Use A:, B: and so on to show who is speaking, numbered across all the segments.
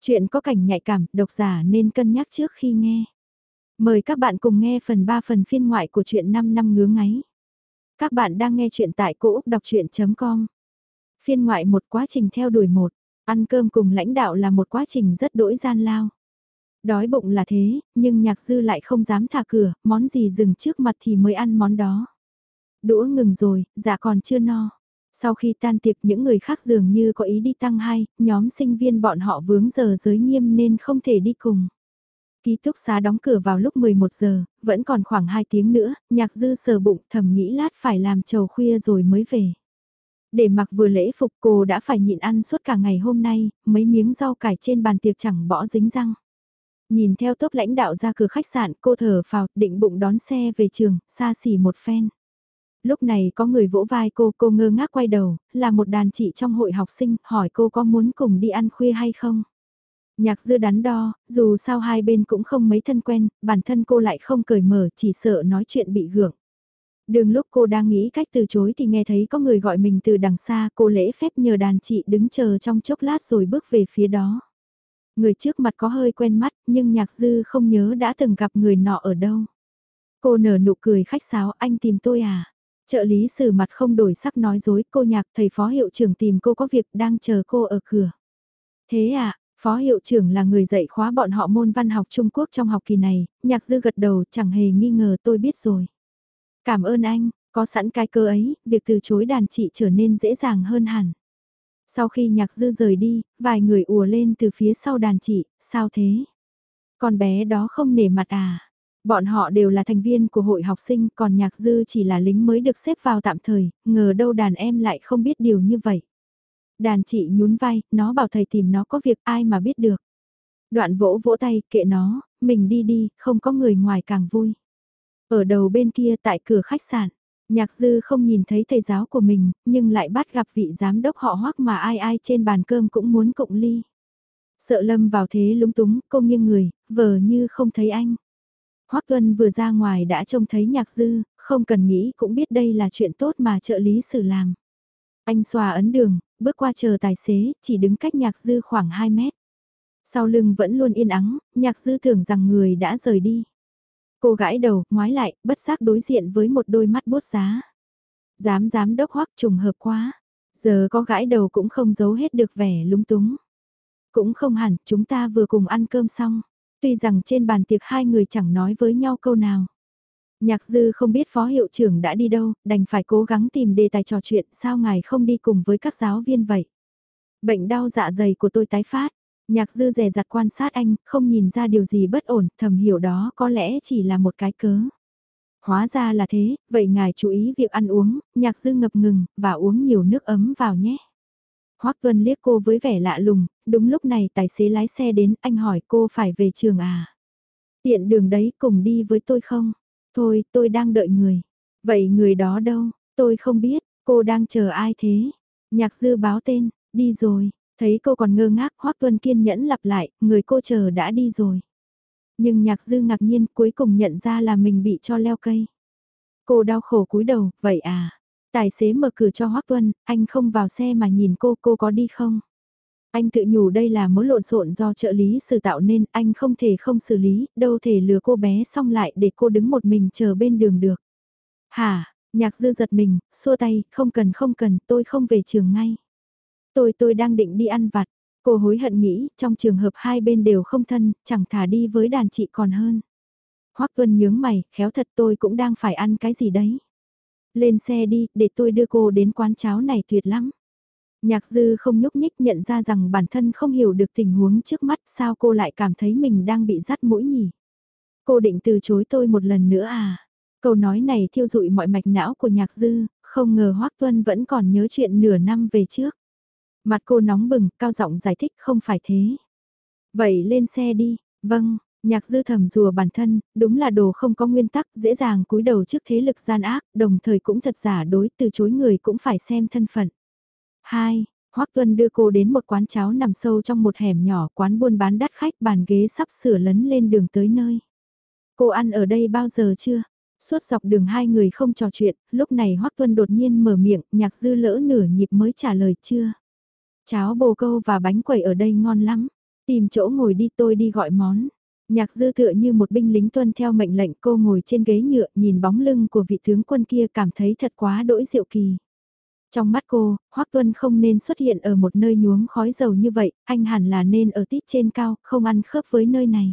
A: Chuyện có cảnh nhạy cảm, độc giả nên cân nhắc trước khi nghe. Mời các bạn cùng nghe phần 3 phần phiên ngoại của chuyện 5 năm ngứa ngáy. Các bạn đang nghe chuyện tại cỗ Úc Đọc Chuyện.com Phiên ngoại một quá trình theo đuổi một, ăn cơm cùng lãnh đạo là một quá trình rất đỗi gian lao. Đói bụng là thế, nhưng nhạc dư lại không dám thả cửa, món gì dừng trước mặt thì mới ăn món đó. Đũa ngừng rồi, dạ còn chưa no. Sau khi tan tiệc những người khác dường như có ý đi tăng hai, nhóm sinh viên bọn họ vướng giờ giới nghiêm nên không thể đi cùng. Ký túc xá đóng cửa vào lúc 11 giờ, vẫn còn khoảng 2 tiếng nữa, nhạc dư sờ bụng thầm nghĩ lát phải làm trầu khuya rồi mới về. Để mặc vừa lễ phục cô đã phải nhịn ăn suốt cả ngày hôm nay, mấy miếng rau cải trên bàn tiệc chẳng bỏ dính răng. Nhìn theo tốp lãnh đạo ra cửa khách sạn cô thở phào định bụng đón xe về trường, xa xỉ một phen. Lúc này có người vỗ vai cô, cô ngơ ngác quay đầu, là một đàn chị trong hội học sinh, hỏi cô có muốn cùng đi ăn khuya hay không? Nhạc dư đắn đo, dù sao hai bên cũng không mấy thân quen, bản thân cô lại không cởi mở, chỉ sợ nói chuyện bị gượng. Đường lúc cô đang nghĩ cách từ chối thì nghe thấy có người gọi mình từ đằng xa, cô lễ phép nhờ đàn chị đứng chờ trong chốc lát rồi bước về phía đó. Người trước mặt có hơi quen mắt, nhưng nhạc dư không nhớ đã từng gặp người nọ ở đâu. Cô nở nụ cười khách sáo, anh tìm tôi à? Trợ lý sử mặt không đổi sắc nói dối cô nhạc thầy phó hiệu trưởng tìm cô có việc đang chờ cô ở cửa. Thế à, phó hiệu trưởng là người dạy khóa bọn họ môn văn học Trung Quốc trong học kỳ này, nhạc dư gật đầu chẳng hề nghi ngờ tôi biết rồi. Cảm ơn anh, có sẵn cái cơ ấy, việc từ chối đàn chị trở nên dễ dàng hơn hẳn. Sau khi nhạc dư rời đi, vài người ùa lên từ phía sau đàn chị, sao thế? Con bé đó không nể mặt à? Bọn họ đều là thành viên của hội học sinh, còn nhạc dư chỉ là lính mới được xếp vào tạm thời, ngờ đâu đàn em lại không biết điều như vậy. Đàn chị nhún vai, nó bảo thầy tìm nó có việc ai mà biết được. Đoạn vỗ vỗ tay, kệ nó, mình đi đi, không có người ngoài càng vui. Ở đầu bên kia tại cửa khách sạn, nhạc dư không nhìn thấy thầy giáo của mình, nhưng lại bắt gặp vị giám đốc họ hoắc mà ai ai trên bàn cơm cũng muốn cộng ly. Sợ lâm vào thế lúng túng, cô nghiêng người, vờ như không thấy anh. Hoắc Tuân vừa ra ngoài đã trông thấy nhạc dư, không cần nghĩ cũng biết đây là chuyện tốt mà trợ lý xử làm. Anh xòa ấn đường, bước qua chờ tài xế, chỉ đứng cách nhạc dư khoảng 2 mét. Sau lưng vẫn luôn yên ắng, nhạc dư tưởng rằng người đã rời đi. Cô gãi đầu, ngoái lại, bất giác đối diện với một đôi mắt bút giá. Dám dám đốc hoắc trùng hợp quá. Giờ có gãi đầu cũng không giấu hết được vẻ lúng túng. Cũng không hẳn, chúng ta vừa cùng ăn cơm xong. Tuy rằng trên bàn tiệc hai người chẳng nói với nhau câu nào. Nhạc dư không biết phó hiệu trưởng đã đi đâu, đành phải cố gắng tìm đề tài trò chuyện sao ngài không đi cùng với các giáo viên vậy. Bệnh đau dạ dày của tôi tái phát, nhạc dư rè rặt quan sát anh, không nhìn ra điều gì bất ổn, thầm hiểu đó có lẽ chỉ là một cái cớ. Hóa ra là thế, vậy ngài chú ý việc ăn uống, nhạc dư ngập ngừng, và uống nhiều nước ấm vào nhé. Hoắc Tuân liếc cô với vẻ lạ lùng, đúng lúc này tài xế lái xe đến, anh hỏi cô phải về trường à? Tiện đường đấy cùng đi với tôi không? Thôi, tôi đang đợi người. Vậy người đó đâu? Tôi không biết, cô đang chờ ai thế? Nhạc dư báo tên, đi rồi. Thấy cô còn ngơ ngác, Hoắc Tuân kiên nhẫn lặp lại, người cô chờ đã đi rồi. Nhưng nhạc dư ngạc nhiên cuối cùng nhận ra là mình bị cho leo cây. Cô đau khổ cúi đầu, vậy à? Tài xế mở cửa cho Hoắc Tuân, anh không vào xe mà nhìn cô, cô có đi không? Anh tự nhủ đây là mối lộn xộn do trợ lý xử tạo nên anh không thể không xử lý, đâu thể lừa cô bé xong lại để cô đứng một mình chờ bên đường được. Hả, nhạc dư giật mình, xua tay, không cần không cần, tôi không về trường ngay. Tôi tôi đang định đi ăn vặt, cô hối hận nghĩ, trong trường hợp hai bên đều không thân, chẳng thả đi với đàn chị còn hơn. Hoắc Tuân nhướng mày, khéo thật tôi cũng đang phải ăn cái gì đấy. Lên xe đi, để tôi đưa cô đến quán cháo này tuyệt lắm. Nhạc dư không nhúc nhích nhận ra rằng bản thân không hiểu được tình huống trước mắt sao cô lại cảm thấy mình đang bị dắt mũi nhỉ. Cô định từ chối tôi một lần nữa à? Câu nói này thiêu dụi mọi mạch não của nhạc dư, không ngờ Hoác Tuân vẫn còn nhớ chuyện nửa năm về trước. Mặt cô nóng bừng, cao giọng giải thích không phải thế. Vậy lên xe đi, vâng, Nhạc dư thầm rùa bản thân, đúng là đồ không có nguyên tắc, dễ dàng cúi đầu trước thế lực gian ác, đồng thời cũng thật giả đối từ chối người cũng phải xem thân phận. 2. Hoắc Tuân đưa cô đến một quán cháo nằm sâu trong một hẻm nhỏ, quán buôn bán đắt khách, bàn ghế sắp sửa lấn lên đường tới nơi. Cô ăn ở đây bao giờ chưa? Suốt dọc đường hai người không trò chuyện, lúc này Hoắc Tuân đột nhiên mở miệng, nhạc dư lỡ nửa nhịp mới trả lời chưa? Cháo bồ câu và bánh quẩy ở đây ngon lắm. Tìm chỗ ngồi đi tôi đi gọi món. Nhạc dư tựa như một binh lính tuân theo mệnh lệnh cô ngồi trên ghế nhựa nhìn bóng lưng của vị tướng quân kia cảm thấy thật quá đỗi diệu kỳ. Trong mắt cô, Hoắc Tuân không nên xuất hiện ở một nơi nhuốm khói dầu như vậy, anh hẳn là nên ở tít trên cao, không ăn khớp với nơi này.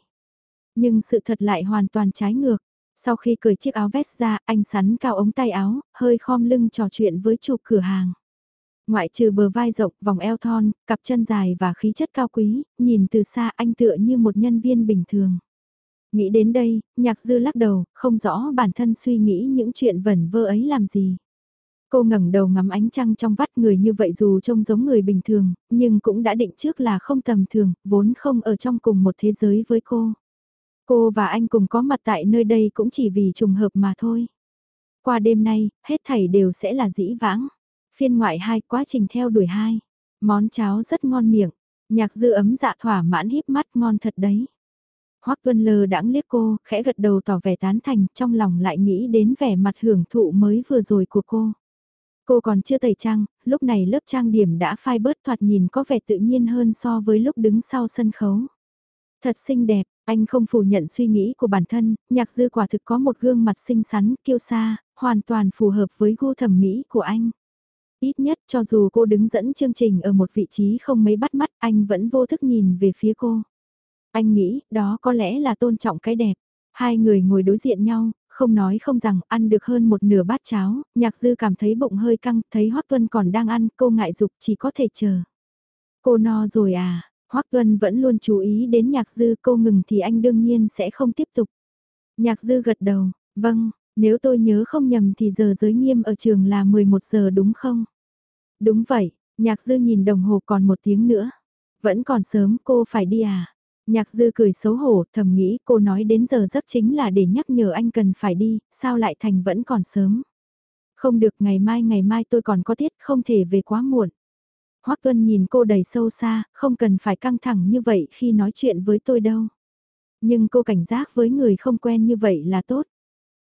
A: Nhưng sự thật lại hoàn toàn trái ngược. Sau khi cởi chiếc áo vest ra, anh sắn cao ống tay áo, hơi khom lưng trò chuyện với chủ cửa hàng. Ngoại trừ bờ vai rộng, vòng eo thon, cặp chân dài và khí chất cao quý, nhìn từ xa anh tựa như một nhân viên bình thường. Nghĩ đến đây, nhạc dư lắc đầu, không rõ bản thân suy nghĩ những chuyện vẩn vơ ấy làm gì. Cô ngẩng đầu ngắm ánh trăng trong vắt người như vậy dù trông giống người bình thường, nhưng cũng đã định trước là không tầm thường, vốn không ở trong cùng một thế giới với cô. Cô và anh cùng có mặt tại nơi đây cũng chỉ vì trùng hợp mà thôi. Qua đêm nay, hết thảy đều sẽ là dĩ vãng. Phiên ngoại 2 quá trình theo đuổi 2. Món cháo rất ngon miệng. Nhạc dư ấm dạ thỏa mãn híp mắt ngon thật đấy. Hoắc Tuân lờ đãng liếc cô, khẽ gật đầu tỏ vẻ tán thành, trong lòng lại nghĩ đến vẻ mặt hưởng thụ mới vừa rồi của cô. Cô còn chưa tẩy trang, lúc này lớp trang điểm đã phai bớt thoạt nhìn có vẻ tự nhiên hơn so với lúc đứng sau sân khấu. Thật xinh đẹp, anh không phủ nhận suy nghĩ của bản thân, nhạc dư quả thực có một gương mặt xinh xắn, kiêu sa, hoàn toàn phù hợp với gu thẩm mỹ của anh. Ít nhất cho dù cô đứng dẫn chương trình ở một vị trí không mấy bắt mắt, anh vẫn vô thức nhìn về phía cô. Anh nghĩ đó có lẽ là tôn trọng cái đẹp. Hai người ngồi đối diện nhau, không nói không rằng ăn được hơn một nửa bát cháo, nhạc dư cảm thấy bụng hơi căng, thấy Hoác Tuân còn đang ăn, cô ngại dục chỉ có thể chờ. Cô no rồi à, Hoác Tuân vẫn luôn chú ý đến nhạc dư cô ngừng thì anh đương nhiên sẽ không tiếp tục. Nhạc dư gật đầu, vâng, nếu tôi nhớ không nhầm thì giờ giới nghiêm ở trường là 11 giờ đúng không? Đúng vậy, nhạc dư nhìn đồng hồ còn một tiếng nữa. Vẫn còn sớm cô phải đi à? Nhạc dư cười xấu hổ thầm nghĩ cô nói đến giờ giấc chính là để nhắc nhở anh cần phải đi, sao lại thành vẫn còn sớm. Không được ngày mai ngày mai tôi còn có tiết không thể về quá muộn. Hoác Tuân nhìn cô đầy sâu xa, không cần phải căng thẳng như vậy khi nói chuyện với tôi đâu. Nhưng cô cảnh giác với người không quen như vậy là tốt.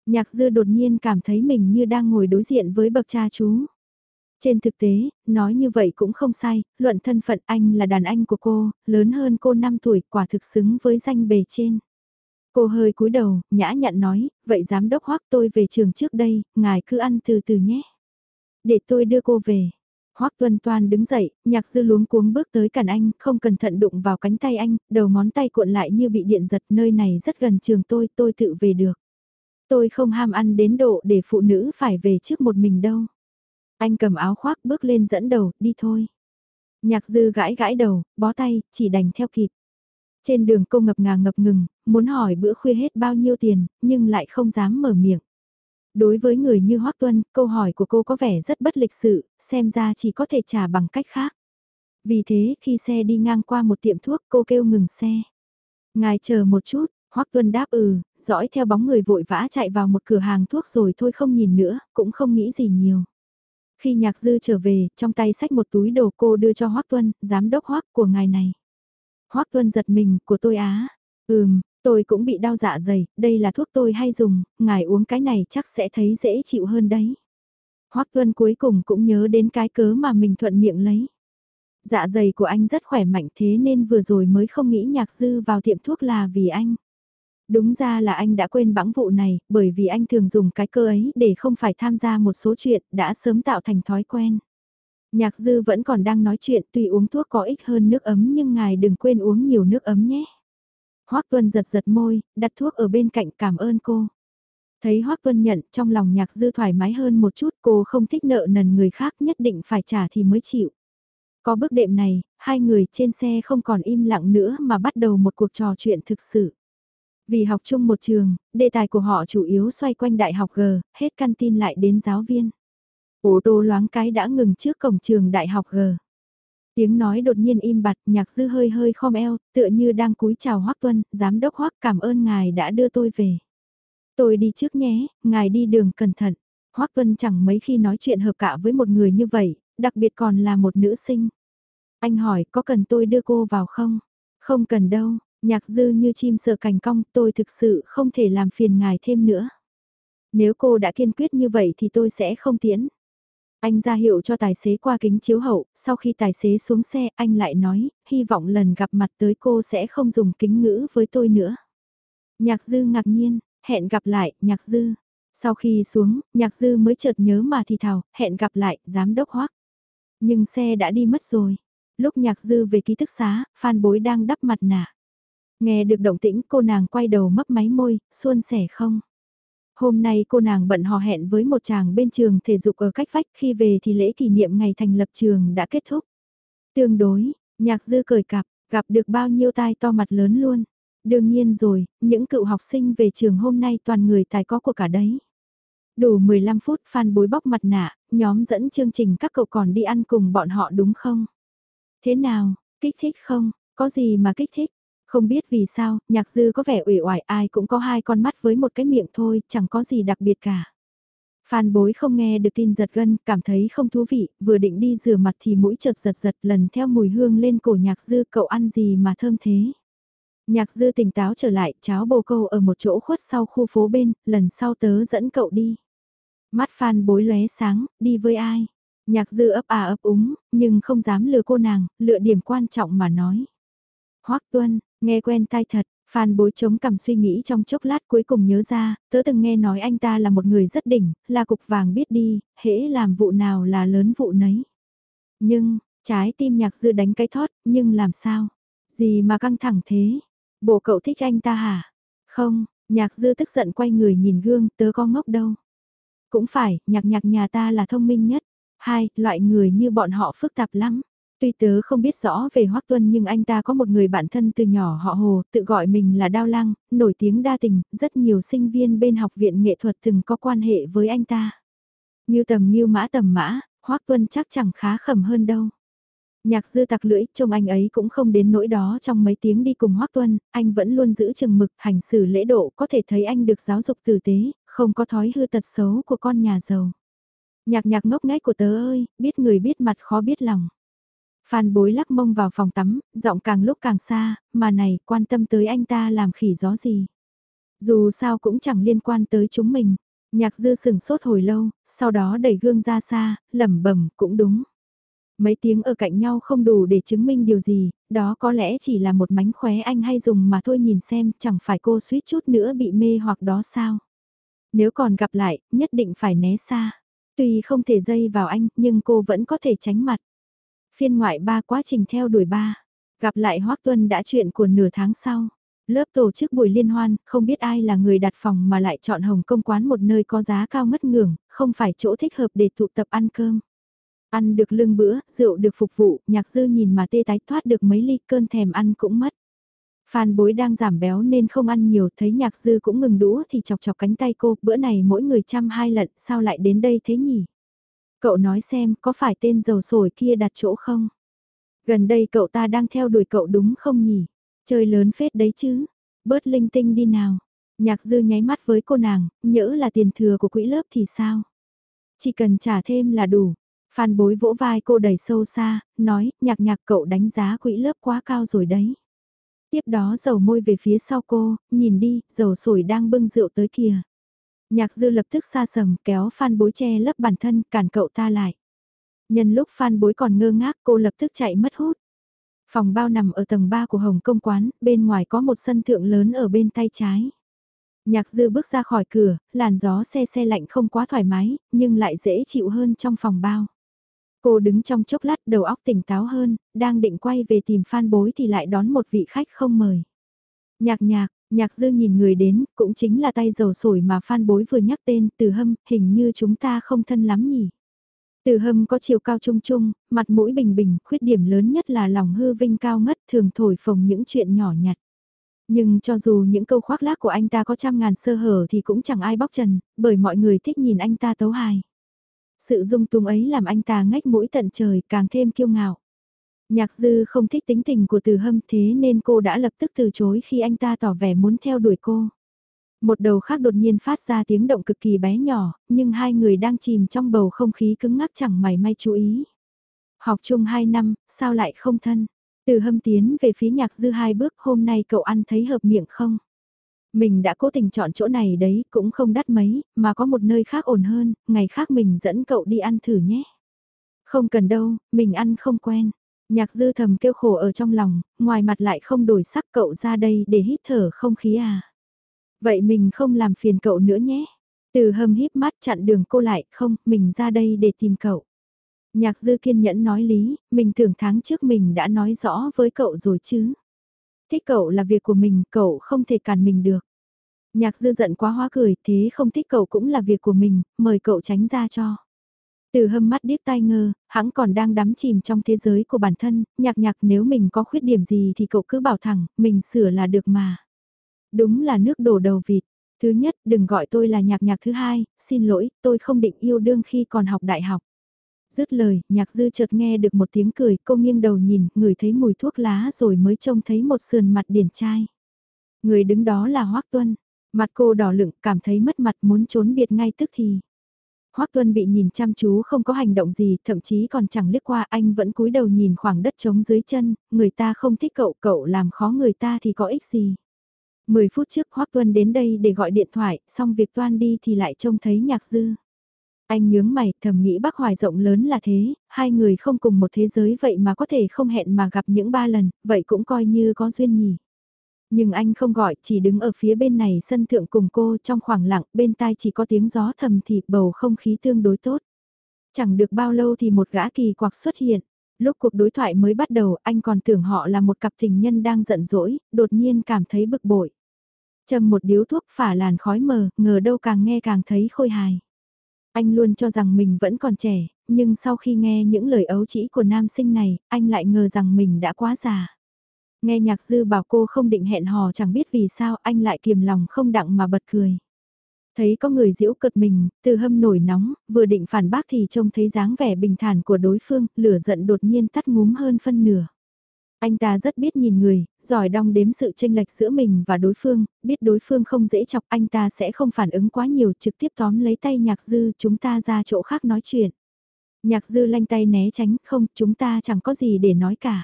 A: Nhạc dư đột nhiên cảm thấy mình như đang ngồi đối diện với bậc cha chú. Trên thực tế, nói như vậy cũng không sai, luận thân phận anh là đàn anh của cô, lớn hơn cô 5 tuổi, quả thực xứng với danh bề trên. Cô hơi cúi đầu, nhã nhặn nói, vậy giám đốc hoắc tôi về trường trước đây, ngài cứ ăn từ từ nhé. Để tôi đưa cô về. Hoắc Tuân Toan đứng dậy, nhạc dư luống cuống bước tới cản anh, không cẩn thận đụng vào cánh tay anh, đầu ngón tay cuộn lại như bị điện giật, nơi này rất gần trường tôi, tôi tự về được. Tôi không ham ăn đến độ để phụ nữ phải về trước một mình đâu. Anh cầm áo khoác bước lên dẫn đầu, đi thôi. Nhạc dư gãi gãi đầu, bó tay, chỉ đành theo kịp. Trên đường cô ngập ngà ngập ngừng, muốn hỏi bữa khuya hết bao nhiêu tiền, nhưng lại không dám mở miệng. Đối với người như Hoác Tuân, câu hỏi của cô có vẻ rất bất lịch sự, xem ra chỉ có thể trả bằng cách khác. Vì thế khi xe đi ngang qua một tiệm thuốc cô kêu ngừng xe. Ngài chờ một chút, Hoắc Tuân đáp ừ, dõi theo bóng người vội vã chạy vào một cửa hàng thuốc rồi thôi không nhìn nữa, cũng không nghĩ gì nhiều. Khi nhạc dư trở về, trong tay xách một túi đồ cô đưa cho Hoắc Tuân, giám đốc Hoắc của ngài này. Hoắc Tuân giật mình, của tôi á. Ừm, tôi cũng bị đau dạ dày, đây là thuốc tôi hay dùng, ngài uống cái này chắc sẽ thấy dễ chịu hơn đấy. Hoắc Tuân cuối cùng cũng nhớ đến cái cớ mà mình thuận miệng lấy. Dạ dày của anh rất khỏe mạnh thế nên vừa rồi mới không nghĩ nhạc dư vào tiệm thuốc là vì anh. Đúng ra là anh đã quên bẵng vụ này, bởi vì anh thường dùng cái cơ ấy để không phải tham gia một số chuyện đã sớm tạo thành thói quen. Nhạc dư vẫn còn đang nói chuyện tuy uống thuốc có ích hơn nước ấm nhưng ngài đừng quên uống nhiều nước ấm nhé. Hoác Tuân giật giật môi, đặt thuốc ở bên cạnh cảm ơn cô. Thấy Hoác Tuân nhận trong lòng nhạc dư thoải mái hơn một chút cô không thích nợ nần người khác nhất định phải trả thì mới chịu. Có bước đệm này, hai người trên xe không còn im lặng nữa mà bắt đầu một cuộc trò chuyện thực sự. Vì học chung một trường, đề tài của họ chủ yếu xoay quanh đại học G, hết căn tin lại đến giáo viên. Ô tô loáng cái đã ngừng trước cổng trường đại học G. Tiếng nói đột nhiên im bặt, nhạc dư hơi hơi khom eo, tựa như đang cúi chào hoắc Tuân, giám đốc hoắc cảm ơn ngài đã đưa tôi về. Tôi đi trước nhé, ngài đi đường cẩn thận. hoắc Tuân chẳng mấy khi nói chuyện hợp cả với một người như vậy, đặc biệt còn là một nữ sinh. Anh hỏi có cần tôi đưa cô vào không? Không cần đâu, Nhạc dư như chim sợ cành cong, tôi thực sự không thể làm phiền ngài thêm nữa. Nếu cô đã kiên quyết như vậy thì tôi sẽ không tiến. Anh ra hiệu cho tài xế qua kính chiếu hậu, sau khi tài xế xuống xe anh lại nói, hy vọng lần gặp mặt tới cô sẽ không dùng kính ngữ với tôi nữa. Nhạc dư ngạc nhiên, hẹn gặp lại, nhạc dư. Sau khi xuống, nhạc dư mới chợt nhớ mà thì thào, hẹn gặp lại, giám đốc hoắc. Nhưng xe đã đi mất rồi. Lúc nhạc dư về ký túc xá, Phan Bối đang đắp mặt nạ. Nghe được động tĩnh cô nàng quay đầu mấp máy môi, xuân sẻ không. Hôm nay cô nàng bận hò hẹn với một chàng bên trường thể dục ở cách vách khi về thì lễ kỷ niệm ngày thành lập trường đã kết thúc. Tương đối, nhạc dư cười cặp, gặp được bao nhiêu tai to mặt lớn luôn. Đương nhiên rồi, những cựu học sinh về trường hôm nay toàn người tài có của cả đấy. Đủ 15 phút Phan bối bóc mặt nạ, nhóm dẫn chương trình các cậu còn đi ăn cùng bọn họ đúng không? Thế nào, kích thích không? Có gì mà kích thích? Không biết vì sao, nhạc dư có vẻ ủy oải ai cũng có hai con mắt với một cái miệng thôi, chẳng có gì đặc biệt cả. Phan bối không nghe được tin giật gân, cảm thấy không thú vị, vừa định đi rửa mặt thì mũi chợt giật giật lần theo mùi hương lên cổ nhạc dư cậu ăn gì mà thơm thế. Nhạc dư tỉnh táo trở lại, cháo bồ câu ở một chỗ khuất sau khu phố bên, lần sau tớ dẫn cậu đi. Mắt Phan bối lóe sáng, đi với ai? Nhạc dư ấp à ấp úng, nhưng không dám lừa cô nàng, lựa điểm quan trọng mà nói. Hoắc Tuân, nghe quen tai thật, Phan bối chống cầm suy nghĩ trong chốc lát cuối cùng nhớ ra, tớ từng nghe nói anh ta là một người rất đỉnh, là cục vàng biết đi, hễ làm vụ nào là lớn vụ nấy. Nhưng, trái tim nhạc dư đánh cái thót, nhưng làm sao? Gì mà căng thẳng thế? Bộ cậu thích anh ta hả? Không, nhạc dư tức giận quay người nhìn gương, tớ có ngốc đâu. Cũng phải, nhạc nhạc nhà ta là thông minh nhất. Hai, loại người như bọn họ phức tạp lắm. Tuy tớ không biết rõ về Hoắc Tuân nhưng anh ta có một người bạn thân từ nhỏ họ Hồ, tự gọi mình là Đao Lăng, nổi tiếng đa tình, rất nhiều sinh viên bên học viện nghệ thuật từng có quan hệ với anh ta. Như tầm như mã tầm mã, Hoắc Tuân chắc chẳng khá khẩm hơn đâu. Nhạc dư tặc lưỡi, trông anh ấy cũng không đến nỗi đó trong mấy tiếng đi cùng Hoắc Tuân, anh vẫn luôn giữ chừng mực, hành xử lễ độ, có thể thấy anh được giáo dục tử tế, không có thói hư tật xấu của con nhà giàu. Nhạc nhạc ngốc nghếch của tớ ơi, biết người biết mặt khó biết lòng. Phan bối lắc mông vào phòng tắm, giọng càng lúc càng xa, mà này quan tâm tới anh ta làm khỉ gió gì. Dù sao cũng chẳng liên quan tới chúng mình. Nhạc dư sừng sốt hồi lâu, sau đó đẩy gương ra xa, lẩm bẩm cũng đúng. Mấy tiếng ở cạnh nhau không đủ để chứng minh điều gì, đó có lẽ chỉ là một mánh khóe anh hay dùng mà thôi nhìn xem, chẳng phải cô suýt chút nữa bị mê hoặc đó sao. Nếu còn gặp lại, nhất định phải né xa. Tuy không thể dây vào anh, nhưng cô vẫn có thể tránh mặt. Phiên ngoại ba quá trình theo đuổi ba. Gặp lại Hoác Tuân đã chuyện của nửa tháng sau. Lớp tổ chức buổi liên hoan, không biết ai là người đặt phòng mà lại chọn Hồng Công quán một nơi có giá cao ngất ngưỡng, không phải chỗ thích hợp để tụ tập ăn cơm. Ăn được lưng bữa, rượu được phục vụ, nhạc dư nhìn mà tê tái thoát được mấy ly cơn thèm ăn cũng mất. Phan bối đang giảm béo nên không ăn nhiều, thấy nhạc dư cũng ngừng đũa thì chọc chọc cánh tay cô, bữa này mỗi người chăm hai lận, sao lại đến đây thế nhỉ? Cậu nói xem, có phải tên dầu sổi kia đặt chỗ không? Gần đây cậu ta đang theo đuổi cậu đúng không nhỉ? Chơi lớn phết đấy chứ? Bớt linh tinh đi nào. Nhạc dư nháy mắt với cô nàng, nhỡ là tiền thừa của quỹ lớp thì sao? Chỉ cần trả thêm là đủ. Phan bối vỗ vai cô đầy sâu xa, nói, nhạc nhạc cậu đánh giá quỹ lớp quá cao rồi đấy. Tiếp đó dầu môi về phía sau cô, nhìn đi, dầu sổi đang bưng rượu tới kìa. Nhạc dư lập tức xa sầm kéo phan bối che lấp bản thân cản cậu ta lại. Nhân lúc phan bối còn ngơ ngác cô lập tức chạy mất hút. Phòng bao nằm ở tầng 3 của Hồng Công Quán, bên ngoài có một sân thượng lớn ở bên tay trái. Nhạc dư bước ra khỏi cửa, làn gió xe xe lạnh không quá thoải mái, nhưng lại dễ chịu hơn trong phòng bao. Cô đứng trong chốc lát đầu óc tỉnh táo hơn, đang định quay về tìm phan bối thì lại đón một vị khách không mời. Nhạc nhạc, nhạc dư nhìn người đến, cũng chính là tay dầu sổi mà phan bối vừa nhắc tên, từ hâm, hình như chúng ta không thân lắm nhỉ. Từ hâm có chiều cao trung trung, mặt mũi bình bình, khuyết điểm lớn nhất là lòng hư vinh cao ngất thường thổi phồng những chuyện nhỏ nhặt. Nhưng cho dù những câu khoác lác của anh ta có trăm ngàn sơ hở thì cũng chẳng ai bóc trần, bởi mọi người thích nhìn anh ta tấu hài. Sự dung tung ấy làm anh ta ngách mũi tận trời càng thêm kiêu ngạo. Nhạc dư không thích tính tình của từ hâm thế nên cô đã lập tức từ chối khi anh ta tỏ vẻ muốn theo đuổi cô. Một đầu khác đột nhiên phát ra tiếng động cực kỳ bé nhỏ, nhưng hai người đang chìm trong bầu không khí cứng ngắc chẳng mảy may chú ý. Học chung hai năm, sao lại không thân? Từ hâm tiến về phía nhạc dư hai bước hôm nay cậu ăn thấy hợp miệng không? Mình đã cố tình chọn chỗ này đấy, cũng không đắt mấy, mà có một nơi khác ổn hơn, ngày khác mình dẫn cậu đi ăn thử nhé. Không cần đâu, mình ăn không quen. Nhạc dư thầm kêu khổ ở trong lòng, ngoài mặt lại không đổi sắc cậu ra đây để hít thở không khí à. Vậy mình không làm phiền cậu nữa nhé. Từ hâm híp mắt chặn đường cô lại, không, mình ra đây để tìm cậu. Nhạc dư kiên nhẫn nói lý, mình tưởng tháng trước mình đã nói rõ với cậu rồi chứ. Thích cậu là việc của mình, cậu không thể cản mình được. Nhạc dư giận quá hóa cười, thế không thích cậu cũng là việc của mình, mời cậu tránh ra cho. Từ hâm mắt điếc tai ngơ, hắn còn đang đắm chìm trong thế giới của bản thân, nhạc nhạc nếu mình có khuyết điểm gì thì cậu cứ bảo thẳng, mình sửa là được mà. Đúng là nước đổ đầu vịt. Thứ nhất, đừng gọi tôi là nhạc nhạc thứ hai, xin lỗi, tôi không định yêu đương khi còn học đại học. Dứt lời, nhạc dư chợt nghe được một tiếng cười, cô nghiêng đầu nhìn, ngửi thấy mùi thuốc lá rồi mới trông thấy một sườn mặt điển trai. Người đứng đó là Hoác Tuân, mặt cô đỏ lựng, cảm thấy mất mặt muốn trốn biệt ngay tức thì. Hoắc Tuân bị nhìn chăm chú không có hành động gì, thậm chí còn chẳng liếc qua anh vẫn cúi đầu nhìn khoảng đất trống dưới chân, người ta không thích cậu, cậu làm khó người ta thì có ích gì. Mười phút trước Hoắc Tuân đến đây để gọi điện thoại, xong việc toan đi thì lại trông thấy nhạc dư. Anh nhướng mày, thầm nghĩ bác hoài rộng lớn là thế, hai người không cùng một thế giới vậy mà có thể không hẹn mà gặp những ba lần, vậy cũng coi như có duyên nhỉ. Nhưng anh không gọi, chỉ đứng ở phía bên này sân thượng cùng cô trong khoảng lặng, bên tai chỉ có tiếng gió thầm thì bầu không khí tương đối tốt. Chẳng được bao lâu thì một gã kỳ quặc xuất hiện. Lúc cuộc đối thoại mới bắt đầu, anh còn tưởng họ là một cặp tình nhân đang giận dỗi, đột nhiên cảm thấy bực bội. Châm một điếu thuốc phả làn khói mờ, ngờ đâu càng nghe càng thấy khôi hài. Anh luôn cho rằng mình vẫn còn trẻ, nhưng sau khi nghe những lời ấu chỉ của nam sinh này, anh lại ngờ rằng mình đã quá già. Nghe nhạc dư bảo cô không định hẹn hò chẳng biết vì sao anh lại kiềm lòng không đặng mà bật cười. Thấy có người giễu cợt mình, từ hâm nổi nóng, vừa định phản bác thì trông thấy dáng vẻ bình thản của đối phương, lửa giận đột nhiên tắt ngúm hơn phân nửa. Anh ta rất biết nhìn người, giỏi đong đếm sự tranh lệch giữa mình và đối phương, biết đối phương không dễ chọc anh ta sẽ không phản ứng quá nhiều trực tiếp tóm lấy tay nhạc dư chúng ta ra chỗ khác nói chuyện. Nhạc dư lanh tay né tránh không chúng ta chẳng có gì để nói cả.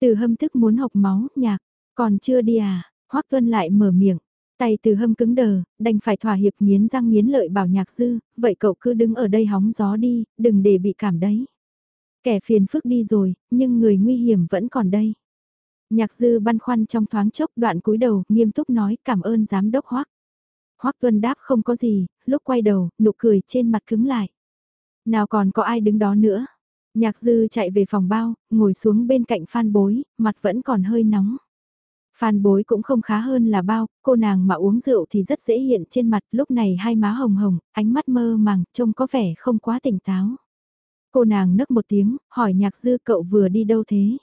A: Từ hâm thức muốn học máu, nhạc, còn chưa đi à, hoắc tuân lại mở miệng. Tay từ hâm cứng đờ, đành phải thỏa hiệp nghiến răng nghiến lợi bảo nhạc dư, vậy cậu cứ đứng ở đây hóng gió đi, đừng để bị cảm đấy. Kẻ phiền phức đi rồi, nhưng người nguy hiểm vẫn còn đây. Nhạc dư băn khoăn trong thoáng chốc đoạn cúi đầu, nghiêm túc nói cảm ơn giám đốc Hoắc. Hoắc Tuân đáp không có gì, lúc quay đầu, nụ cười trên mặt cứng lại. Nào còn có ai đứng đó nữa? Nhạc dư chạy về phòng bao, ngồi xuống bên cạnh phan bối, mặt vẫn còn hơi nóng. Phan bối cũng không khá hơn là bao, cô nàng mà uống rượu thì rất dễ hiện trên mặt, lúc này hai má hồng hồng, ánh mắt mơ màng, trông có vẻ không quá tỉnh táo. Cô nàng nấc một tiếng, hỏi nhạc dư cậu vừa đi đâu thế?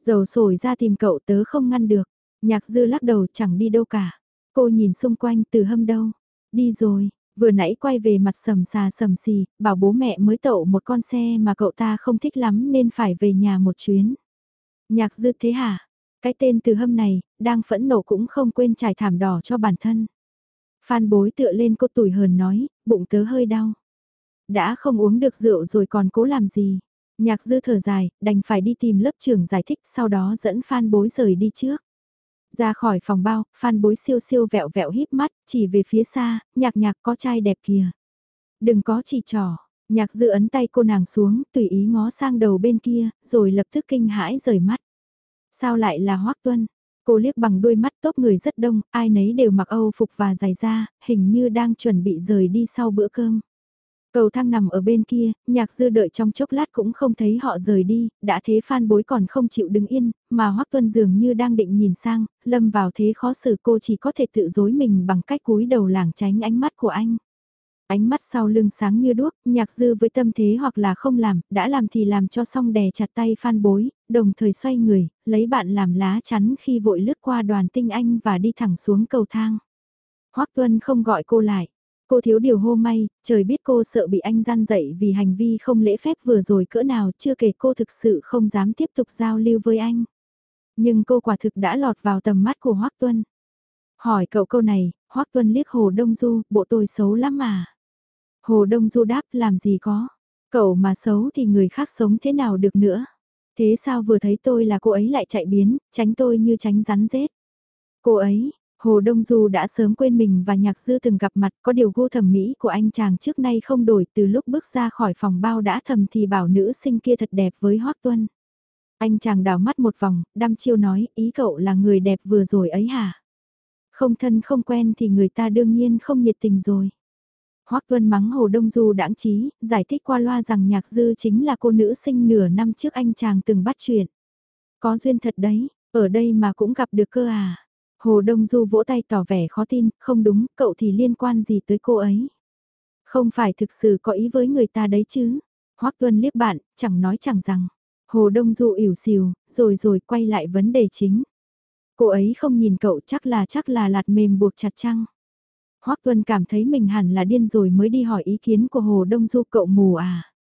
A: Dầu sổi ra tìm cậu tớ không ngăn được. Nhạc dư lắc đầu chẳng đi đâu cả. Cô nhìn xung quanh từ hâm đâu. Đi rồi, vừa nãy quay về mặt sầm xà sầm xì, bảo bố mẹ mới tậu một con xe mà cậu ta không thích lắm nên phải về nhà một chuyến. Nhạc dư thế hả? Cái tên từ hâm này, đang phẫn nộ cũng không quên trải thảm đỏ cho bản thân. Phan bối tựa lên cô tủi hờn nói, bụng tớ hơi đau. Đã không uống được rượu rồi còn cố làm gì. Nhạc dư thở dài, đành phải đi tìm lớp trưởng giải thích sau đó dẫn Phan bối rời đi trước. Ra khỏi phòng bao, Phan bối siêu siêu vẹo vẹo híp mắt, chỉ về phía xa, nhạc nhạc có trai đẹp kìa. Đừng có chỉ trò, nhạc dự ấn tay cô nàng xuống, tùy ý ngó sang đầu bên kia, rồi lập tức kinh hãi rời mắt. Sao lại là hoắc Tuân? Cô liếc bằng đôi mắt tốt người rất đông, ai nấy đều mặc Âu phục và giày da, hình như đang chuẩn bị rời đi sau bữa cơm. Cầu thang nằm ở bên kia, nhạc dư đợi trong chốc lát cũng không thấy họ rời đi, đã thế phan bối còn không chịu đứng yên, mà Hoắc Tuân dường như đang định nhìn sang, lâm vào thế khó xử cô chỉ có thể tự dối mình bằng cách cúi đầu lảng tránh ánh mắt của anh. Ánh mắt sau lưng sáng như đuốc, nhạc dư với tâm thế hoặc là không làm, đã làm thì làm cho xong đè chặt tay phan bối, đồng thời xoay người, lấy bạn làm lá chắn khi vội lướt qua đoàn tinh anh và đi thẳng xuống cầu thang. Hoắc Tuân không gọi cô lại. Cô thiếu điều hô may, trời biết cô sợ bị anh gian dậy vì hành vi không lễ phép vừa rồi cỡ nào chưa kể cô thực sự không dám tiếp tục giao lưu với anh. Nhưng cô quả thực đã lọt vào tầm mắt của Hoác Tuân. Hỏi cậu câu này, Hoác Tuân liếc Hồ Đông Du, bộ tôi xấu lắm mà. Hồ Đông Du đáp làm gì có, cậu mà xấu thì người khác sống thế nào được nữa. Thế sao vừa thấy tôi là cô ấy lại chạy biến, tránh tôi như tránh rắn rết. Cô ấy, Hồ Đông Du đã sớm quên mình và Nhạc Dư từng gặp mặt có điều gu thẩm mỹ của anh chàng trước nay không đổi từ lúc bước ra khỏi phòng bao đã thầm thì bảo nữ sinh kia thật đẹp với Hoác Tuân. Anh chàng đào mắt một vòng, đăm chiêu nói ý cậu là người đẹp vừa rồi ấy hả? Không thân không quen thì người ta đương nhiên không nhiệt tình rồi. Hoắc Tuân mắng Hồ Đông Du đãng trí, giải thích qua loa rằng Nhạc Dư chính là cô nữ sinh nửa năm trước anh chàng từng bắt chuyện. Có duyên thật đấy, ở đây mà cũng gặp được cơ à. Hồ Đông Du vỗ tay tỏ vẻ khó tin, không đúng, cậu thì liên quan gì tới cô ấy. Không phải thực sự có ý với người ta đấy chứ. Hoắc Tuân liếc bạn, chẳng nói chẳng rằng. Hồ Đông Du ỉu xìu, rồi rồi quay lại vấn đề chính. Cô ấy không nhìn cậu chắc là chắc là lạt mềm buộc chặt chăng. Hoắc Tuân cảm thấy mình hẳn là điên rồi mới đi hỏi ý kiến của Hồ Đông Du cậu mù à.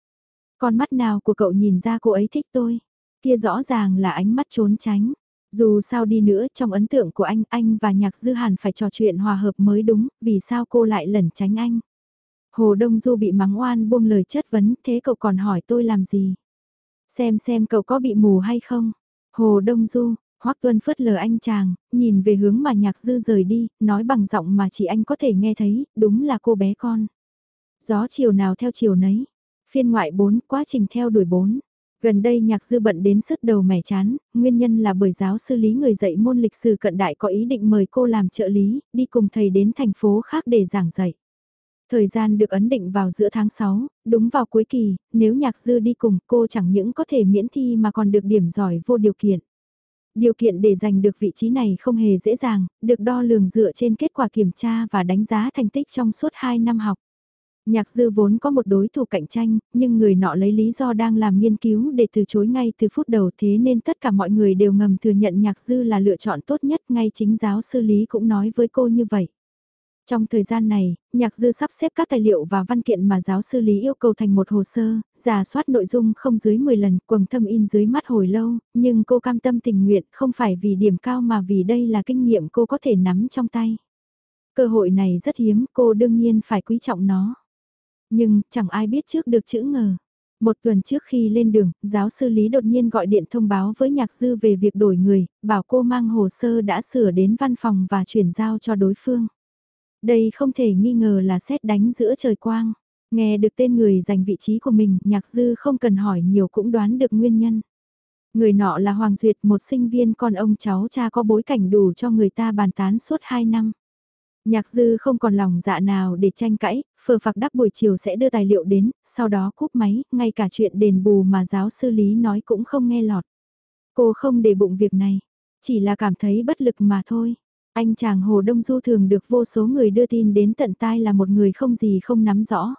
A: Con mắt nào của cậu nhìn ra cô ấy thích tôi? Kia rõ ràng là ánh mắt trốn tránh. Dù sao đi nữa trong ấn tượng của anh, anh và Nhạc Dư Hàn phải trò chuyện hòa hợp mới đúng, vì sao cô lại lẩn tránh anh? Hồ Đông Du bị mắng oan buông lời chất vấn, thế cậu còn hỏi tôi làm gì? Xem xem cậu có bị mù hay không? Hồ Đông Du, Hoắc Tuân phớt lờ anh chàng, nhìn về hướng mà nhạc dư rời đi, nói bằng giọng mà chỉ anh có thể nghe thấy, đúng là cô bé con. Gió chiều nào theo chiều nấy. Phiên ngoại 4, quá trình theo đuổi 4. Gần đây nhạc dư bận đến sức đầu mẻ chán, nguyên nhân là bởi giáo sư lý người dạy môn lịch sử cận đại có ý định mời cô làm trợ lý, đi cùng thầy đến thành phố khác để giảng dạy. Thời gian được ấn định vào giữa tháng 6, đúng vào cuối kỳ, nếu nhạc dư đi cùng cô chẳng những có thể miễn thi mà còn được điểm giỏi vô điều kiện. Điều kiện để giành được vị trí này không hề dễ dàng, được đo lường dựa trên kết quả kiểm tra và đánh giá thành tích trong suốt 2 năm học. Nhạc dư vốn có một đối thủ cạnh tranh, nhưng người nọ lấy lý do đang làm nghiên cứu để từ chối ngay từ phút đầu thế nên tất cả mọi người đều ngầm thừa nhận nhạc dư là lựa chọn tốt nhất ngay chính giáo sư lý cũng nói với cô như vậy. Trong thời gian này, nhạc dư sắp xếp các tài liệu và văn kiện mà giáo sư Lý yêu cầu thành một hồ sơ, giả soát nội dung không dưới 10 lần, quầng thâm in dưới mắt hồi lâu, nhưng cô cam tâm tình nguyện không phải vì điểm cao mà vì đây là kinh nghiệm cô có thể nắm trong tay. Cơ hội này rất hiếm, cô đương nhiên phải quý trọng nó. Nhưng, chẳng ai biết trước được chữ ngờ. Một tuần trước khi lên đường, giáo sư Lý đột nhiên gọi điện thông báo với Nhạc Dư về việc đổi người, bảo cô mang hồ sơ đã sửa đến văn phòng và chuyển giao cho đối phương. Đây không thể nghi ngờ là xét đánh giữa trời quang. Nghe được tên người giành vị trí của mình, nhạc dư không cần hỏi nhiều cũng đoán được nguyên nhân. Người nọ là Hoàng Duyệt, một sinh viên con ông cháu cha có bối cảnh đủ cho người ta bàn tán suốt 2 năm. Nhạc dư không còn lòng dạ nào để tranh cãi, phờ phạc đắp buổi chiều sẽ đưa tài liệu đến, sau đó cúp máy, ngay cả chuyện đền bù mà giáo sư Lý nói cũng không nghe lọt. Cô không để bụng việc này, chỉ là cảm thấy bất lực mà thôi. Anh chàng Hồ Đông Du thường được vô số người đưa tin đến tận tai là một người không gì không nắm rõ.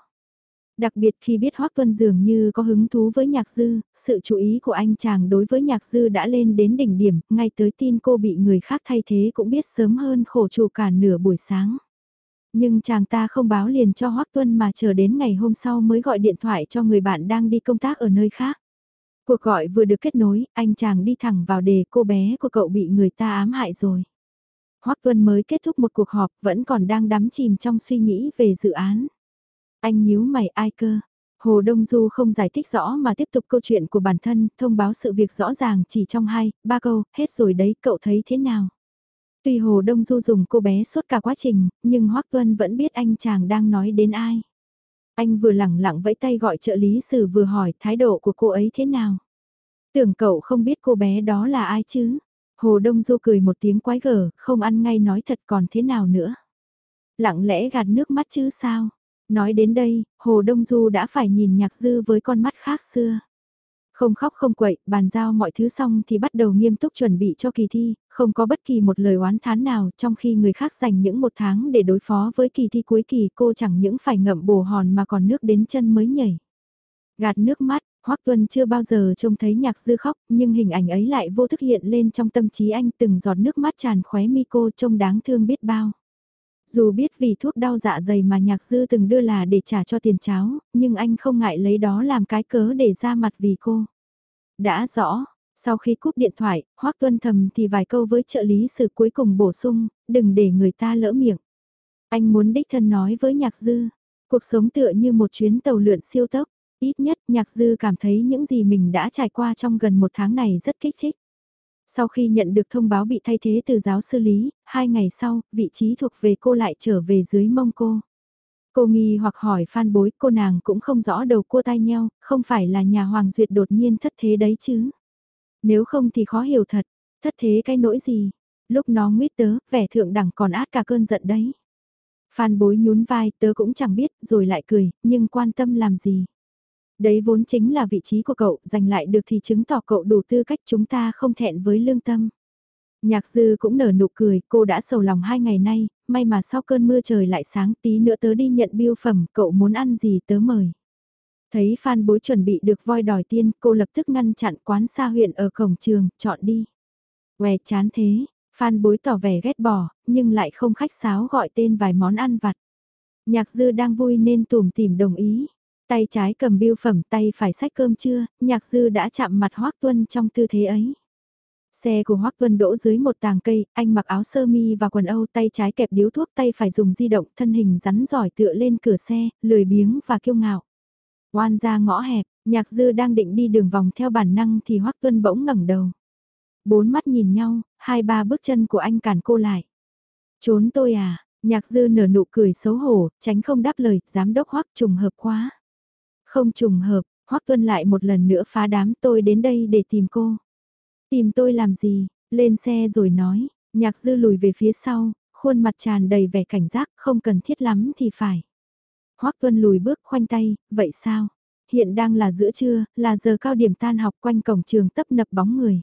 A: Đặc biệt khi biết Hoác Tuân dường như có hứng thú với nhạc dư, sự chú ý của anh chàng đối với nhạc dư đã lên đến đỉnh điểm, ngay tới tin cô bị người khác thay thế cũng biết sớm hơn khổ chủ cả nửa buổi sáng. Nhưng chàng ta không báo liền cho Hoác Tuân mà chờ đến ngày hôm sau mới gọi điện thoại cho người bạn đang đi công tác ở nơi khác. Cuộc gọi vừa được kết nối, anh chàng đi thẳng vào đề cô bé của cậu bị người ta ám hại rồi. Hoắc Tuân mới kết thúc một cuộc họp vẫn còn đang đắm chìm trong suy nghĩ về dự án. Anh nhíu mày ai cơ? Hồ Đông Du không giải thích rõ mà tiếp tục câu chuyện của bản thân, thông báo sự việc rõ ràng chỉ trong hai, ba câu, hết rồi đấy, cậu thấy thế nào? Tuy Hồ Đông Du dùng cô bé suốt cả quá trình, nhưng Hoắc Tuân vẫn biết anh chàng đang nói đến ai. Anh vừa lẳng lặng vẫy tay gọi trợ lý sử vừa hỏi thái độ của cô ấy thế nào. Tưởng cậu không biết cô bé đó là ai chứ? Hồ Đông Du cười một tiếng quái gở, không ăn ngay nói thật còn thế nào nữa. Lặng lẽ gạt nước mắt chứ sao. Nói đến đây, Hồ Đông Du đã phải nhìn nhạc dư với con mắt khác xưa. Không khóc không quậy, bàn giao mọi thứ xong thì bắt đầu nghiêm túc chuẩn bị cho kỳ thi, không có bất kỳ một lời oán thán nào trong khi người khác dành những một tháng để đối phó với kỳ thi cuối kỳ cô chẳng những phải ngậm bồ hòn mà còn nước đến chân mới nhảy. Gạt nước mắt, Hoắc Tuân chưa bao giờ trông thấy nhạc dư khóc, nhưng hình ảnh ấy lại vô thức hiện lên trong tâm trí anh từng giọt nước mắt tràn khóe mi cô trông đáng thương biết bao. Dù biết vì thuốc đau dạ dày mà nhạc dư từng đưa là để trả cho tiền cháo, nhưng anh không ngại lấy đó làm cái cớ để ra mặt vì cô. Đã rõ, sau khi cúp điện thoại, Hoắc Tuân thầm thì vài câu với trợ lý sự cuối cùng bổ sung, đừng để người ta lỡ miệng. Anh muốn đích thân nói với nhạc dư, cuộc sống tựa như một chuyến tàu lượn siêu tốc. Ít nhất nhạc dư cảm thấy những gì mình đã trải qua trong gần một tháng này rất kích thích. Sau khi nhận được thông báo bị thay thế từ giáo sư Lý, hai ngày sau, vị trí thuộc về cô lại trở về dưới mông cô. Cô nghi hoặc hỏi phan bối cô nàng cũng không rõ đầu cua tai nhau, không phải là nhà Hoàng Duyệt đột nhiên thất thế đấy chứ. Nếu không thì khó hiểu thật, thất thế cái nỗi gì, lúc nó nguyết tớ, vẻ thượng đẳng còn át cả cơn giận đấy. Phan bối nhún vai tớ cũng chẳng biết rồi lại cười, nhưng quan tâm làm gì. Đấy vốn chính là vị trí của cậu, giành lại được thì chứng tỏ cậu đủ tư cách chúng ta không thẹn với lương tâm. Nhạc dư cũng nở nụ cười, cô đã sầu lòng hai ngày nay, may mà sau cơn mưa trời lại sáng tí nữa tớ đi nhận biêu phẩm, cậu muốn ăn gì tớ mời. Thấy Phan bối chuẩn bị được voi đòi tiên, cô lập tức ngăn chặn quán xa huyện ở cổng trường, chọn đi. Què chán thế, Phan bối tỏ vẻ ghét bỏ, nhưng lại không khách sáo gọi tên vài món ăn vặt. Nhạc dư đang vui nên tùm tìm đồng ý. Tay trái cầm biêu phẩm tay phải sách cơm trưa, nhạc dư đã chạm mặt Hoác Tuân trong tư thế ấy. Xe của Hoác Tuân đỗ dưới một tàng cây, anh mặc áo sơ mi và quần âu tay trái kẹp điếu thuốc tay phải dùng di động thân hình rắn giỏi tựa lên cửa xe, lười biếng và kiêu ngạo. Oan ra ngõ hẹp, nhạc dư đang định đi đường vòng theo bản năng thì Hoác Tuân bỗng ngẩng đầu. Bốn mắt nhìn nhau, hai ba bước chân của anh cản cô lại. Trốn tôi à, nhạc dư nở nụ cười xấu hổ, tránh không đáp lời, giám đốc Hoác trùng hợp quá. Không trùng hợp, Hoắc Tuân lại một lần nữa phá đám tôi đến đây để tìm cô. Tìm tôi làm gì, lên xe rồi nói, nhạc dư lùi về phía sau, khuôn mặt tràn đầy vẻ cảnh giác, không cần thiết lắm thì phải. Hoắc Tuân lùi bước khoanh tay, vậy sao? Hiện đang là giữa trưa, là giờ cao điểm tan học quanh cổng trường tấp nập bóng người.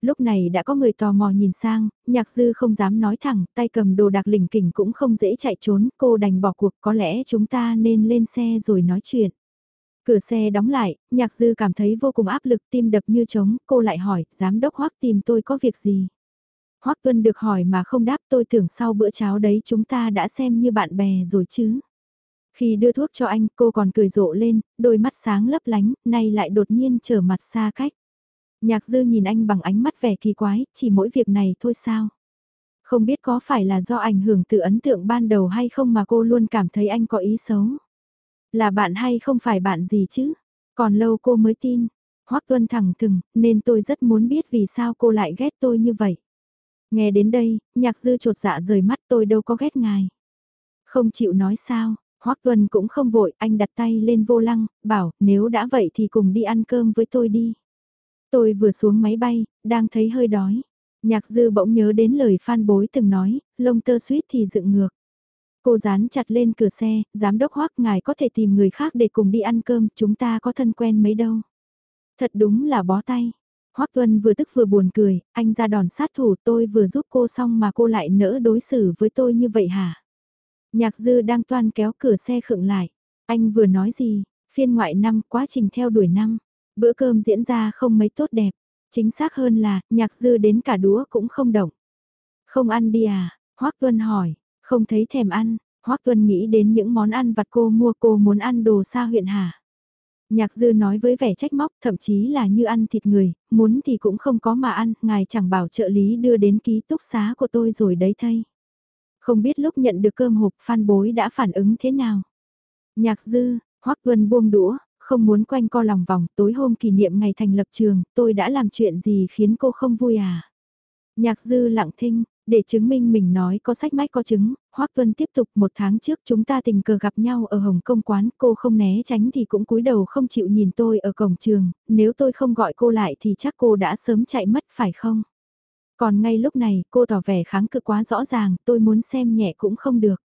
A: Lúc này đã có người tò mò nhìn sang, nhạc dư không dám nói thẳng, tay cầm đồ đạc lỉnh kỉnh cũng không dễ chạy trốn, cô đành bỏ cuộc có lẽ chúng ta nên lên xe rồi nói chuyện. Cửa xe đóng lại, nhạc dư cảm thấy vô cùng áp lực tim đập như trống, cô lại hỏi, giám đốc Hoắc tìm tôi có việc gì? Hoắc Tuân được hỏi mà không đáp tôi tưởng sau bữa cháo đấy chúng ta đã xem như bạn bè rồi chứ. Khi đưa thuốc cho anh cô còn cười rộ lên, đôi mắt sáng lấp lánh, nay lại đột nhiên trở mặt xa cách. Nhạc dư nhìn anh bằng ánh mắt vẻ kỳ quái, chỉ mỗi việc này thôi sao? Không biết có phải là do ảnh hưởng từ ấn tượng ban đầu hay không mà cô luôn cảm thấy anh có ý xấu. Là bạn hay không phải bạn gì chứ? Còn lâu cô mới tin. Hoắc Tuân thẳng thừng, nên tôi rất muốn biết vì sao cô lại ghét tôi như vậy. Nghe đến đây, nhạc dư trột dạ rời mắt tôi đâu có ghét ngài. Không chịu nói sao, Hoắc Tuân cũng không vội, anh đặt tay lên vô lăng, bảo nếu đã vậy thì cùng đi ăn cơm với tôi đi. Tôi vừa xuống máy bay, đang thấy hơi đói. Nhạc dư bỗng nhớ đến lời phan bối từng nói, lông tơ suýt thì dựng ngược. Cô dán chặt lên cửa xe, giám đốc hoắc ngài có thể tìm người khác để cùng đi ăn cơm, chúng ta có thân quen mấy đâu. Thật đúng là bó tay. Hoắc Tuân vừa tức vừa buồn cười, anh ra đòn sát thủ tôi vừa giúp cô xong mà cô lại nỡ đối xử với tôi như vậy hả? Nhạc dư đang toan kéo cửa xe khựng lại. Anh vừa nói gì? Phiên ngoại năm quá trình theo đuổi năm. Bữa cơm diễn ra không mấy tốt đẹp. Chính xác hơn là, nhạc dư đến cả đúa cũng không động. Không ăn đi à? Hoắc Tuân hỏi, không thấy thèm ăn, Hoắc Tuân nghĩ đến những món ăn vặt cô mua cô muốn ăn đồ xa huyện hả. Nhạc dư nói với vẻ trách móc, thậm chí là như ăn thịt người, muốn thì cũng không có mà ăn, ngài chẳng bảo trợ lý đưa đến ký túc xá của tôi rồi đấy thay. Không biết lúc nhận được cơm hộp phan bối đã phản ứng thế nào. Nhạc dư, Hoắc Tuân buông đũa, không muốn quanh co lòng vòng, tối hôm kỷ niệm ngày thành lập trường, tôi đã làm chuyện gì khiến cô không vui à? Nhạc dư lặng thinh, để chứng minh mình nói có sách mách có chứng, Hoắc Tuân tiếp tục một tháng trước chúng ta tình cờ gặp nhau ở Hồng Công quán, cô không né tránh thì cũng cúi đầu không chịu nhìn tôi ở cổng trường, nếu tôi không gọi cô lại thì chắc cô đã sớm chạy mất phải không? Còn ngay lúc này cô tỏ vẻ kháng cự quá rõ ràng, tôi muốn xem nhẹ cũng không được.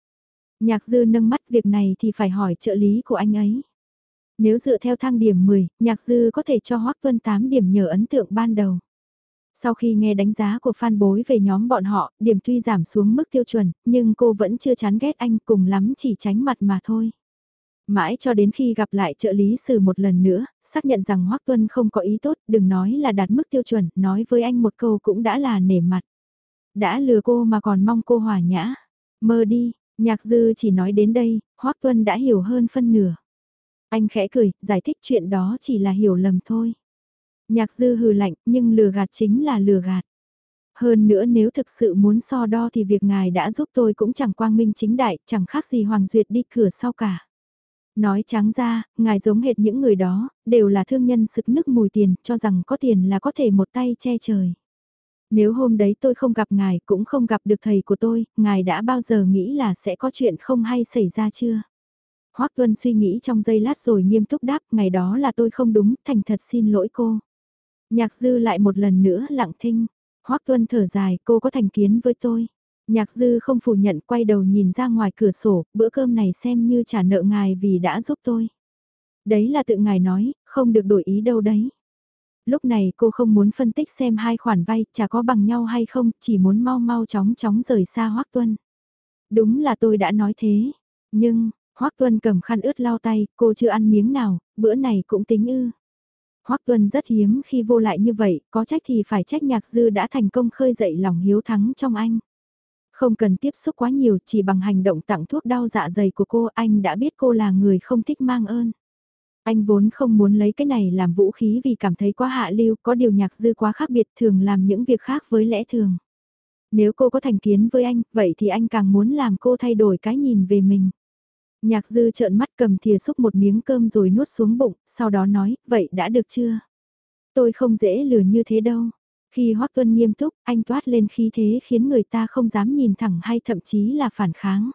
A: Nhạc dư nâng mắt việc này thì phải hỏi trợ lý của anh ấy. Nếu dựa theo thang điểm 10, nhạc dư có thể cho Hoắc Tuân 8 điểm nhờ ấn tượng ban đầu. Sau khi nghe đánh giá của fan bối về nhóm bọn họ, điểm tuy giảm xuống mức tiêu chuẩn, nhưng cô vẫn chưa chán ghét anh cùng lắm chỉ tránh mặt mà thôi. Mãi cho đến khi gặp lại trợ lý sử một lần nữa, xác nhận rằng Hoắc Tuân không có ý tốt, đừng nói là đạt mức tiêu chuẩn, nói với anh một câu cũng đã là nể mặt. Đã lừa cô mà còn mong cô hòa nhã. Mơ đi, nhạc dư chỉ nói đến đây, Hoắc Tuân đã hiểu hơn phân nửa. Anh khẽ cười, giải thích chuyện đó chỉ là hiểu lầm thôi. Nhạc dư hừ lạnh, nhưng lừa gạt chính là lừa gạt. Hơn nữa nếu thực sự muốn so đo thì việc ngài đã giúp tôi cũng chẳng quang minh chính đại, chẳng khác gì Hoàng Duyệt đi cửa sau cả. Nói trắng ra, ngài giống hệt những người đó, đều là thương nhân sực nức mùi tiền, cho rằng có tiền là có thể một tay che trời. Nếu hôm đấy tôi không gặp ngài cũng không gặp được thầy của tôi, ngài đã bao giờ nghĩ là sẽ có chuyện không hay xảy ra chưa? Hoác Tuân suy nghĩ trong giây lát rồi nghiêm túc đáp, ngày đó là tôi không đúng, thành thật xin lỗi cô. Nhạc dư lại một lần nữa lặng thinh. Hoác Tuân thở dài, cô có thành kiến với tôi. Nhạc dư không phủ nhận quay đầu nhìn ra ngoài cửa sổ, bữa cơm này xem như trả nợ ngài vì đã giúp tôi. Đấy là tự ngài nói, không được đổi ý đâu đấy. Lúc này cô không muốn phân tích xem hai khoản vay chả có bằng nhau hay không, chỉ muốn mau mau chóng chóng rời xa Hoác Tuân. Đúng là tôi đã nói thế, nhưng, Hoác Tuân cầm khăn ướt lau tay, cô chưa ăn miếng nào, bữa này cũng tính ư. Hoắc Tuân rất hiếm khi vô lại như vậy, có trách thì phải trách nhạc dư đã thành công khơi dậy lòng hiếu thắng trong anh. Không cần tiếp xúc quá nhiều, chỉ bằng hành động tặng thuốc đau dạ dày của cô anh đã biết cô là người không thích mang ơn. Anh vốn không muốn lấy cái này làm vũ khí vì cảm thấy quá hạ lưu, có điều nhạc dư quá khác biệt thường làm những việc khác với lẽ thường. Nếu cô có thành kiến với anh, vậy thì anh càng muốn làm cô thay đổi cái nhìn về mình. Nhạc dư trợn mắt cầm thìa xúc một miếng cơm rồi nuốt xuống bụng, sau đó nói, vậy đã được chưa? Tôi không dễ lừa như thế đâu. Khi Hoắc Tuân nghiêm túc, anh toát lên khí thế khiến người ta không dám nhìn thẳng hay thậm chí là phản kháng.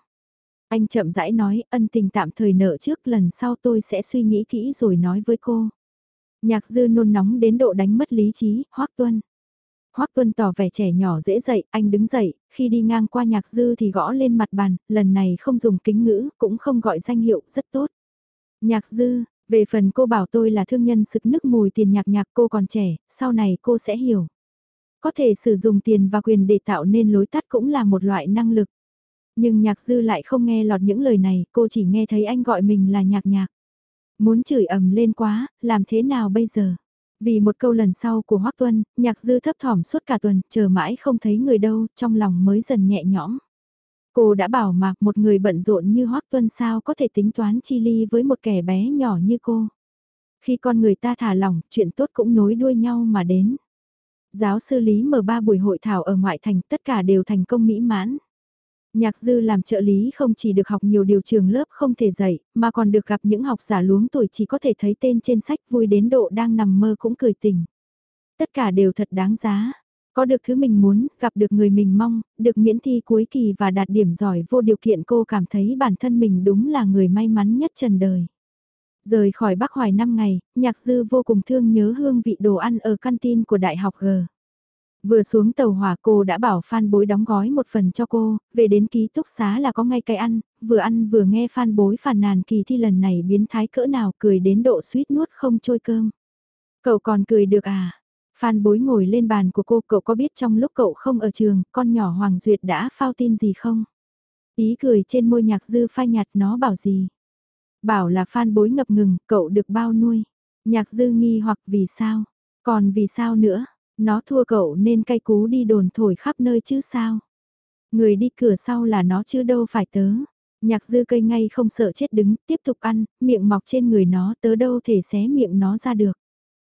A: Anh chậm rãi nói, ân tình tạm thời nợ trước lần sau tôi sẽ suy nghĩ kỹ rồi nói với cô. Nhạc dư nôn nóng đến độ đánh mất lý trí, Hoắc Tuân. Hoắc Tuân tỏ vẻ trẻ nhỏ dễ dậy, anh đứng dậy, khi đi ngang qua nhạc dư thì gõ lên mặt bàn, lần này không dùng kính ngữ, cũng không gọi danh hiệu, rất tốt. Nhạc dư, về phần cô bảo tôi là thương nhân sực nức mùi tiền nhạc nhạc cô còn trẻ, sau này cô sẽ hiểu. Có thể sử dụng tiền và quyền để tạo nên lối tắt cũng là một loại năng lực. Nhưng nhạc dư lại không nghe lọt những lời này, cô chỉ nghe thấy anh gọi mình là nhạc nhạc. Muốn chửi ầm lên quá, làm thế nào bây giờ? Vì một câu lần sau của Hoắc Tuân, nhạc dư thấp thỏm suốt cả tuần, chờ mãi không thấy người đâu, trong lòng mới dần nhẹ nhõm. Cô đã bảo mà một người bận rộn như Hoắc Tuân sao có thể tính toán chi ly với một kẻ bé nhỏ như cô. Khi con người ta thả lỏng, chuyện tốt cũng nối đuôi nhau mà đến. Giáo sư Lý mở ba buổi hội thảo ở ngoại thành tất cả đều thành công mỹ mãn. Nhạc dư làm trợ lý không chỉ được học nhiều điều trường lớp không thể dạy, mà còn được gặp những học giả luống tuổi chỉ có thể thấy tên trên sách vui đến độ đang nằm mơ cũng cười tỉnh. Tất cả đều thật đáng giá. Có được thứ mình muốn, gặp được người mình mong, được miễn thi cuối kỳ và đạt điểm giỏi vô điều kiện cô cảm thấy bản thân mình đúng là người may mắn nhất trần đời. Rời khỏi Bắc Hoài 5 ngày, nhạc dư vô cùng thương nhớ hương vị đồ ăn ở canteen của Đại học G. Vừa xuống tàu hỏa cô đã bảo Phan Bối đóng gói một phần cho cô, về đến ký túc xá là có ngay cái ăn, vừa ăn vừa nghe Phan Bối phàn nàn kỳ thi lần này biến thái cỡ nào cười đến độ suýt nuốt không trôi cơm. Cậu còn cười được à? Phan Bối ngồi lên bàn của cô, cậu có biết trong lúc cậu không ở trường, con nhỏ Hoàng Duyệt đã phao tin gì không? Ý cười trên môi nhạc dư phai nhạt nó bảo gì? Bảo là Phan Bối ngập ngừng, cậu được bao nuôi. Nhạc dư nghi hoặc vì sao? Còn vì sao nữa? Nó thua cậu nên cay cú đi đồn thổi khắp nơi chứ sao. Người đi cửa sau là nó chứ đâu phải tớ. Nhạc dư cây ngay không sợ chết đứng, tiếp tục ăn, miệng mọc trên người nó tớ đâu thể xé miệng nó ra được.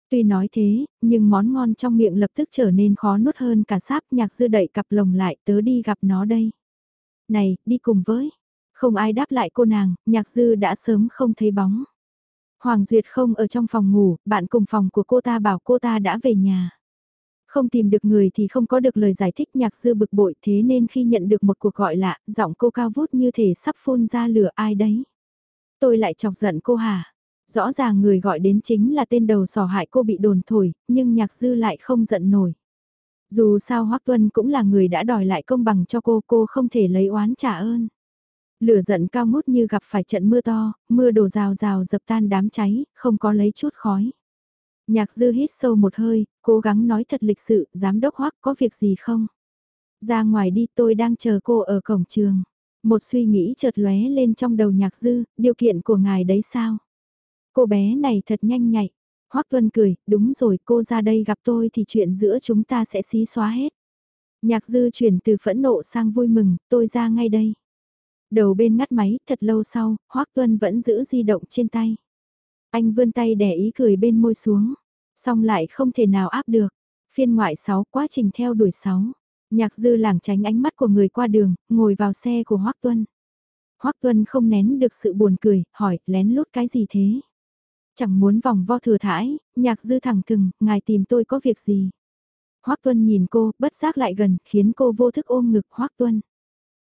A: Tuy nói thế, nhưng món ngon trong miệng lập tức trở nên khó nuốt hơn cả sáp nhạc dư đẩy cặp lồng lại tớ đi gặp nó đây. Này, đi cùng với. Không ai đáp lại cô nàng, nhạc dư đã sớm không thấy bóng. Hoàng Duyệt không ở trong phòng ngủ, bạn cùng phòng của cô ta bảo cô ta đã về nhà. Không tìm được người thì không có được lời giải thích nhạc dư bực bội thế nên khi nhận được một cuộc gọi lạ, giọng cô cao vút như thể sắp phun ra lửa ai đấy. Tôi lại chọc giận cô hả? Rõ ràng người gọi đến chính là tên đầu sò hại cô bị đồn thổi, nhưng nhạc dư lại không giận nổi. Dù sao Hoắc Tuân cũng là người đã đòi lại công bằng cho cô, cô không thể lấy oán trả ơn. Lửa giận cao mút như gặp phải trận mưa to, mưa đổ rào rào dập tan đám cháy, không có lấy chút khói. Nhạc dư hít sâu một hơi, cố gắng nói thật lịch sự, giám đốc hoắc có việc gì không? Ra ngoài đi tôi đang chờ cô ở cổng trường. Một suy nghĩ chợt lóe lên trong đầu nhạc dư, điều kiện của ngài đấy sao? Cô bé này thật nhanh nhạy. Hoắc Tuân cười, đúng rồi cô ra đây gặp tôi thì chuyện giữa chúng ta sẽ xí xóa hết. Nhạc dư chuyển từ phẫn nộ sang vui mừng, tôi ra ngay đây. Đầu bên ngắt máy, thật lâu sau, Hoắc Tuân vẫn giữ di động trên tay. Anh vươn tay đẻ ý cười bên môi xuống, song lại không thể nào áp được. Phiên ngoại 6 quá trình theo đuổi 6. Nhạc dư lảng tránh ánh mắt của người qua đường, ngồi vào xe của Hoác Tuân. Hoác Tuân không nén được sự buồn cười, hỏi, lén lút cái gì thế? Chẳng muốn vòng vo thừa thãi, nhạc dư thẳng thừng, ngài tìm tôi có việc gì? Hoắc Tuân nhìn cô, bất giác lại gần, khiến cô vô thức ôm ngực Hoắc Tuân.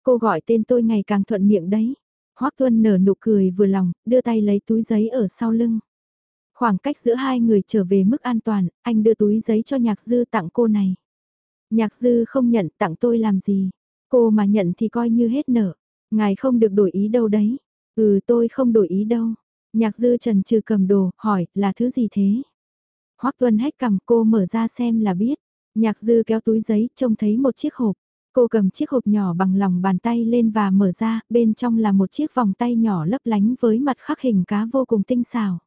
A: Cô gọi tên tôi ngày càng thuận miệng đấy. Hoắc Tuân nở nụ cười vừa lòng, đưa tay lấy túi giấy ở sau lưng. Khoảng cách giữa hai người trở về mức an toàn, anh đưa túi giấy cho Nhạc Dư tặng cô này. Nhạc Dư không nhận tặng tôi làm gì. Cô mà nhận thì coi như hết nợ. Ngài không được đổi ý đâu đấy. Ừ tôi không đổi ý đâu. Nhạc Dư trần trừ cầm đồ, hỏi là thứ gì thế? Hoắc Tuân hét cầm cô mở ra xem là biết. Nhạc Dư kéo túi giấy, trông thấy một chiếc hộp. Cô cầm chiếc hộp nhỏ bằng lòng bàn tay lên và mở ra, bên trong là một chiếc vòng tay nhỏ lấp lánh với mặt khắc hình cá vô cùng tinh xảo.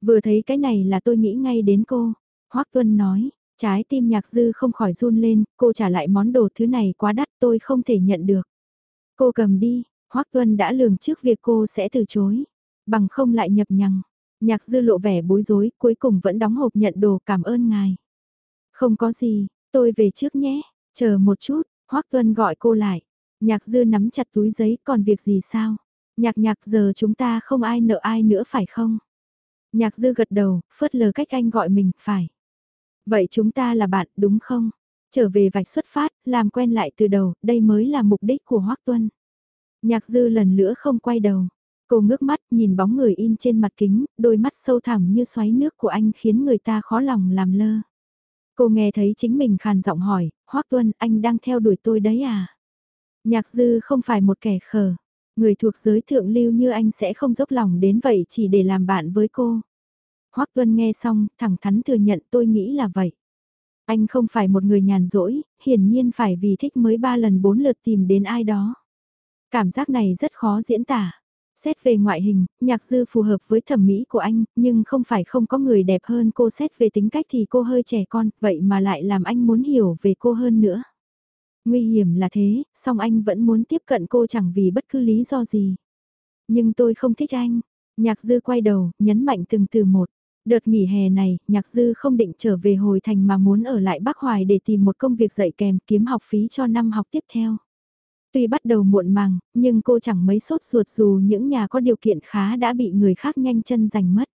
A: Vừa thấy cái này là tôi nghĩ ngay đến cô. Hoác Tuân nói, trái tim nhạc dư không khỏi run lên, cô trả lại món đồ thứ này quá đắt tôi không thể nhận được. Cô cầm đi, Hoác Tuân đã lường trước việc cô sẽ từ chối, bằng không lại nhập nhằng. Nhạc dư lộ vẻ bối rối, cuối cùng vẫn đóng hộp nhận đồ cảm ơn ngài. Không có gì, tôi về trước nhé, chờ một chút, Hoác Tuân gọi cô lại. Nhạc dư nắm chặt túi giấy còn việc gì sao? Nhạc nhạc giờ chúng ta không ai nợ ai nữa phải không? Nhạc dư gật đầu, phớt lờ cách anh gọi mình, phải. Vậy chúng ta là bạn, đúng không? Trở về vạch xuất phát, làm quen lại từ đầu, đây mới là mục đích của Hoác Tuân. Nhạc dư lần nữa không quay đầu. Cô ngước mắt nhìn bóng người in trên mặt kính, đôi mắt sâu thẳm như xoáy nước của anh khiến người ta khó lòng làm lơ. Cô nghe thấy chính mình khàn giọng hỏi, Hoác Tuân, anh đang theo đuổi tôi đấy à? Nhạc dư không phải một kẻ khờ. Người thuộc giới thượng lưu như anh sẽ không dốc lòng đến vậy chỉ để làm bạn với cô. Hoác Tuân nghe xong, thẳng thắn thừa nhận tôi nghĩ là vậy. Anh không phải một người nhàn rỗi, hiển nhiên phải vì thích mới ba lần bốn lượt tìm đến ai đó. Cảm giác này rất khó diễn tả. Xét về ngoại hình, nhạc dư phù hợp với thẩm mỹ của anh, nhưng không phải không có người đẹp hơn cô xét về tính cách thì cô hơi trẻ con, vậy mà lại làm anh muốn hiểu về cô hơn nữa. Nguy hiểm là thế, song anh vẫn muốn tiếp cận cô chẳng vì bất cứ lý do gì. Nhưng tôi không thích anh. Nhạc dư quay đầu, nhấn mạnh từng từ một. Đợt nghỉ hè này, Nhạc Dư không định trở về hồi thành mà muốn ở lại Bắc Hoài để tìm một công việc dạy kèm kiếm học phí cho năm học tiếp theo. Tuy bắt đầu muộn màng, nhưng cô chẳng mấy sốt ruột dù những nhà có điều kiện khá đã bị người khác nhanh chân giành mất.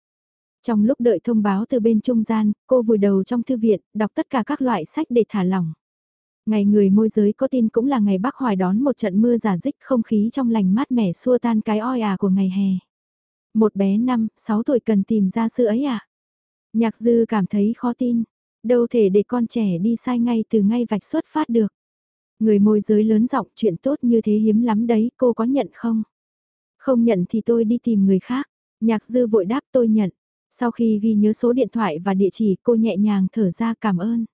A: Trong lúc đợi thông báo từ bên trung gian, cô vùi đầu trong thư viện, đọc tất cả các loại sách để thả lỏng. Ngày người môi giới có tin cũng là ngày Bắc Hoài đón một trận mưa giả dích không khí trong lành mát mẻ xua tan cái oi ả của ngày hè. Một bé năm, sáu tuổi cần tìm ra sư ấy à? Nhạc dư cảm thấy khó tin. Đâu thể để con trẻ đi sai ngay từ ngay vạch xuất phát được. Người môi giới lớn giọng chuyện tốt như thế hiếm lắm đấy, cô có nhận không? Không nhận thì tôi đi tìm người khác. Nhạc dư vội đáp tôi nhận. Sau khi ghi nhớ số điện thoại và địa chỉ cô nhẹ nhàng thở ra cảm ơn.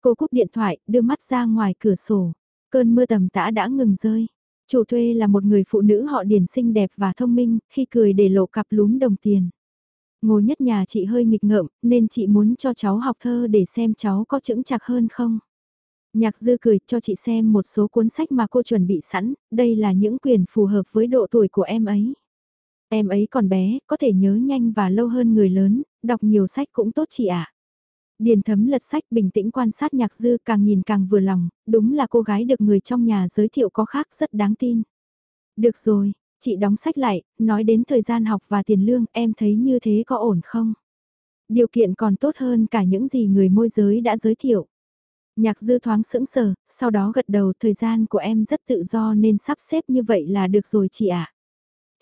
A: Cô cúp điện thoại, đưa mắt ra ngoài cửa sổ. Cơn mưa tầm tã đã ngừng rơi. Chủ thuê là một người phụ nữ họ điển xinh đẹp và thông minh, khi cười để lộ cặp lúm đồng tiền. Ngô nhất nhà chị hơi nghịch ngợm, nên chị muốn cho cháu học thơ để xem cháu có chững chạc hơn không. Nhạc dư cười cho chị xem một số cuốn sách mà cô chuẩn bị sẵn, đây là những quyền phù hợp với độ tuổi của em ấy. Em ấy còn bé, có thể nhớ nhanh và lâu hơn người lớn, đọc nhiều sách cũng tốt chị ạ. Điền thấm lật sách bình tĩnh quan sát nhạc dư càng nhìn càng vừa lòng, đúng là cô gái được người trong nhà giới thiệu có khác rất đáng tin. Được rồi, chị đóng sách lại, nói đến thời gian học và tiền lương em thấy như thế có ổn không? Điều kiện còn tốt hơn cả những gì người môi giới đã giới thiệu. Nhạc dư thoáng sững sờ, sau đó gật đầu thời gian của em rất tự do nên sắp xếp như vậy là được rồi chị ạ.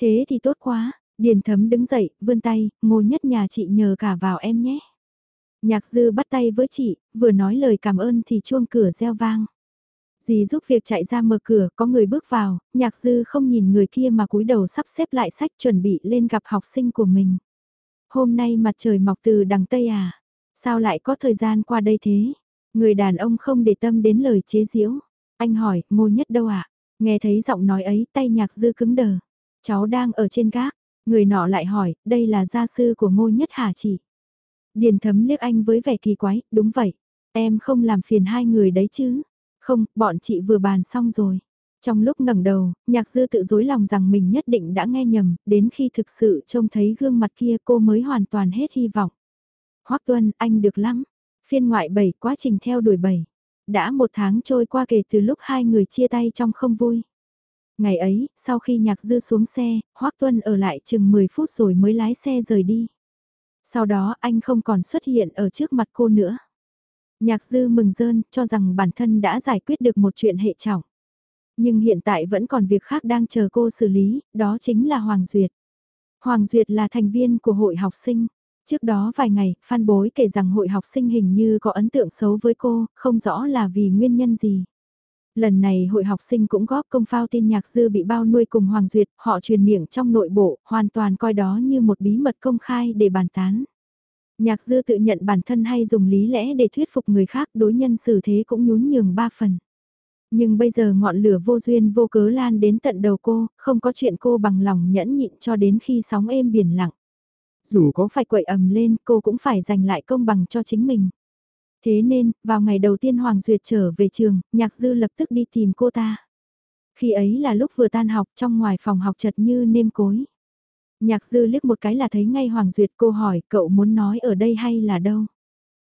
A: Thế thì tốt quá, Điền thấm đứng dậy, vươn tay, ngồi nhất nhà chị nhờ cả vào em nhé. Nhạc dư bắt tay với chị, vừa nói lời cảm ơn thì chuông cửa reo vang. Dì giúp việc chạy ra mở cửa, có người bước vào, nhạc dư không nhìn người kia mà cúi đầu sắp xếp lại sách chuẩn bị lên gặp học sinh của mình. Hôm nay mặt trời mọc từ đằng Tây à? Sao lại có thời gian qua đây thế? Người đàn ông không để tâm đến lời chế giễu. Anh hỏi, ngô nhất đâu ạ? À? Nghe thấy giọng nói ấy, tay nhạc dư cứng đờ. Cháu đang ở trên gác. Người nọ lại hỏi, đây là gia sư của ngô nhất hả chị? Điền thấm liếc anh với vẻ kỳ quái, đúng vậy. Em không làm phiền hai người đấy chứ. Không, bọn chị vừa bàn xong rồi. Trong lúc ngẩng đầu, nhạc dư tự dối lòng rằng mình nhất định đã nghe nhầm, đến khi thực sự trông thấy gương mặt kia cô mới hoàn toàn hết hy vọng. Hoác Tuân, anh được lắm. Phiên ngoại 7, quá trình theo đuổi 7. Đã một tháng trôi qua kể từ lúc hai người chia tay trong không vui. Ngày ấy, sau khi nhạc dư xuống xe, Hoác Tuân ở lại chừng 10 phút rồi mới lái xe rời đi. Sau đó anh không còn xuất hiện ở trước mặt cô nữa. Nhạc dư mừng rơn, cho rằng bản thân đã giải quyết được một chuyện hệ trọng. Nhưng hiện tại vẫn còn việc khác đang chờ cô xử lý, đó chính là Hoàng Duyệt. Hoàng Duyệt là thành viên của hội học sinh. Trước đó vài ngày, Phan Bối kể rằng hội học sinh hình như có ấn tượng xấu với cô, không rõ là vì nguyên nhân gì. Lần này hội học sinh cũng góp công phao tin nhạc dư bị bao nuôi cùng Hoàng Duyệt, họ truyền miệng trong nội bộ, hoàn toàn coi đó như một bí mật công khai để bàn tán. Nhạc dư tự nhận bản thân hay dùng lý lẽ để thuyết phục người khác đối nhân xử thế cũng nhún nhường ba phần. Nhưng bây giờ ngọn lửa vô duyên vô cớ lan đến tận đầu cô, không có chuyện cô bằng lòng nhẫn nhịn cho đến khi sóng êm biển lặng. Dù có phải quậy ầm lên, cô cũng phải giành lại công bằng cho chính mình. Thế nên, vào ngày đầu tiên Hoàng Duyệt trở về trường, Nhạc Dư lập tức đi tìm cô ta. Khi ấy là lúc vừa tan học trong ngoài phòng học chật như nêm cối. Nhạc Dư liếc một cái là thấy ngay Hoàng Duyệt cô hỏi cậu muốn nói ở đây hay là đâu.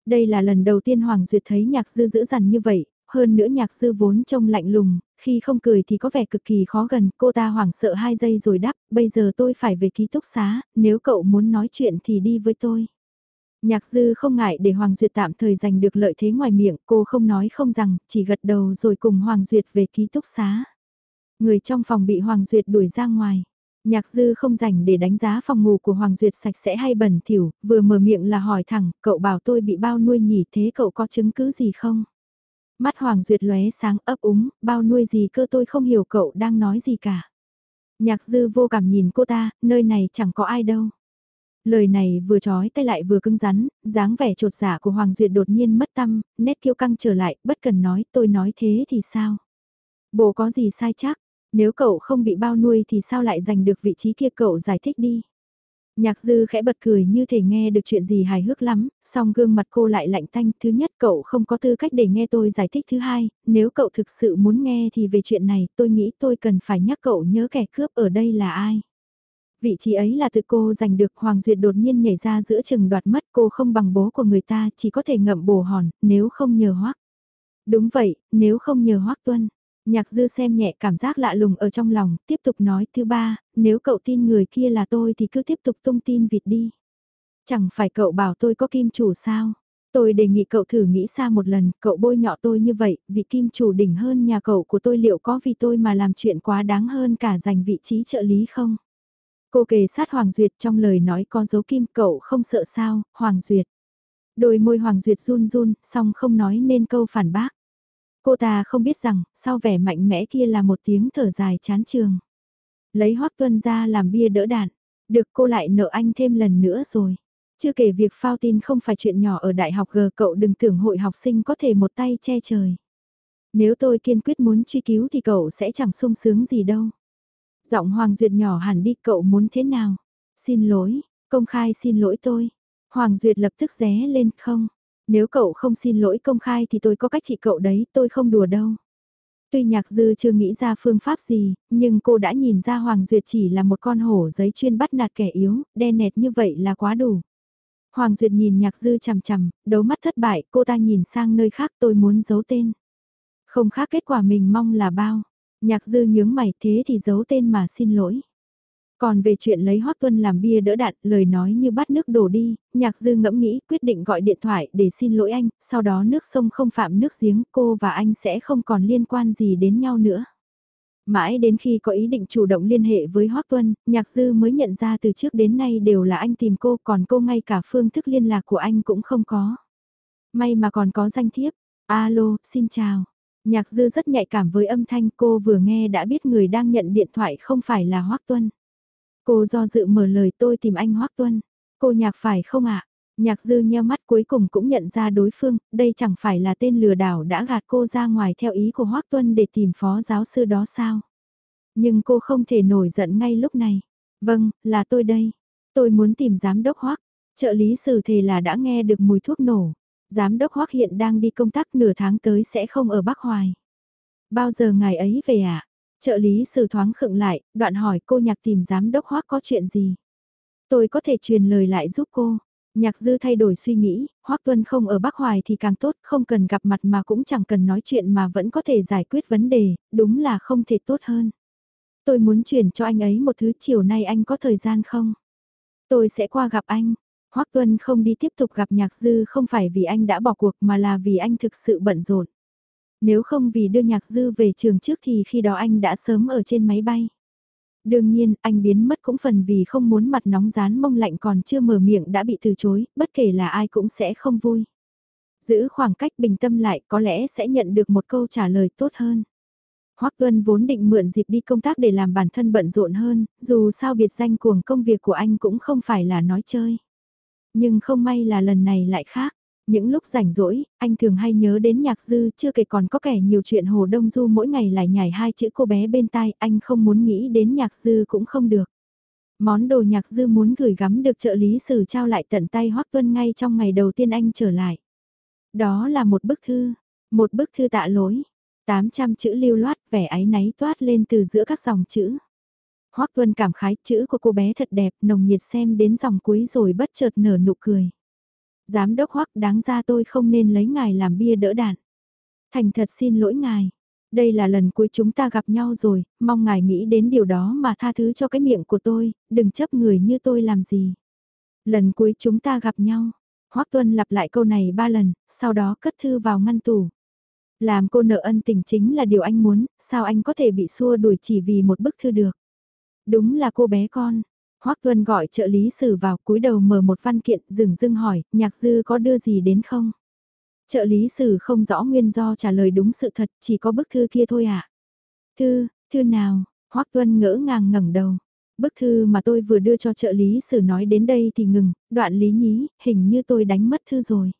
A: Đây là lần đầu tiên Hoàng Duyệt thấy Nhạc Dư dữ dằn như vậy, hơn nữa Nhạc Dư vốn trông lạnh lùng, khi không cười thì có vẻ cực kỳ khó gần, cô ta hoảng sợ hai giây rồi đáp, bây giờ tôi phải về ký túc xá, nếu cậu muốn nói chuyện thì đi với tôi. Nhạc dư không ngại để Hoàng Duyệt tạm thời giành được lợi thế ngoài miệng, cô không nói không rằng, chỉ gật đầu rồi cùng Hoàng Duyệt về ký túc xá. Người trong phòng bị Hoàng Duyệt đuổi ra ngoài. Nhạc dư không dành để đánh giá phòng ngủ của Hoàng Duyệt sạch sẽ hay bẩn thỉu, vừa mở miệng là hỏi thẳng, cậu bảo tôi bị bao nuôi nhỉ thế cậu có chứng cứ gì không? Mắt Hoàng Duyệt lóe sáng ấp úng, bao nuôi gì cơ tôi không hiểu cậu đang nói gì cả. Nhạc dư vô cảm nhìn cô ta, nơi này chẳng có ai đâu. Lời này vừa trói tay lại vừa cứng rắn, dáng vẻ trột giả dạ của Hoàng Duyệt đột nhiên mất tâm, nét kiêu căng trở lại, bất cần nói, tôi nói thế thì sao? Bộ có gì sai chắc, nếu cậu không bị bao nuôi thì sao lại giành được vị trí kia cậu giải thích đi. Nhạc dư khẽ bật cười như thể nghe được chuyện gì hài hước lắm, song gương mặt cô lại lạnh thanh. Thứ nhất cậu không có tư cách để nghe tôi giải thích. Thứ hai, nếu cậu thực sự muốn nghe thì về chuyện này tôi nghĩ tôi cần phải nhắc cậu nhớ kẻ cướp ở đây là ai. Vị trí ấy là từ cô giành được Hoàng Duyệt đột nhiên nhảy ra giữa chừng đoạt mất cô không bằng bố của người ta chỉ có thể ngậm bồ hòn nếu không nhờ hoắc. Đúng vậy, nếu không nhờ hoắc tuân. Nhạc dư xem nhẹ cảm giác lạ lùng ở trong lòng, tiếp tục nói thứ ba, nếu cậu tin người kia là tôi thì cứ tiếp tục tung tin vịt đi. Chẳng phải cậu bảo tôi có kim chủ sao? Tôi đề nghị cậu thử nghĩ xa một lần, cậu bôi nhọ tôi như vậy, vị kim chủ đỉnh hơn nhà cậu của tôi liệu có vì tôi mà làm chuyện quá đáng hơn cả giành vị trí trợ lý không? Cô kề sát Hoàng Duyệt trong lời nói có dấu kim cậu không sợ sao, Hoàng Duyệt. Đôi môi Hoàng Duyệt run run, song không nói nên câu phản bác. Cô ta không biết rằng, sau vẻ mạnh mẽ kia là một tiếng thở dài chán trường. Lấy Hoắc Tuân ra làm bia đỡ đạn, được cô lại nợ anh thêm lần nữa rồi. Chưa kể việc phao tin không phải chuyện nhỏ ở đại học G cậu đừng tưởng hội học sinh có thể một tay che trời. Nếu tôi kiên quyết muốn truy cứu thì cậu sẽ chẳng sung sướng gì đâu. Giọng Hoàng Duyệt nhỏ hẳn đi cậu muốn thế nào? Xin lỗi, công khai xin lỗi tôi. Hoàng Duyệt lập tức ré lên không. Nếu cậu không xin lỗi công khai thì tôi có cách trị cậu đấy, tôi không đùa đâu. Tuy nhạc dư chưa nghĩ ra phương pháp gì, nhưng cô đã nhìn ra Hoàng Duyệt chỉ là một con hổ giấy chuyên bắt nạt kẻ yếu, đen nẹt như vậy là quá đủ. Hoàng Duyệt nhìn nhạc dư chằm chằm, đấu mắt thất bại, cô ta nhìn sang nơi khác tôi muốn giấu tên. Không khác kết quả mình mong là bao. Nhạc dư nhướng mày thế thì giấu tên mà xin lỗi. Còn về chuyện lấy Hoắc Tuân làm bia đỡ đạn, lời nói như bắt nước đổ đi, nhạc dư ngẫm nghĩ quyết định gọi điện thoại để xin lỗi anh, sau đó nước sông không phạm nước giếng, cô và anh sẽ không còn liên quan gì đến nhau nữa. Mãi đến khi có ý định chủ động liên hệ với Hoắc Tuân, nhạc dư mới nhận ra từ trước đến nay đều là anh tìm cô, còn cô ngay cả phương thức liên lạc của anh cũng không có. May mà còn có danh thiếp. Alo, xin chào. Nhạc dư rất nhạy cảm với âm thanh cô vừa nghe đã biết người đang nhận điện thoại không phải là Hoắc Tuân. Cô do dự mở lời tôi tìm anh Hoắc Tuân. Cô nhạc phải không ạ? Nhạc dư nheo mắt cuối cùng cũng nhận ra đối phương, đây chẳng phải là tên lừa đảo đã gạt cô ra ngoài theo ý của Hoắc Tuân để tìm phó giáo sư đó sao? Nhưng cô không thể nổi giận ngay lúc này. Vâng, là tôi đây. Tôi muốn tìm giám đốc Hoắc. Trợ lý sử thề là đã nghe được mùi thuốc nổ. Giám đốc Hoắc hiện đang đi công tác nửa tháng tới sẽ không ở Bắc Hoài. Bao giờ ngài ấy về ạ? À? Trợ lý sử thoáng khựng lại, đoạn hỏi cô nhạc tìm giám đốc Hoắc có chuyện gì? Tôi có thể truyền lời lại giúp cô. Nhạc dư thay đổi suy nghĩ, Hoắc Tuân không ở Bắc Hoài thì càng tốt, không cần gặp mặt mà cũng chẳng cần nói chuyện mà vẫn có thể giải quyết vấn đề, đúng là không thể tốt hơn. Tôi muốn chuyển cho anh ấy một thứ chiều nay anh có thời gian không? Tôi sẽ qua gặp anh. Hoắc Tuân không đi tiếp tục gặp Nhạc Dư không phải vì anh đã bỏ cuộc mà là vì anh thực sự bận rộn. Nếu không vì đưa Nhạc Dư về trường trước thì khi đó anh đã sớm ở trên máy bay. Đương nhiên, anh biến mất cũng phần vì không muốn mặt nóng rán mông lạnh còn chưa mở miệng đã bị từ chối, bất kể là ai cũng sẽ không vui. Giữ khoảng cách bình tâm lại có lẽ sẽ nhận được một câu trả lời tốt hơn. Hoắc Tuân vốn định mượn dịp đi công tác để làm bản thân bận rộn hơn, dù sao biệt danh cuồng công việc của anh cũng không phải là nói chơi. Nhưng không may là lần này lại khác. Những lúc rảnh rỗi, anh thường hay nhớ đến nhạc dư, chưa kể còn có kẻ nhiều chuyện Hồ Đông Du mỗi ngày lại nhảy hai chữ cô bé bên tai, anh không muốn nghĩ đến nhạc dư cũng không được. Món đồ nhạc dư muốn gửi gắm được trợ lý sử trao lại tận tay Hoắc Tuân ngay trong ngày đầu tiên anh trở lại. Đó là một bức thư, một bức thư tạ lỗi, 800 chữ lưu loát vẻ áy náy toát lên từ giữa các dòng chữ. Hoắc Tuân cảm khái chữ của cô bé thật đẹp, nồng nhiệt xem đến dòng cuối rồi bất chợt nở nụ cười. Giám đốc Hoắc đáng ra tôi không nên lấy ngài làm bia đỡ đạn. Thành thật xin lỗi ngài. Đây là lần cuối chúng ta gặp nhau rồi, mong ngài nghĩ đến điều đó mà tha thứ cho cái miệng của tôi, đừng chấp người như tôi làm gì. Lần cuối chúng ta gặp nhau, Hoắc Tuân lặp lại câu này ba lần, sau đó cất thư vào ngăn tủ. Làm cô nợ ân tình chính là điều anh muốn, sao anh có thể bị xua đuổi chỉ vì một bức thư được. Đúng là cô bé con. Hoắc Tuân gọi trợ lý sử vào cúi đầu mở một văn kiện dừng dưng hỏi, nhạc dư có đưa gì đến không? Trợ lý sử không rõ nguyên do trả lời đúng sự thật, chỉ có bức thư kia thôi à? Thư, thư nào? Hoắc Tuân ngỡ ngàng ngẩng đầu. Bức thư mà tôi vừa đưa cho trợ lý sử nói đến đây thì ngừng, đoạn lý nhí, hình như tôi đánh mất thư rồi.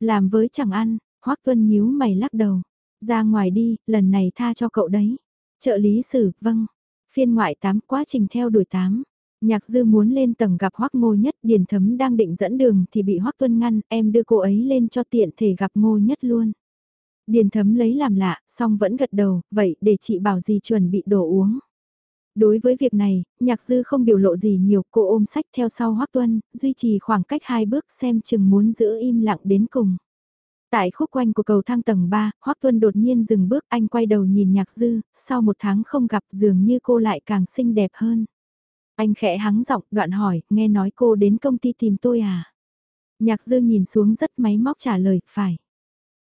A: Làm với chẳng ăn, Hoắc Tuân nhíu mày lắc đầu. Ra ngoài đi, lần này tha cho cậu đấy. Trợ lý sử, vâng. Phiên ngoại 8 quá trình theo đuổi 8. Nhạc dư muốn lên tầng gặp Hoắc Ngô Nhất, Điền Thấm đang định dẫn đường thì bị Hoắc Tuân ngăn, em đưa cô ấy lên cho tiện thể gặp Ngô Nhất luôn. Điền Thấm lấy làm lạ, xong vẫn gật đầu, vậy để chị bảo gì chuẩn bị đồ uống. Đối với việc này, nhạc dư không biểu lộ gì nhiều, cô ôm sách theo sau Hoắc Tuân, duy trì khoảng cách hai bước xem chừng muốn giữ im lặng đến cùng. Tại khúc quanh của cầu thang tầng 3, Hoắc Tuân đột nhiên dừng bước anh quay đầu nhìn nhạc dư, sau một tháng không gặp dường như cô lại càng xinh đẹp hơn. Anh khẽ hắng giọng đoạn hỏi, nghe nói cô đến công ty tìm tôi à? Nhạc dư nhìn xuống rất máy móc trả lời, phải.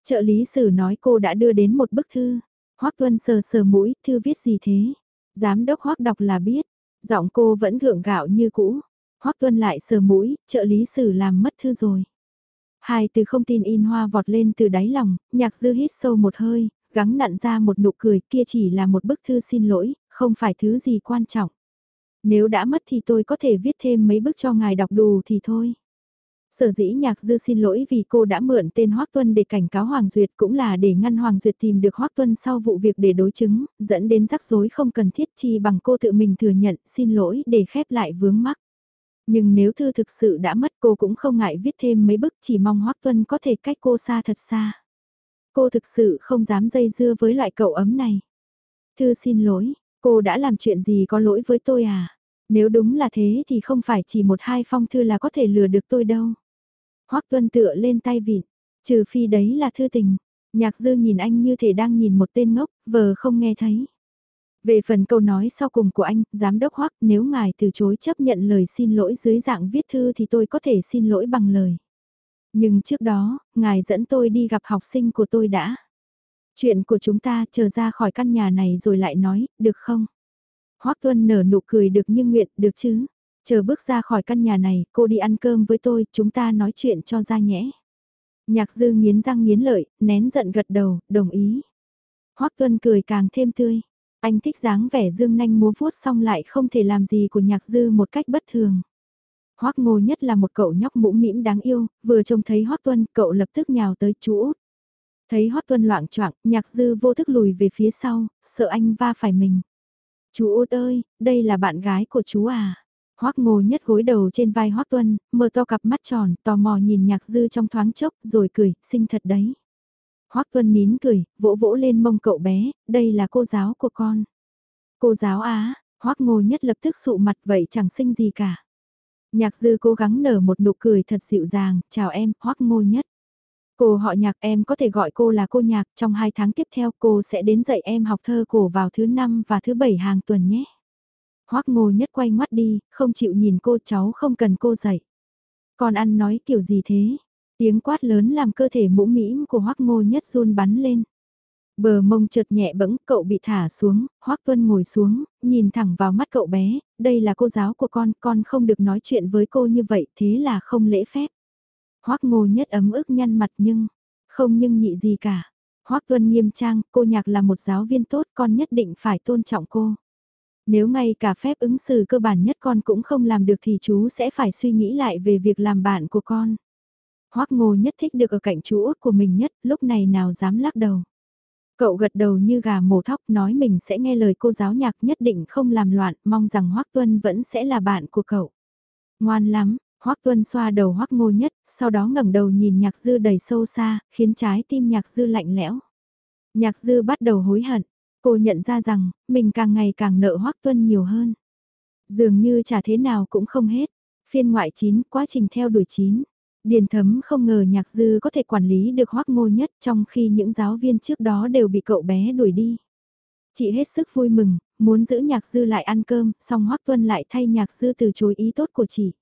A: Trợ lý sử nói cô đã đưa đến một bức thư. Hoắc Tuân sờ sờ mũi, thư viết gì thế? Giám đốc Hoắc đọc là biết. Giọng cô vẫn gượng gạo như cũ. Hoắc Tuân lại sờ mũi, trợ lý sử làm mất thư rồi. Hai từ không tin in hoa vọt lên từ đáy lòng, nhạc dư hít sâu một hơi, gắng nặn ra một nụ cười kia chỉ là một bức thư xin lỗi, không phải thứ gì quan trọng. Nếu đã mất thì tôi có thể viết thêm mấy bức cho ngài đọc đủ thì thôi. Sở dĩ nhạc dư xin lỗi vì cô đã mượn tên Hoác Tuân để cảnh cáo Hoàng Duyệt cũng là để ngăn Hoàng Duyệt tìm được Hoác Tuân sau vụ việc để đối chứng, dẫn đến rắc rối không cần thiết chi bằng cô tự mình thừa nhận xin lỗi để khép lại vướng mắc. Nhưng nếu thư thực sự đã mất cô cũng không ngại viết thêm mấy bức chỉ mong Hoác Tuân có thể cách cô xa thật xa. Cô thực sự không dám dây dưa với loại cậu ấm này. Thư xin lỗi, cô đã làm chuyện gì có lỗi với tôi à? Nếu đúng là thế thì không phải chỉ một hai phong thư là có thể lừa được tôi đâu. hoắc Tuân tựa lên tay vịn, trừ phi đấy là thư tình. Nhạc dư nhìn anh như thể đang nhìn một tên ngốc, vờ không nghe thấy. Về phần câu nói sau cùng của anh, giám đốc Hoắc, nếu ngài từ chối chấp nhận lời xin lỗi dưới dạng viết thư thì tôi có thể xin lỗi bằng lời. Nhưng trước đó, ngài dẫn tôi đi gặp học sinh của tôi đã. Chuyện của chúng ta chờ ra khỏi căn nhà này rồi lại nói, được không? Hoắc Tuân nở nụ cười được như nguyện, được chứ? Chờ bước ra khỏi căn nhà này, cô đi ăn cơm với tôi, chúng ta nói chuyện cho ra nhẽ. Nhạc dư nghiến răng nghiến lợi, nén giận gật đầu, đồng ý. Hoắc Tuân cười càng thêm tươi. Anh thích dáng vẻ dương nanh múa vuốt xong lại không thể làm gì của nhạc dư một cách bất thường. Hoắc Ngô nhất là một cậu nhóc mũ mĩm đáng yêu, vừa trông thấy Hoắc Tuân, cậu lập tức nhào tới chú út. Thấy Hoắc Tuân loạn choạng, nhạc dư vô thức lùi về phía sau, sợ anh va phải mình. Chú út ơi, đây là bạn gái của chú à? Hoắc Ngô nhất gối đầu trên vai Hoắc Tuân, mở to cặp mắt tròn, tò mò nhìn nhạc dư trong thoáng chốc, rồi cười, xinh thật đấy. Hoắc Tuân nín cười, vỗ vỗ lên mông cậu bé, đây là cô giáo của con. Cô giáo á, Hoắc Ngô Nhất lập tức sụ mặt vậy chẳng xinh gì cả. Nhạc dư cố gắng nở một nụ cười thật dịu dàng, chào em, Hoắc Ngô Nhất. Cô họ nhạc em có thể gọi cô là cô nhạc, trong hai tháng tiếp theo cô sẽ đến dạy em học thơ cổ vào thứ năm và thứ bảy hàng tuần nhé. Hoắc Ngô Nhất quay ngoắt đi, không chịu nhìn cô cháu không cần cô dạy. Con ăn nói kiểu gì thế? Tiếng quát lớn làm cơ thể mũ mĩm của Hoắc Ngô Nhất run bắn lên. Bờ mông chợt nhẹ bẫng, cậu bị thả xuống, Hoắc Tuân ngồi xuống, nhìn thẳng vào mắt cậu bé, đây là cô giáo của con, con không được nói chuyện với cô như vậy, thế là không lễ phép. Hoắc Ngô Nhất ấm ức nhăn mặt nhưng, không nhưng nhị gì cả. Hoắc Tuân nghiêm trang, cô nhạc là một giáo viên tốt, con nhất định phải tôn trọng cô. Nếu ngay cả phép ứng xử cơ bản nhất con cũng không làm được thì chú sẽ phải suy nghĩ lại về việc làm bạn của con. Hoắc Ngô nhất thích được ở cạnh chú út của mình nhất, lúc này nào dám lắc đầu. Cậu gật đầu như gà mổ thóc nói mình sẽ nghe lời cô giáo nhạc nhất định không làm loạn, mong rằng Hoắc Tuân vẫn sẽ là bạn của cậu. Ngoan lắm, Hoắc Tuân xoa đầu Hoắc Ngô Nhất, sau đó ngẩng đầu nhìn Nhạc Dư đầy sâu xa, khiến trái tim Nhạc Dư lạnh lẽo. Nhạc Dư bắt đầu hối hận, cô nhận ra rằng, mình càng ngày càng nợ Hoắc Tuân nhiều hơn. Dường như trả thế nào cũng không hết. Phiên ngoại 9, quá trình theo đuổi 9. Điền thấm không ngờ nhạc dư có thể quản lý được hoắc ngô nhất trong khi những giáo viên trước đó đều bị cậu bé đuổi đi. Chị hết sức vui mừng, muốn giữ nhạc dư lại ăn cơm, song hoắc tuân lại thay nhạc dư từ chối ý tốt của chị.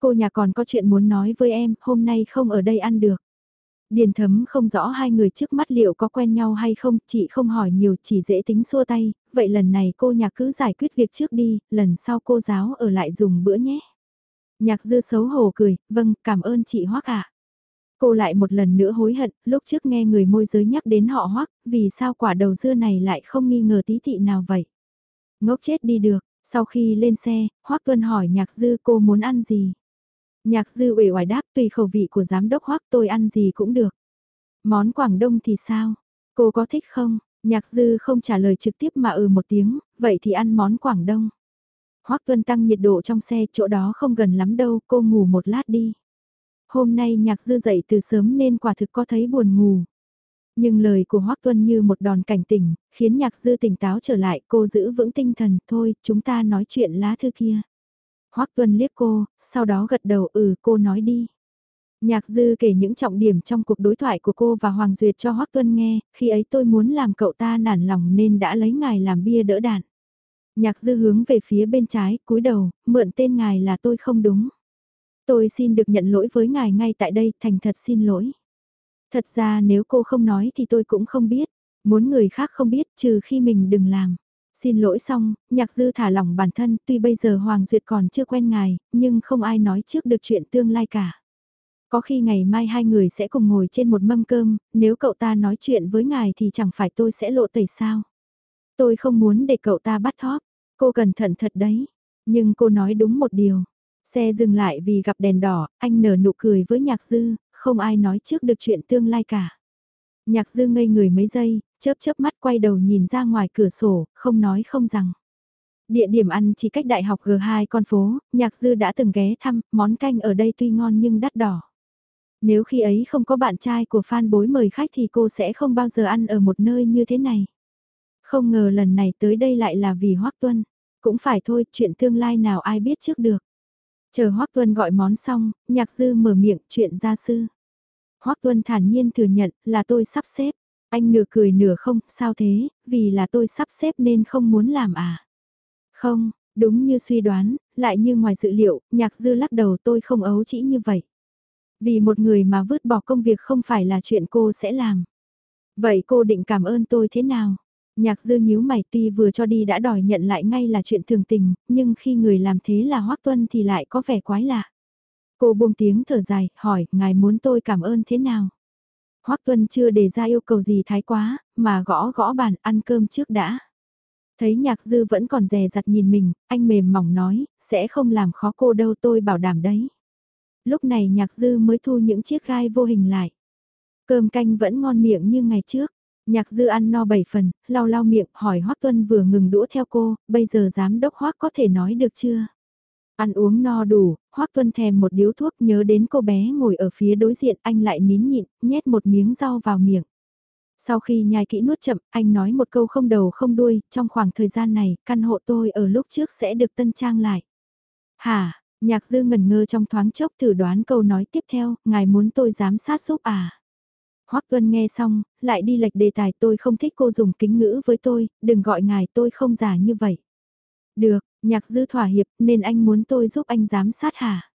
A: Cô nhà còn có chuyện muốn nói với em, hôm nay không ở đây ăn được. Điền thấm không rõ hai người trước mắt liệu có quen nhau hay không, chị không hỏi nhiều, chỉ dễ tính xua tay, vậy lần này cô nhà cứ giải quyết việc trước đi, lần sau cô giáo ở lại dùng bữa nhé. Nhạc dư xấu hổ cười, vâng, cảm ơn chị Hoắc ạ. Cô lại một lần nữa hối hận, lúc trước nghe người môi giới nhắc đến họ Hoắc, vì sao quả đầu dưa này lại không nghi ngờ tí thị nào vậy? Ngốc chết đi được, sau khi lên xe, Hoắc Tuân hỏi Nhạc dư cô muốn ăn gì? Nhạc dư uể oải đáp tùy khẩu vị của giám đốc Hoắc tôi ăn gì cũng được. Món Quảng Đông thì sao? Cô có thích không? Nhạc dư không trả lời trực tiếp mà ừ một tiếng, vậy thì ăn món Quảng Đông. Hoắc Tuân tăng nhiệt độ trong xe, chỗ đó không gần lắm đâu, cô ngủ một lát đi. Hôm nay nhạc dư dậy từ sớm nên quả thực có thấy buồn ngủ. Nhưng lời của Hoắc Tuân như một đòn cảnh tỉnh, khiến nhạc dư tỉnh táo trở lại, cô giữ vững tinh thần, thôi, chúng ta nói chuyện lá thư kia. Hoắc Tuân liếc cô, sau đó gật đầu ừ cô nói đi. Nhạc dư kể những trọng điểm trong cuộc đối thoại của cô và Hoàng Duyệt cho Hoắc Tuân nghe, khi ấy tôi muốn làm cậu ta nản lòng nên đã lấy ngài làm bia đỡ đạn. Nhạc dư hướng về phía bên trái, cúi đầu, mượn tên ngài là tôi không đúng. Tôi xin được nhận lỗi với ngài ngay tại đây, thành thật xin lỗi. Thật ra nếu cô không nói thì tôi cũng không biết, muốn người khác không biết trừ khi mình đừng làm. Xin lỗi xong, nhạc dư thả lỏng bản thân, tuy bây giờ Hoàng Duyệt còn chưa quen ngài, nhưng không ai nói trước được chuyện tương lai cả. Có khi ngày mai hai người sẽ cùng ngồi trên một mâm cơm, nếu cậu ta nói chuyện với ngài thì chẳng phải tôi sẽ lộ tẩy sao. Tôi không muốn để cậu ta bắt thóp, cô cẩn thận thật đấy. Nhưng cô nói đúng một điều. Xe dừng lại vì gặp đèn đỏ, anh nở nụ cười với nhạc dư, không ai nói trước được chuyện tương lai cả. Nhạc dư ngây người mấy giây, chớp chớp mắt quay đầu nhìn ra ngoài cửa sổ, không nói không rằng. Địa điểm ăn chỉ cách đại học G2 con phố, nhạc dư đã từng ghé thăm, món canh ở đây tuy ngon nhưng đắt đỏ. Nếu khi ấy không có bạn trai của fan bối mời khách thì cô sẽ không bao giờ ăn ở một nơi như thế này. Không ngờ lần này tới đây lại là vì Hoắc Tuân. Cũng phải thôi, chuyện tương lai nào ai biết trước được. Chờ Hoắc Tuân gọi món xong, nhạc dư mở miệng chuyện gia sư. Hoắc Tuân thản nhiên thừa nhận là tôi sắp xếp. Anh nửa cười nửa không, sao thế, vì là tôi sắp xếp nên không muốn làm à. Không, đúng như suy đoán, lại như ngoài dự liệu, nhạc dư lắc đầu tôi không ấu chỉ như vậy. Vì một người mà vứt bỏ công việc không phải là chuyện cô sẽ làm. Vậy cô định cảm ơn tôi thế nào? Nhạc dư nhíu mày tuy vừa cho đi đã đòi nhận lại ngay là chuyện thường tình, nhưng khi người làm thế là hoắc Tuân thì lại có vẻ quái lạ. Cô buông tiếng thở dài, hỏi, ngài muốn tôi cảm ơn thế nào? Hoắc Tuân chưa đề ra yêu cầu gì thái quá, mà gõ gõ bàn ăn cơm trước đã. Thấy nhạc dư vẫn còn dè dặt nhìn mình, anh mềm mỏng nói, sẽ không làm khó cô đâu tôi bảo đảm đấy. Lúc này nhạc dư mới thu những chiếc gai vô hình lại. Cơm canh vẫn ngon miệng như ngày trước. Nhạc dư ăn no bảy phần, lau lau miệng, hỏi Hoắc Tuân vừa ngừng đũa theo cô, bây giờ giám đốc Hoắc có thể nói được chưa? Ăn uống no đủ, Hoác Tuân thèm một điếu thuốc nhớ đến cô bé ngồi ở phía đối diện, anh lại nín nhịn, nhét một miếng rau vào miệng. Sau khi nhai kỹ nuốt chậm, anh nói một câu không đầu không đuôi, trong khoảng thời gian này, căn hộ tôi ở lúc trước sẽ được tân trang lại. Hả, nhạc dư ngần ngơ trong thoáng chốc thử đoán câu nói tiếp theo, ngài muốn tôi giám sát giúp à? Hoắc Tuân nghe xong, lại đi lệch đề tài tôi không thích cô dùng kính ngữ với tôi, đừng gọi ngài tôi không giả như vậy. Được, nhạc dư thỏa hiệp nên anh muốn tôi giúp anh giám sát hả?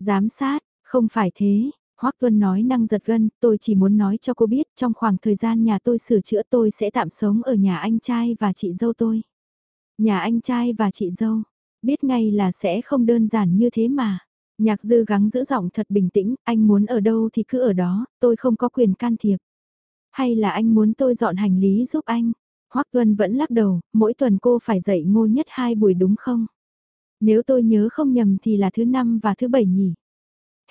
A: Giám sát, không phải thế, Hoắc Tuân nói năng giật gân, tôi chỉ muốn nói cho cô biết trong khoảng thời gian nhà tôi sửa chữa tôi sẽ tạm sống ở nhà anh trai và chị dâu tôi. Nhà anh trai và chị dâu, biết ngay là sẽ không đơn giản như thế mà. Nhạc dư gắng giữ giọng thật bình tĩnh, anh muốn ở đâu thì cứ ở đó, tôi không có quyền can thiệp. Hay là anh muốn tôi dọn hành lý giúp anh? Hoắc Tuân vẫn lắc đầu, mỗi tuần cô phải dạy ngô nhất hai buổi đúng không? Nếu tôi nhớ không nhầm thì là thứ năm và thứ bảy nhỉ?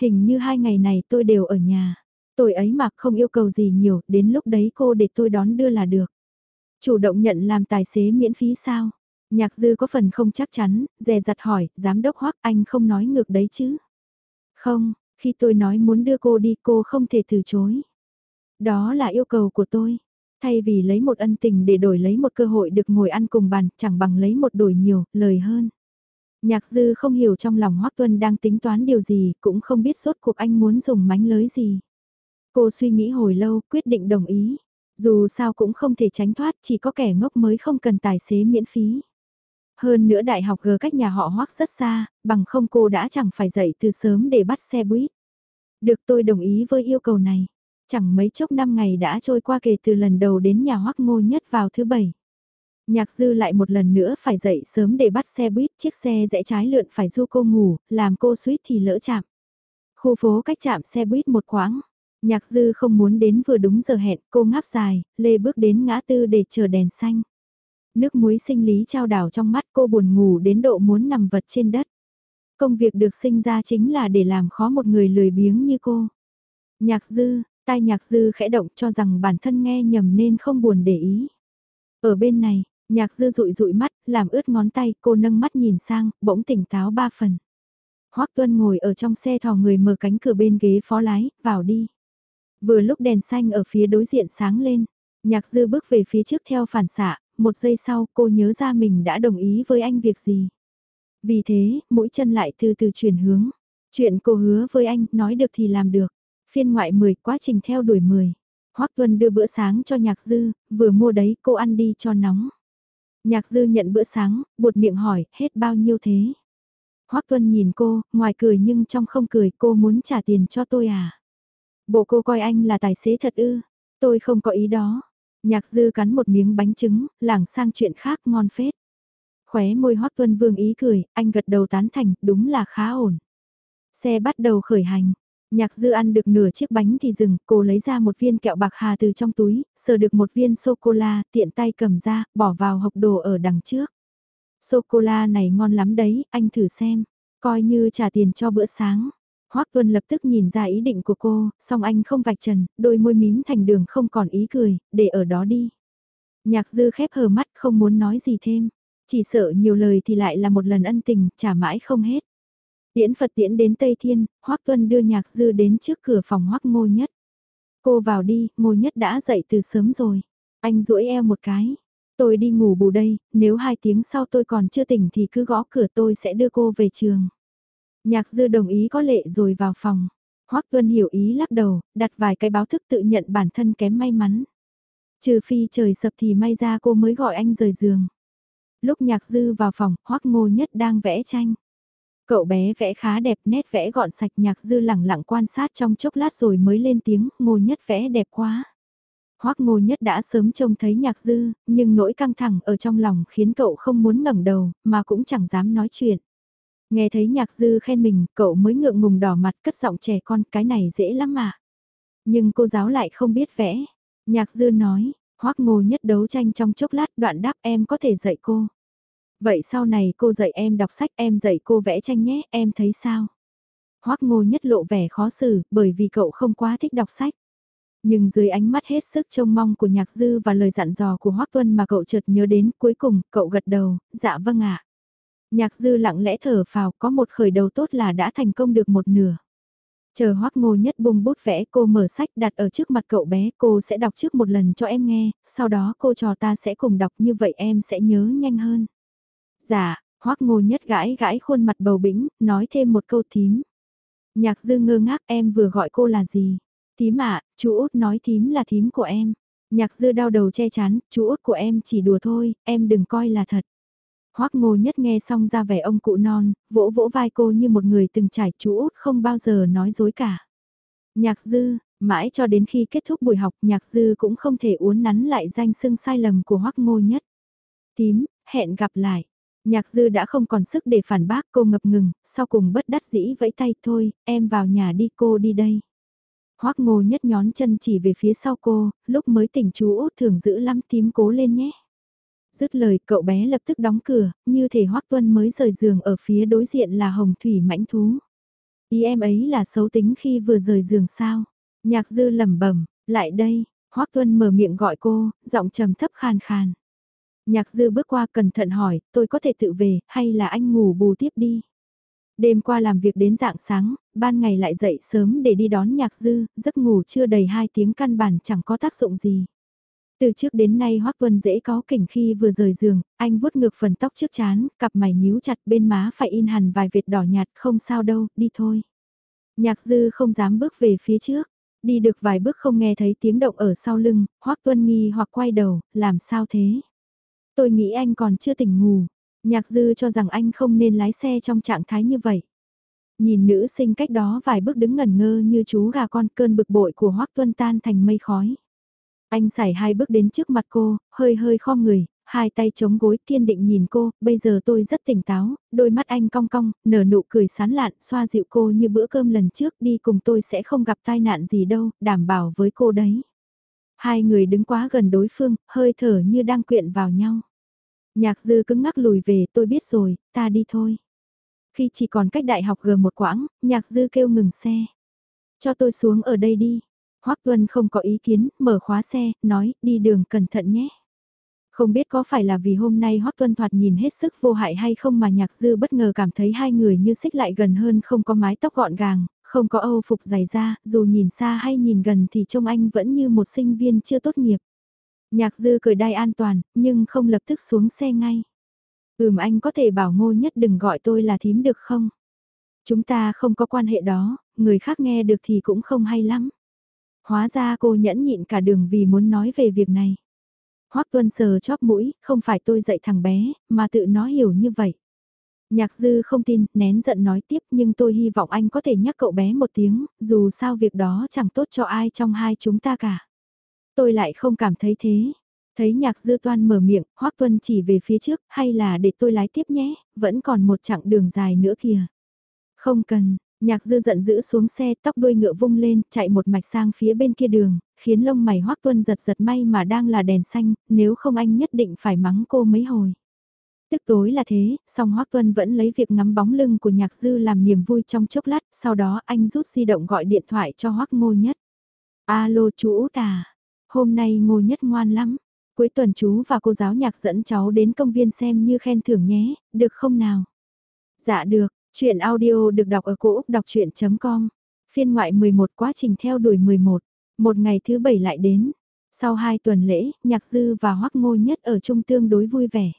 A: Hình như hai ngày này tôi đều ở nhà. Tôi ấy mà không yêu cầu gì nhiều, đến lúc đấy cô để tôi đón đưa là được. Chủ động nhận làm tài xế miễn phí sao? Nhạc dư có phần không chắc chắn, dè dặt hỏi, giám đốc hoắc anh không nói ngược đấy chứ? Không, khi tôi nói muốn đưa cô đi cô không thể từ chối. Đó là yêu cầu của tôi. Thay vì lấy một ân tình để đổi lấy một cơ hội được ngồi ăn cùng bàn, chẳng bằng lấy một đổi nhiều, lời hơn. Nhạc dư không hiểu trong lòng Hoắc Tuân đang tính toán điều gì, cũng không biết suốt cuộc anh muốn dùng mánh lới gì. Cô suy nghĩ hồi lâu, quyết định đồng ý. Dù sao cũng không thể tránh thoát, chỉ có kẻ ngốc mới không cần tài xế miễn phí. Hơn nữa đại học G cách nhà họ Hoắc rất xa, bằng không cô đã chẳng phải dậy từ sớm để bắt xe buýt. Được tôi đồng ý với yêu cầu này. Chẳng mấy chốc năm ngày đã trôi qua kể từ lần đầu đến nhà Hoắc Ngô Nhất vào thứ bảy. Nhạc dư lại một lần nữa phải dậy sớm để bắt xe buýt, chiếc xe rẽ trái lượn phải du cô ngủ, làm cô suýt thì lỡ chạm. Khu phố cách chạm xe buýt một quãng. Nhạc dư không muốn đến vừa đúng giờ hẹn, cô ngáp dài, lê bước đến ngã tư để chờ đèn xanh. Nước muối sinh lý trao đảo trong mắt cô buồn ngủ đến độ muốn nằm vật trên đất. Công việc được sinh ra chính là để làm khó một người lười biếng như cô. Nhạc dư, tai nhạc dư khẽ động cho rằng bản thân nghe nhầm nên không buồn để ý. Ở bên này, nhạc dư rụi rụi mắt, làm ướt ngón tay, cô nâng mắt nhìn sang, bỗng tỉnh táo ba phần. Hoắc Tuân ngồi ở trong xe thò người mở cánh cửa bên ghế phó lái, vào đi. Vừa lúc đèn xanh ở phía đối diện sáng lên, nhạc dư bước về phía trước theo phản xạ, một giây sau cô nhớ ra mình đã đồng ý với anh việc gì. Vì thế, mũi chân lại từ từ chuyển hướng. Chuyện cô hứa với anh, nói được thì làm được. Phiên ngoại 10, quá trình theo đuổi 10. Hoắc Tuân đưa bữa sáng cho Nhạc Dư, vừa mua đấy cô ăn đi cho nóng. Nhạc Dư nhận bữa sáng, buột miệng hỏi, hết bao nhiêu thế? Hoắc Tuân nhìn cô, ngoài cười nhưng trong không cười cô muốn trả tiền cho tôi à? Bộ cô coi anh là tài xế thật ư? Tôi không có ý đó. Nhạc Dư cắn một miếng bánh trứng, lảng sang chuyện khác ngon phết. Khóe môi Hoắc Tuân vương ý cười, anh gật đầu tán thành, đúng là khá ổn. Xe bắt đầu khởi hành, Nhạc dư ăn được nửa chiếc bánh thì dừng, cô lấy ra một viên kẹo bạc hà từ trong túi, sờ được một viên sô-cô-la, tiện tay cầm ra, bỏ vào hộp đồ ở đằng trước. Sô-cô-la này ngon lắm đấy, anh thử xem, coi như trả tiền cho bữa sáng. Hoác Tuân lập tức nhìn ra ý định của cô, song anh không vạch trần, đôi môi mím thành đường không còn ý cười, để ở đó đi. Nhạc dư khép hờ mắt không muốn nói gì thêm, chỉ sợ nhiều lời thì lại là một lần ân tình, trả mãi không hết. Tiễn Phật tiễn đến Tây Thiên, Hoắc Tuân đưa nhạc dư đến trước cửa phòng Hoắc Ngô Nhất. Cô vào đi, Ngô Nhất đã dậy từ sớm rồi. Anh duỗi eo một cái. Tôi đi ngủ bù đây, nếu hai tiếng sau tôi còn chưa tỉnh thì cứ gõ cửa tôi sẽ đưa cô về trường. Nhạc dư đồng ý có lệ rồi vào phòng. Hoắc Tuân hiểu ý lắc đầu, đặt vài cái báo thức tự nhận bản thân kém may mắn. Trừ phi trời sập thì may ra cô mới gọi anh rời giường. Lúc nhạc dư vào phòng, Hoắc Ngô Nhất đang vẽ tranh. Cậu bé vẽ khá đẹp nét vẽ gọn sạch nhạc dư lẳng lặng quan sát trong chốc lát rồi mới lên tiếng, ngô nhất vẽ đẹp quá. Hoắc ngô nhất đã sớm trông thấy nhạc dư, nhưng nỗi căng thẳng ở trong lòng khiến cậu không muốn ngẩng đầu, mà cũng chẳng dám nói chuyện. Nghe thấy nhạc dư khen mình, cậu mới ngượng ngùng đỏ mặt cất giọng trẻ con, cái này dễ lắm mà. Nhưng cô giáo lại không biết vẽ. Nhạc dư nói, Hoắc ngô nhất đấu tranh trong chốc lát đoạn đáp em có thể dạy cô. Vậy sau này cô dạy em đọc sách em dạy cô vẽ tranh nhé, em thấy sao? Hoắc ngô nhất lộ vẻ khó xử, bởi vì cậu không quá thích đọc sách. Nhưng dưới ánh mắt hết sức trông mong của nhạc dư và lời dặn dò của Hoắc Tuân mà cậu chợt nhớ đến, cuối cùng, cậu gật đầu, dạ vâng ạ. Nhạc dư lặng lẽ thở phào, có một khởi đầu tốt là đã thành công được một nửa. Chờ Hoắc Ngô Nhất bung bút vẽ cô mở sách đặt ở trước mặt cậu bé cô sẽ đọc trước một lần cho em nghe, sau đó cô trò ta sẽ cùng đọc như vậy em sẽ nhớ nhanh hơn. Dạ, hoắc ngô nhất gãi gãi khuôn mặt bầu bĩnh, nói thêm một câu thím. Nhạc dư ngơ ngác em vừa gọi cô là gì? Thím ạ, chú út nói thím là thím của em. Nhạc dư đau đầu che chắn, chú út của em chỉ đùa thôi, em đừng coi là thật. Hoắc ngô nhất nghe xong ra vẻ ông cụ non, vỗ vỗ vai cô như một người từng trải chú út không bao giờ nói dối cả. Nhạc dư, mãi cho đến khi kết thúc buổi học nhạc dư cũng không thể uốn nắn lại danh xưng sai lầm của Hoắc ngô nhất. Tím, hẹn gặp lại. Nhạc dư đã không còn sức để phản bác cô ngập ngừng, sau cùng bất đắc dĩ vẫy tay thôi, em vào nhà đi cô đi đây. Hoắc ngô nhất nhón chân chỉ về phía sau cô, lúc mới tỉnh chú út thường giữ lắm tím cố lên nhé. Dứt lời cậu bé lập tức đóng cửa, như thể Hoắc Tuân mới rời giường ở phía đối diện là hồng thủy mãnh thú. Ý em ấy là xấu tính khi vừa rời giường sao? Nhạc dư lẩm bẩm, lại đây, Hoắc Tuân mở miệng gọi cô, giọng trầm thấp khàn khàn. Nhạc dư bước qua cẩn thận hỏi, tôi có thể tự về, hay là anh ngủ bù tiếp đi? Đêm qua làm việc đến dạng sáng, ban ngày lại dậy sớm để đi đón nhạc dư, giấc ngủ chưa đầy 2 tiếng căn bản chẳng có tác dụng gì. Từ trước đến nay Hoắc Tuân dễ có kỉnh khi vừa rời giường, anh vuốt ngược phần tóc trước chán, cặp mày nhíu chặt bên má phải in hẳn vài vệt đỏ nhạt, không sao đâu, đi thôi. Nhạc dư không dám bước về phía trước, đi được vài bước không nghe thấy tiếng động ở sau lưng, Hoắc Tuân nghi hoặc quay đầu, làm sao thế? Tôi nghĩ anh còn chưa tỉnh ngủ, nhạc dư cho rằng anh không nên lái xe trong trạng thái như vậy. Nhìn nữ sinh cách đó vài bước đứng ngẩn ngơ như chú gà con cơn bực bội của Hoắc Tuân tan thành mây khói. Anh xảy hai bước đến trước mặt cô, hơi hơi khom người, hai tay chống gối kiên định nhìn cô, bây giờ tôi rất tỉnh táo, đôi mắt anh cong cong, nở nụ cười sán lạn, xoa dịu cô như bữa cơm lần trước đi cùng tôi sẽ không gặp tai nạn gì đâu, đảm bảo với cô đấy. Hai người đứng quá gần đối phương, hơi thở như đang quyện vào nhau. Nhạc dư cứng ngắc lùi về, tôi biết rồi, ta đi thôi. Khi chỉ còn cách đại học gờ một quãng, nhạc dư kêu ngừng xe. Cho tôi xuống ở đây đi. Hoắc Tuân không có ý kiến, mở khóa xe, nói, đi đường cẩn thận nhé. Không biết có phải là vì hôm nay Hoắc Tuân thoạt nhìn hết sức vô hại hay không mà nhạc dư bất ngờ cảm thấy hai người như xích lại gần hơn không có mái tóc gọn gàng, không có âu phục dày da, dù nhìn xa hay nhìn gần thì trông anh vẫn như một sinh viên chưa tốt nghiệp. Nhạc dư cười đai an toàn, nhưng không lập tức xuống xe ngay. Ừm anh có thể bảo ngô nhất đừng gọi tôi là thím được không? Chúng ta không có quan hệ đó, người khác nghe được thì cũng không hay lắm. Hóa ra cô nhẫn nhịn cả đường vì muốn nói về việc này. Hoắc Tuân sờ chóp mũi, không phải tôi dạy thằng bé, mà tự nó hiểu như vậy. Nhạc dư không tin, nén giận nói tiếp nhưng tôi hy vọng anh có thể nhắc cậu bé một tiếng, dù sao việc đó chẳng tốt cho ai trong hai chúng ta cả. Tôi lại không cảm thấy thế. Thấy nhạc dư toan mở miệng, Hoắc Tuân chỉ về phía trước, hay là để tôi lái tiếp nhé, vẫn còn một chặng đường dài nữa kìa. Không cần, Nhạc dư giận dữ xuống xe tóc đuôi ngựa vung lên, chạy một mạch sang phía bên kia đường, khiến lông mày hoắc tuân giật giật may mà đang là đèn xanh, nếu không anh nhất định phải mắng cô mấy hồi. Tức tối là thế, song hoắc tuân vẫn lấy việc ngắm bóng lưng của nhạc dư làm niềm vui trong chốc lát, sau đó anh rút di động gọi điện thoại cho hoắc ngô nhất. Alo chú út à, hôm nay ngô nhất ngoan lắm. Cuối tuần chú và cô giáo nhạc dẫn cháu đến công viên xem như khen thưởng nhé, được không nào? Dạ được, Chuyện audio được đọc ở cổ Úc đọc chuyện.com, phiên ngoại 11 quá trình theo đuổi 11, một ngày thứ bảy lại đến. Sau hai tuần lễ, Nhạc Dư và Hoắc Ngô Nhất ở chung tương đối vui vẻ.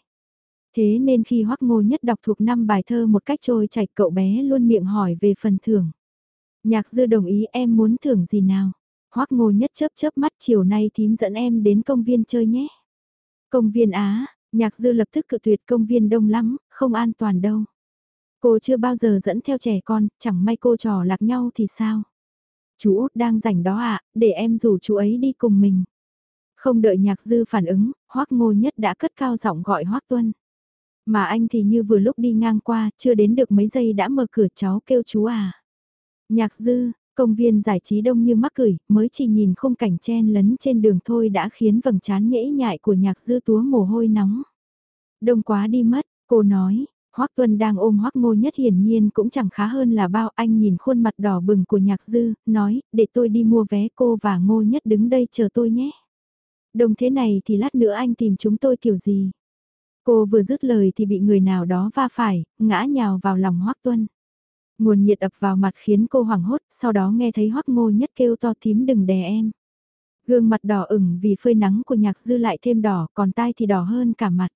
A: Thế nên khi Hoắc Ngô Nhất đọc thuộc năm bài thơ một cách trôi chảy cậu bé luôn miệng hỏi về phần thưởng. Nhạc Dư đồng ý em muốn thưởng gì nào? Hoắc Ngô Nhất chớp chớp mắt chiều nay thím dẫn em đến công viên chơi nhé. Công viên Á, Nhạc Dư lập tức cự tuyệt công viên đông lắm, không an toàn đâu. Cô chưa bao giờ dẫn theo trẻ con, chẳng may cô trò lạc nhau thì sao? Chú út đang rảnh đó ạ, à, để em rủ chú ấy đi cùng mình. Không đợi nhạc dư phản ứng, hoắc ngô nhất đã cất cao giọng gọi hoắc tuân. Mà anh thì như vừa lúc đi ngang qua, chưa đến được mấy giây đã mở cửa cháu kêu chú à. Nhạc dư, công viên giải trí đông như mắc cười, mới chỉ nhìn khung cảnh chen lấn trên đường thôi đã khiến vầng trán nhễ nhại của nhạc dư túa mồ hôi nóng. Đông quá đi mất, cô nói, Hoắc Tuân đang ôm Hoắc Ngô Nhất hiển nhiên cũng chẳng khá hơn là bao anh nhìn khuôn mặt đỏ bừng của Nhạc Dư, nói, để tôi đi mua vé cô và Ngô Nhất đứng đây chờ tôi nhé. Đồng thế này thì lát nữa anh tìm chúng tôi kiểu gì? Cô vừa dứt lời thì bị người nào đó va phải, ngã nhào vào lòng Hoắc Tuân. Nguồn nhiệt ập vào mặt khiến cô hoảng hốt, sau đó nghe thấy Hoắc Ngô Nhất kêu to tím đừng đè em. Gương mặt đỏ ửng vì phơi nắng của Nhạc Dư lại thêm đỏ, còn tai thì đỏ hơn cả mặt.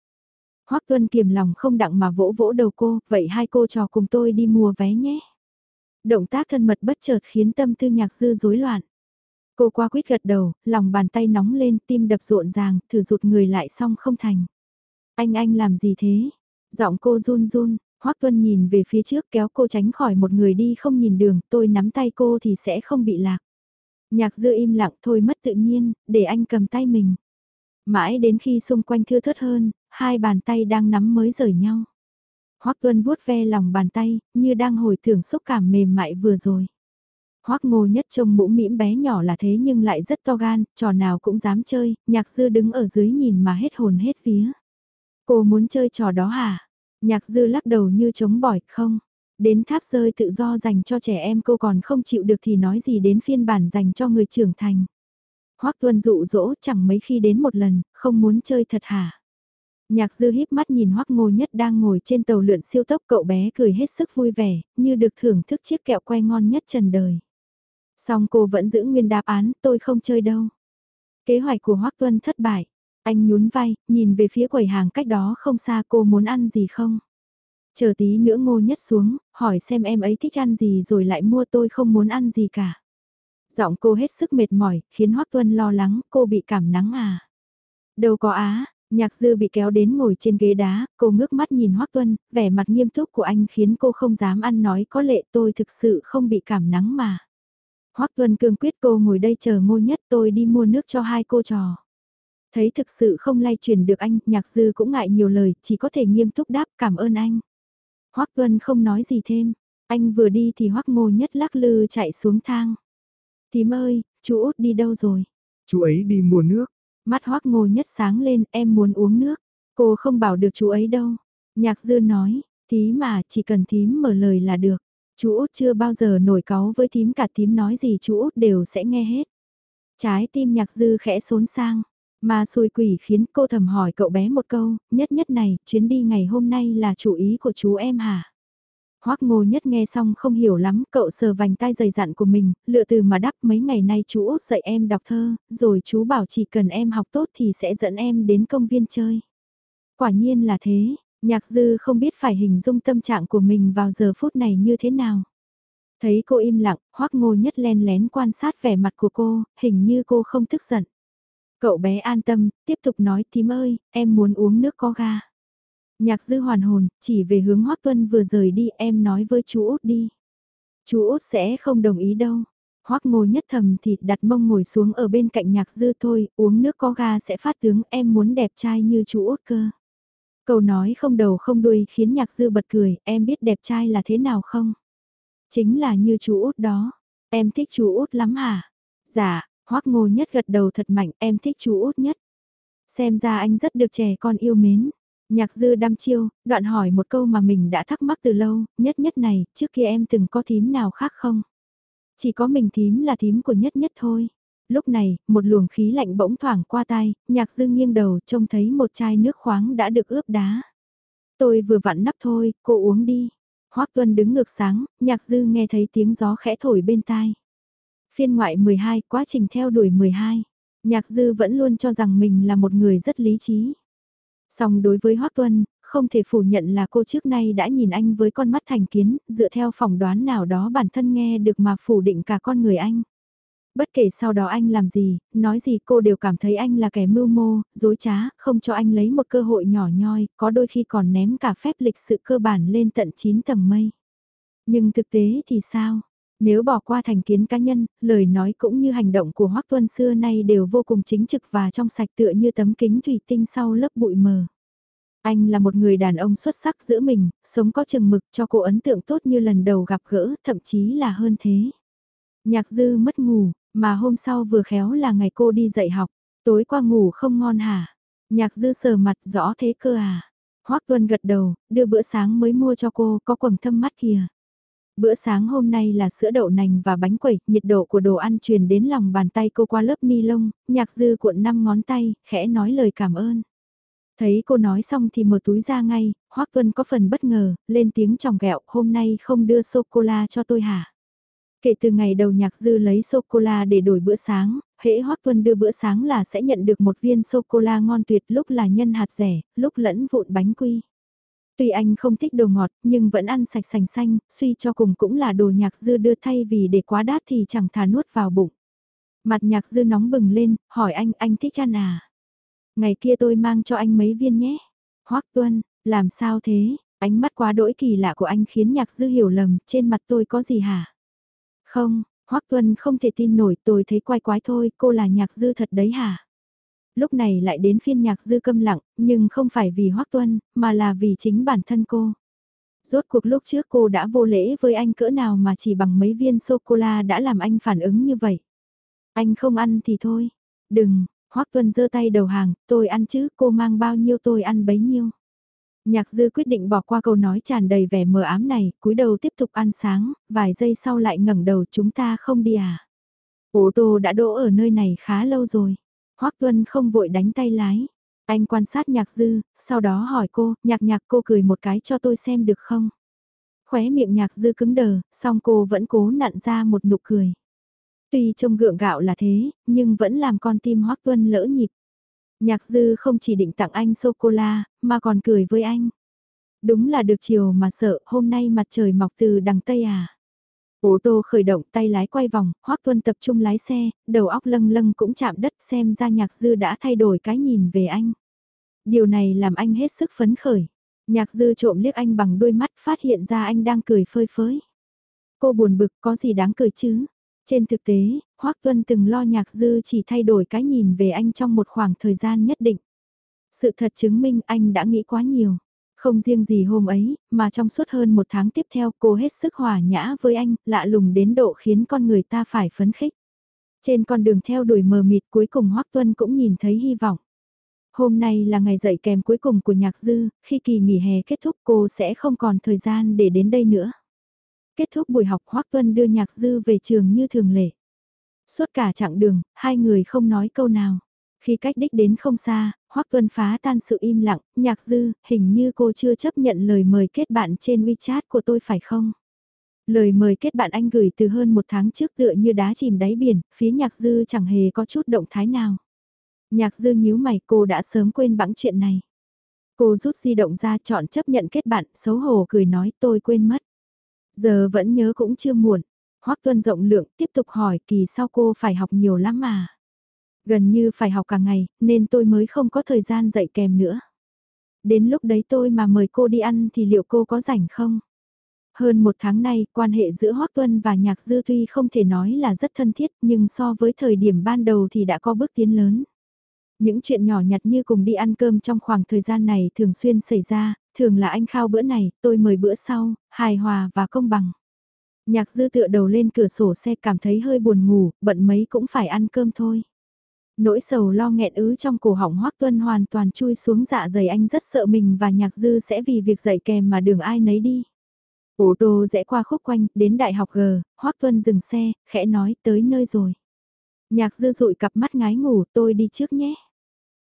A: Hoắc Tuân kiềm lòng không đặng mà vỗ vỗ đầu cô, vậy hai cô trò cùng tôi đi mua vé nhé. Động tác thân mật bất chợt khiến tâm tư nhạc dư rối loạn. Cô qua quýt gật đầu, lòng bàn tay nóng lên, tim đập rộn ràng, thử rụt người lại xong không thành. Anh anh làm gì thế? Giọng cô run run, Hoắc Tuân nhìn về phía trước kéo cô tránh khỏi một người đi không nhìn đường, tôi nắm tay cô thì sẽ không bị lạc. Nhạc dư im lặng thôi mất tự nhiên, để anh cầm tay mình. Mãi đến khi xung quanh thưa thớt hơn, hai bàn tay đang nắm mới rời nhau. Hoắc Tuân vuốt ve lòng bàn tay, như đang hồi tưởng xúc cảm mềm mại vừa rồi. Hoắc Ngô Nhất trông mũ mĩm bé nhỏ là thế nhưng lại rất to gan, trò nào cũng dám chơi, Nhạc Dư đứng ở dưới nhìn mà hết hồn hết vía. Cô muốn chơi trò đó hả? Nhạc Dư lắc đầu như chống bỏi, không. Đến tháp rơi tự do dành cho trẻ em cô còn không chịu được thì nói gì đến phiên bản dành cho người trưởng thành. Hoắc Tuân dụ dỗ chẳng mấy khi đến một lần, không muốn chơi thật hả? Nhạc dư híp mắt nhìn Hoắc Ngô Nhất đang ngồi trên tàu lượn siêu tốc cậu bé cười hết sức vui vẻ, như được thưởng thức chiếc kẹo que ngon nhất trần đời. Song cô vẫn giữ nguyên đáp án, tôi không chơi đâu. Kế hoạch của Hoắc Tuân thất bại. Anh nhún vai, nhìn về phía quầy hàng cách đó không xa cô muốn ăn gì không? Chờ tí nữa ngô nhất xuống, hỏi xem em ấy thích ăn gì rồi lại mua tôi không muốn ăn gì cả. Giọng cô hết sức mệt mỏi, khiến Hoắc Tuân lo lắng, cô bị cảm nắng à? Đâu có á, Nhạc dư bị kéo đến ngồi trên ghế đá, cô ngước mắt nhìn Hoắc Tuân, vẻ mặt nghiêm túc của anh khiến cô không dám ăn nói có lệ tôi thực sự không bị cảm nắng mà. Hoắc Tuân cương quyết cô ngồi đây chờ ngô nhất tôi đi mua nước cho hai cô trò. Thấy thực sự không lay chuyển được anh, nhạc dư cũng ngại nhiều lời, chỉ có thể nghiêm túc đáp cảm ơn anh. Hoắc Tuân không nói gì thêm, anh vừa đi thì Hoắc ngô nhất lắc lư chạy xuống thang. Tím ơi, chú út đi đâu rồi?
B: Chú ấy đi mua nước.
A: Mắt hoắc ngô nhất sáng lên, em muốn uống nước. Cô không bảo được chú ấy đâu. Nhạc dư nói, tí mà chỉ cần thím mở lời là được. Chú út chưa bao giờ nổi cáu với thím cả thím nói gì chú út đều sẽ nghe hết. Trái tim nhạc dư khẽ xốn sang. Mà xui quỷ khiến cô thầm hỏi cậu bé một câu, nhất nhất này, chuyến đi ngày hôm nay là chủ ý của chú em hả? Hoắc ngô nhất nghe xong không hiểu lắm, cậu sờ vành tai dày dặn của mình, lựa từ mà đắp mấy ngày nay chú út dạy em đọc thơ, rồi chú bảo chỉ cần em học tốt thì sẽ dẫn em đến công viên chơi. Quả nhiên là thế, nhạc dư không biết phải hình dung tâm trạng của mình vào giờ phút này như thế nào. Thấy cô im lặng, Hoắc ngô nhất len lén quan sát vẻ mặt của cô, hình như cô không tức giận. Cậu bé an tâm, tiếp tục nói tím ơi, em muốn uống nước có ga. Nhạc dư hoàn hồn, chỉ về hướng Hoác Tuân vừa rời đi em nói với chú út đi. Chú út sẽ không đồng ý đâu. Hoác ngồi nhất thầm thì đặt mông ngồi xuống ở bên cạnh nhạc dư thôi, uống nước có ga sẽ phát tướng em muốn đẹp trai như chú út cơ. Câu nói không đầu không đuôi khiến nhạc dư bật cười, em biết đẹp trai là thế nào không? Chính là như chú út đó. Em thích chú út lắm hả? Dạ, hoác ngô nhất gật đầu thật mạnh, em thích chú út nhất. Xem ra anh rất được trẻ con yêu mến. Nhạc dư đăm chiêu, đoạn hỏi một câu mà mình đã thắc mắc từ lâu, nhất nhất này, trước kia em từng có thím nào khác không? Chỉ có mình thím là thím của nhất nhất thôi. Lúc này, một luồng khí lạnh bỗng thoảng qua tay, nhạc dư nghiêng đầu trông thấy một chai nước khoáng đã được ướp đá. Tôi vừa vặn nắp thôi, cô uống đi. Hoác Tuân đứng ngược sáng, nhạc dư nghe thấy tiếng gió khẽ thổi bên tai. Phiên ngoại 12, quá trình theo đuổi 12. Nhạc dư vẫn luôn cho rằng mình là một người rất lý trí. Song đối với Hoác Tuân, không thể phủ nhận là cô trước nay đã nhìn anh với con mắt thành kiến, dựa theo phỏng đoán nào đó bản thân nghe được mà phủ định cả con người anh. Bất kể sau đó anh làm gì, nói gì cô đều cảm thấy anh là kẻ mưu mô, dối trá, không cho anh lấy một cơ hội nhỏ nhoi, có đôi khi còn ném cả phép lịch sự cơ bản lên tận 9 tầng mây. Nhưng thực tế thì sao? Nếu bỏ qua thành kiến cá nhân, lời nói cũng như hành động của Hoắc Tuân xưa nay đều vô cùng chính trực và trong sạch tựa như tấm kính thủy tinh sau lớp bụi mờ. Anh là một người đàn ông xuất sắc giữa mình, sống có chừng mực cho cô ấn tượng tốt như lần đầu gặp gỡ, thậm chí là hơn thế. Nhạc dư mất ngủ, mà hôm sau vừa khéo là ngày cô đi dạy học, tối qua ngủ không ngon hả? Nhạc dư sờ mặt rõ thế cơ à? Hoắc Tuân gật đầu, đưa bữa sáng mới mua cho cô, có quầng thâm mắt kìa. Bữa sáng hôm nay là sữa đậu nành và bánh quẩy, nhiệt độ của đồ ăn truyền đến lòng bàn tay cô qua lớp ni lông, nhạc dư cuộn năm ngón tay, khẽ nói lời cảm ơn. Thấy cô nói xong thì mở túi ra ngay, Hoác Tuân có phần bất ngờ, lên tiếng tròng gẹo, hôm nay không đưa sô-cô-la cho tôi hả? Kể từ ngày đầu nhạc dư lấy sô-cô-la để đổi bữa sáng, hễ Hoác Tuân đưa bữa sáng là sẽ nhận được một viên sô-cô-la ngon tuyệt lúc là nhân hạt rẻ, lúc lẫn vụn bánh quy. Tuy anh không thích đồ ngọt, nhưng vẫn ăn sạch sành xanh, suy cho cùng cũng là đồ nhạc dư đưa thay vì để quá đát thì chẳng thà nuốt vào bụng. Mặt nhạc dư nóng bừng lên, hỏi anh, anh thích ăn à? Ngày kia tôi mang cho anh mấy viên nhé. Hoắc Tuân, Làm sao thế, ánh mắt quá đỗi kỳ lạ của anh khiến nhạc dư hiểu lầm, trên mặt tôi có gì hả? Không, Hoắc Tuân không thể tin nổi tôi thấy quái quái thôi, cô là nhạc dư thật đấy hả? Lúc này lại đến phiên nhạc dư câm lặng, nhưng không phải vì Hoắc Tuân, mà là vì chính bản thân cô. Rốt cuộc lúc trước cô đã vô lễ với anh cỡ nào mà chỉ bằng mấy viên sô-cô-la đã làm anh phản ứng như vậy. Anh không ăn thì thôi. Đừng, Hoắc Tuân giơ tay đầu hàng, tôi ăn chứ, cô mang bao nhiêu tôi ăn bấy nhiêu. Nhạc dư quyết định bỏ qua câu nói tràn đầy vẻ mờ ám này, cúi đầu tiếp tục ăn sáng, vài giây sau lại ngẩng đầu chúng ta không đi à. Ô tô đã đỗ ở nơi này khá lâu rồi. Hoắc Tuân không vội đánh tay lái. Anh quan sát nhạc dư, sau đó hỏi cô, nhạc nhạc cô cười một cái cho tôi xem được không? Khóe miệng nhạc dư cứng đờ, song cô vẫn cố nặn ra một nụ cười. Tuy trông gượng gạo là thế, nhưng vẫn làm con tim Hoắc Tuân lỡ nhịp. Nhạc dư không chỉ định tặng anh sô-cô-la, mà còn cười với anh. Đúng là được chiều mà sợ, hôm nay mặt trời mọc từ đằng Tây à. Ô tô khởi động tay lái quay vòng, Hoác Tuân tập trung lái xe, đầu óc lâng lâng cũng chạm đất xem ra nhạc dư đã thay đổi cái nhìn về anh. Điều này làm anh hết sức phấn khởi. Nhạc dư trộm liếc anh bằng đôi mắt phát hiện ra anh đang cười phơi phới. Cô buồn bực có gì đáng cười chứ? Trên thực tế, Hoác Tuân từng lo nhạc dư chỉ thay đổi cái nhìn về anh trong một khoảng thời gian nhất định. Sự thật chứng minh anh đã nghĩ quá nhiều. Không riêng gì hôm ấy, mà trong suốt hơn một tháng tiếp theo cô hết sức hòa nhã với anh, lạ lùng đến độ khiến con người ta phải phấn khích. Trên con đường theo đuổi mờ mịt cuối cùng Hoác Tuân cũng nhìn thấy hy vọng. Hôm nay là ngày dạy kèm cuối cùng của nhạc dư, khi kỳ nghỉ hè kết thúc cô sẽ không còn thời gian để đến đây nữa. Kết thúc buổi học Hoác Tuân đưa nhạc dư về trường như thường lệ. Suốt cả chặng đường, hai người không nói câu nào. Khi cách đích đến không xa, Hoắc Tuân phá tan sự im lặng, nhạc dư, hình như cô chưa chấp nhận lời mời kết bạn trên WeChat của tôi phải không? Lời mời kết bạn anh gửi từ hơn một tháng trước tựa như đá chìm đáy biển, phía nhạc dư chẳng hề có chút động thái nào. Nhạc dư nhíu mày cô đã sớm quên bẵng chuyện này. Cô rút di động ra chọn chấp nhận kết bạn, xấu hổ cười nói tôi quên mất. Giờ vẫn nhớ cũng chưa muộn. Hoắc Tuân rộng lượng tiếp tục hỏi kỳ sau cô phải học nhiều lắm mà. Gần như phải học cả ngày, nên tôi mới không có thời gian dạy kèm nữa. Đến lúc đấy tôi mà mời cô đi ăn thì liệu cô có rảnh không? Hơn một tháng nay, quan hệ giữa Hoác Tuân và Nhạc Dư tuy không thể nói là rất thân thiết nhưng so với thời điểm ban đầu thì đã có bước tiến lớn. Những chuyện nhỏ nhặt như cùng đi ăn cơm trong khoảng thời gian này thường xuyên xảy ra, thường là anh khao bữa này, tôi mời bữa sau, hài hòa và công bằng. Nhạc dư tựa đầu lên cửa sổ xe cảm thấy hơi buồn ngủ, bận mấy cũng phải ăn cơm thôi. Nỗi sầu lo nghẹn ứ trong cổ họng Hoắc Tuân hoàn toàn chui xuống dạ dày anh rất sợ mình và nhạc dư sẽ vì việc dạy kèm mà đường ai nấy đi. Ô tô rẽ qua khúc quanh, đến đại học G, Hoắc Tuân dừng xe, khẽ nói tới nơi rồi. Nhạc dư dụi cặp mắt ngái ngủ tôi đi trước nhé.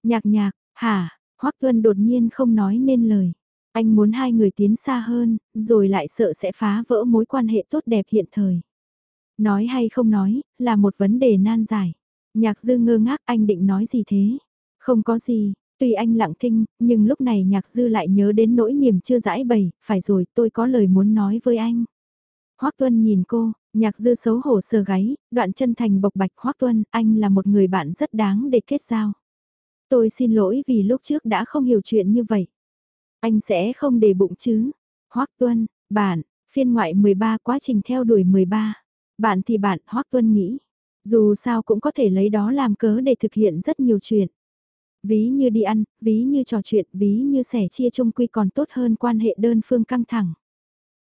A: Nhạc nhạc, hả, Hoắc Tuân đột nhiên không nói nên lời. Anh muốn hai người tiến xa hơn, rồi lại sợ sẽ phá vỡ mối quan hệ tốt đẹp hiện thời. Nói hay không nói, là một vấn đề nan giải. Nhạc dư ngơ ngác anh định nói gì thế? Không có gì, tuy anh lặng thinh, nhưng lúc này nhạc dư lại nhớ đến nỗi niềm chưa giải bày, phải rồi tôi có lời muốn nói với anh. Hoác Tuân nhìn cô, nhạc dư xấu hổ sờ gáy, đoạn chân thành bộc bạch Hoác Tuân, anh là một người bạn rất đáng để kết giao. Tôi xin lỗi vì lúc trước đã không hiểu chuyện như vậy. Anh sẽ không để bụng chứ. Hoác Tuân, bạn, phiên ngoại 13 quá trình theo đuổi 13. Bạn thì bạn, Hoác Tuân nghĩ. Dù sao cũng có thể lấy đó làm cớ để thực hiện rất nhiều chuyện. Ví như đi ăn, ví như trò chuyện, ví như sẻ chia chung quy còn tốt hơn quan hệ đơn phương căng thẳng.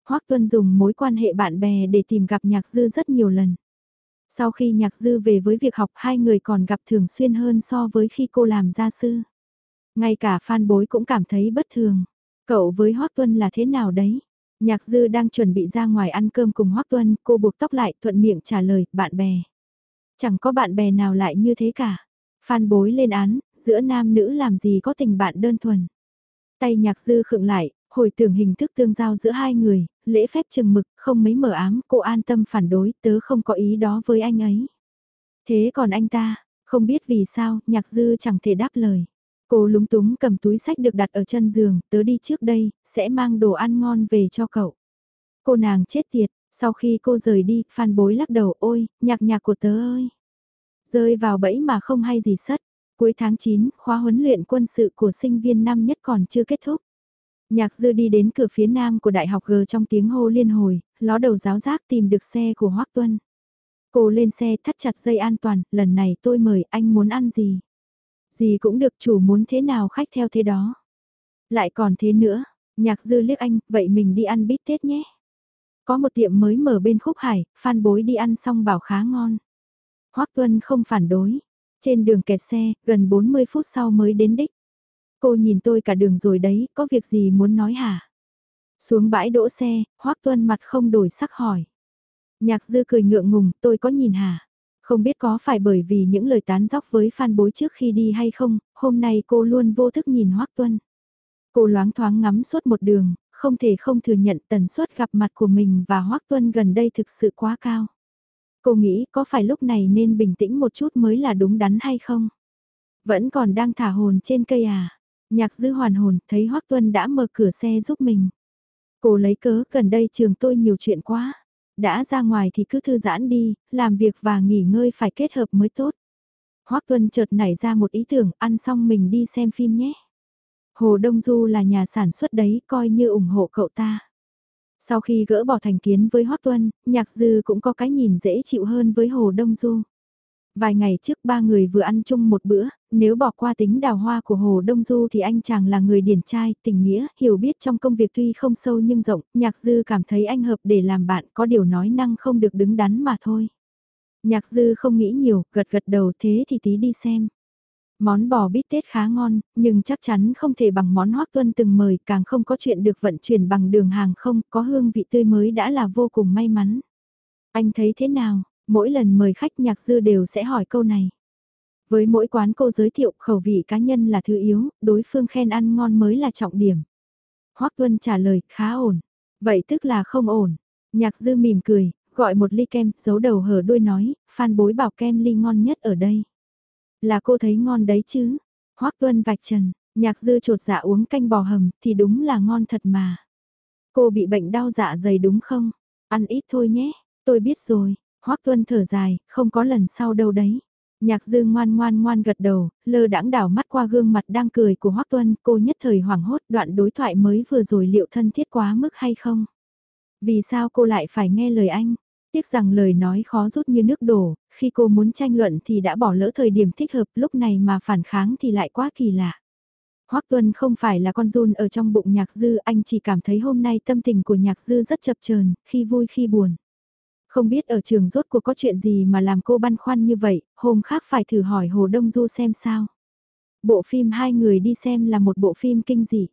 A: hoắc Tuân dùng mối quan hệ bạn bè để tìm gặp Nhạc Dư rất nhiều lần. Sau khi Nhạc Dư về với việc học hai người còn gặp thường xuyên hơn so với khi cô làm gia sư. Ngay cả Phan Bối cũng cảm thấy bất thường. Cậu với hoắc Tuân là thế nào đấy? Nhạc Dư đang chuẩn bị ra ngoài ăn cơm cùng hoắc Tuân, cô buộc tóc lại thuận miệng trả lời, bạn bè. Chẳng có bạn bè nào lại như thế cả. Phan bối lên án, giữa nam nữ làm gì có tình bạn đơn thuần. Tay nhạc dư khựng lại, hồi tưởng hình thức tương giao giữa hai người, lễ phép chừng mực, không mấy mở ám, cô an tâm phản đối, tớ không có ý đó với anh ấy. Thế còn anh ta, không biết vì sao, nhạc dư chẳng thể đáp lời. Cô lúng túng cầm túi sách được đặt ở chân giường, tớ đi trước đây, sẽ mang đồ ăn ngon về cho cậu. Cô nàng chết tiệt, sau khi cô rời đi, Phan Bối lắc đầu ôi, nhạc nhạc của tớ ơi. Rơi vào bẫy mà không hay gì sất. Cuối tháng 9, khóa huấn luyện quân sự của sinh viên năm nhất còn chưa kết thúc. Nhạc dư đi đến cửa phía nam của đại học G trong tiếng hô liên hồi, ló đầu giáo giác tìm được xe của Hoác Tuân. Cô lên xe thắt chặt dây an toàn, lần này tôi mời anh muốn ăn gì? Gì cũng được chủ muốn thế nào khách theo thế đó. Lại còn thế nữa, nhạc dư liếc anh, vậy mình đi ăn bít tết nhé. Có một tiệm mới mở bên khúc hải, phan bối đi ăn xong bảo khá ngon. Hoác Tuân không phản đối. Trên đường kẹt xe, gần 40 phút sau mới đến đích. Cô nhìn tôi cả đường rồi đấy, có việc gì muốn nói hả? Xuống bãi đỗ xe, Hoác Tuân mặt không đổi sắc hỏi. Nhạc dư cười ngượng ngùng, tôi có nhìn hả? Không biết có phải bởi vì những lời tán dóc với Phan Bối trước khi đi hay không, hôm nay cô luôn vô thức nhìn Hoác Tuân. Cô loáng thoáng ngắm suốt một đường, không thể không thừa nhận tần suất gặp mặt của mình và Hoắc Tuân gần đây thực sự quá cao. Cô nghĩ có phải lúc này nên bình tĩnh một chút mới là đúng đắn hay không? Vẫn còn đang thả hồn trên cây à? Nhạc dư hoàn hồn thấy Hoắc Tuân đã mở cửa xe giúp mình. Cô lấy cớ gần đây trường tôi nhiều chuyện quá. Đã ra ngoài thì cứ thư giãn đi, làm việc và nghỉ ngơi phải kết hợp mới tốt. Hoắc Tuân chợt nảy ra một ý tưởng ăn xong mình đi xem phim nhé. Hồ Đông Du là nhà sản xuất đấy coi như ủng hộ cậu ta. Sau khi gỡ bỏ thành kiến với Hoác Tuân, Nhạc Dư cũng có cái nhìn dễ chịu hơn với Hồ Đông Du. Vài ngày trước ba người vừa ăn chung một bữa, nếu bỏ qua tính đào hoa của Hồ Đông Du thì anh chàng là người điển trai, tình nghĩa, hiểu biết trong công việc tuy không sâu nhưng rộng, Nhạc Dư cảm thấy anh hợp để làm bạn, có điều nói năng không được đứng đắn mà thôi. Nhạc Dư không nghĩ nhiều, gật gật đầu thế thì tí đi xem. Món bò bít tết khá ngon, nhưng chắc chắn không thể bằng món hoác tuân từng mời, càng không có chuyện được vận chuyển bằng đường hàng không, có hương vị tươi mới đã là vô cùng may mắn. Anh thấy thế nào, mỗi lần mời khách nhạc dư đều sẽ hỏi câu này. Với mỗi quán cô giới thiệu khẩu vị cá nhân là thứ yếu, đối phương khen ăn ngon mới là trọng điểm. Hoác Tuân trả lời, khá ổn. Vậy tức là không ổn. Nhạc dư mỉm cười, gọi một ly kem, giấu đầu hở đuôi nói, phan bối bảo kem ly ngon nhất ở đây. Là cô thấy ngon đấy chứ. Hoác Tuân vạch trần, nhạc dư trột dạ uống canh bò hầm thì đúng là ngon thật mà. Cô bị bệnh đau dạ dày đúng không? Ăn ít thôi nhé, tôi biết rồi. Hoác Tuân thở dài, không có lần sau đâu đấy. Nhạc dư ngoan ngoan ngoan gật đầu, lơ đãng đảo mắt qua gương mặt đang cười của Hoác Tuân, cô nhất thời hoảng hốt đoạn đối thoại mới vừa rồi liệu thân thiết quá mức hay không? Vì sao cô lại phải nghe lời anh? Tiếc rằng lời nói khó rút như nước đổ, khi cô muốn tranh luận thì đã bỏ lỡ thời điểm thích hợp lúc này mà phản kháng thì lại quá kỳ lạ. Hoắc Tuân không phải là con run ở trong bụng nhạc dư, anh chỉ cảm thấy hôm nay tâm tình của nhạc dư rất chập chờn khi vui khi buồn. Không biết ở trường rốt cuộc có chuyện gì mà làm cô băn khoăn như vậy, hôm khác phải thử hỏi Hồ Đông Du xem sao. Bộ phim hai người đi xem là một bộ phim kinh dị.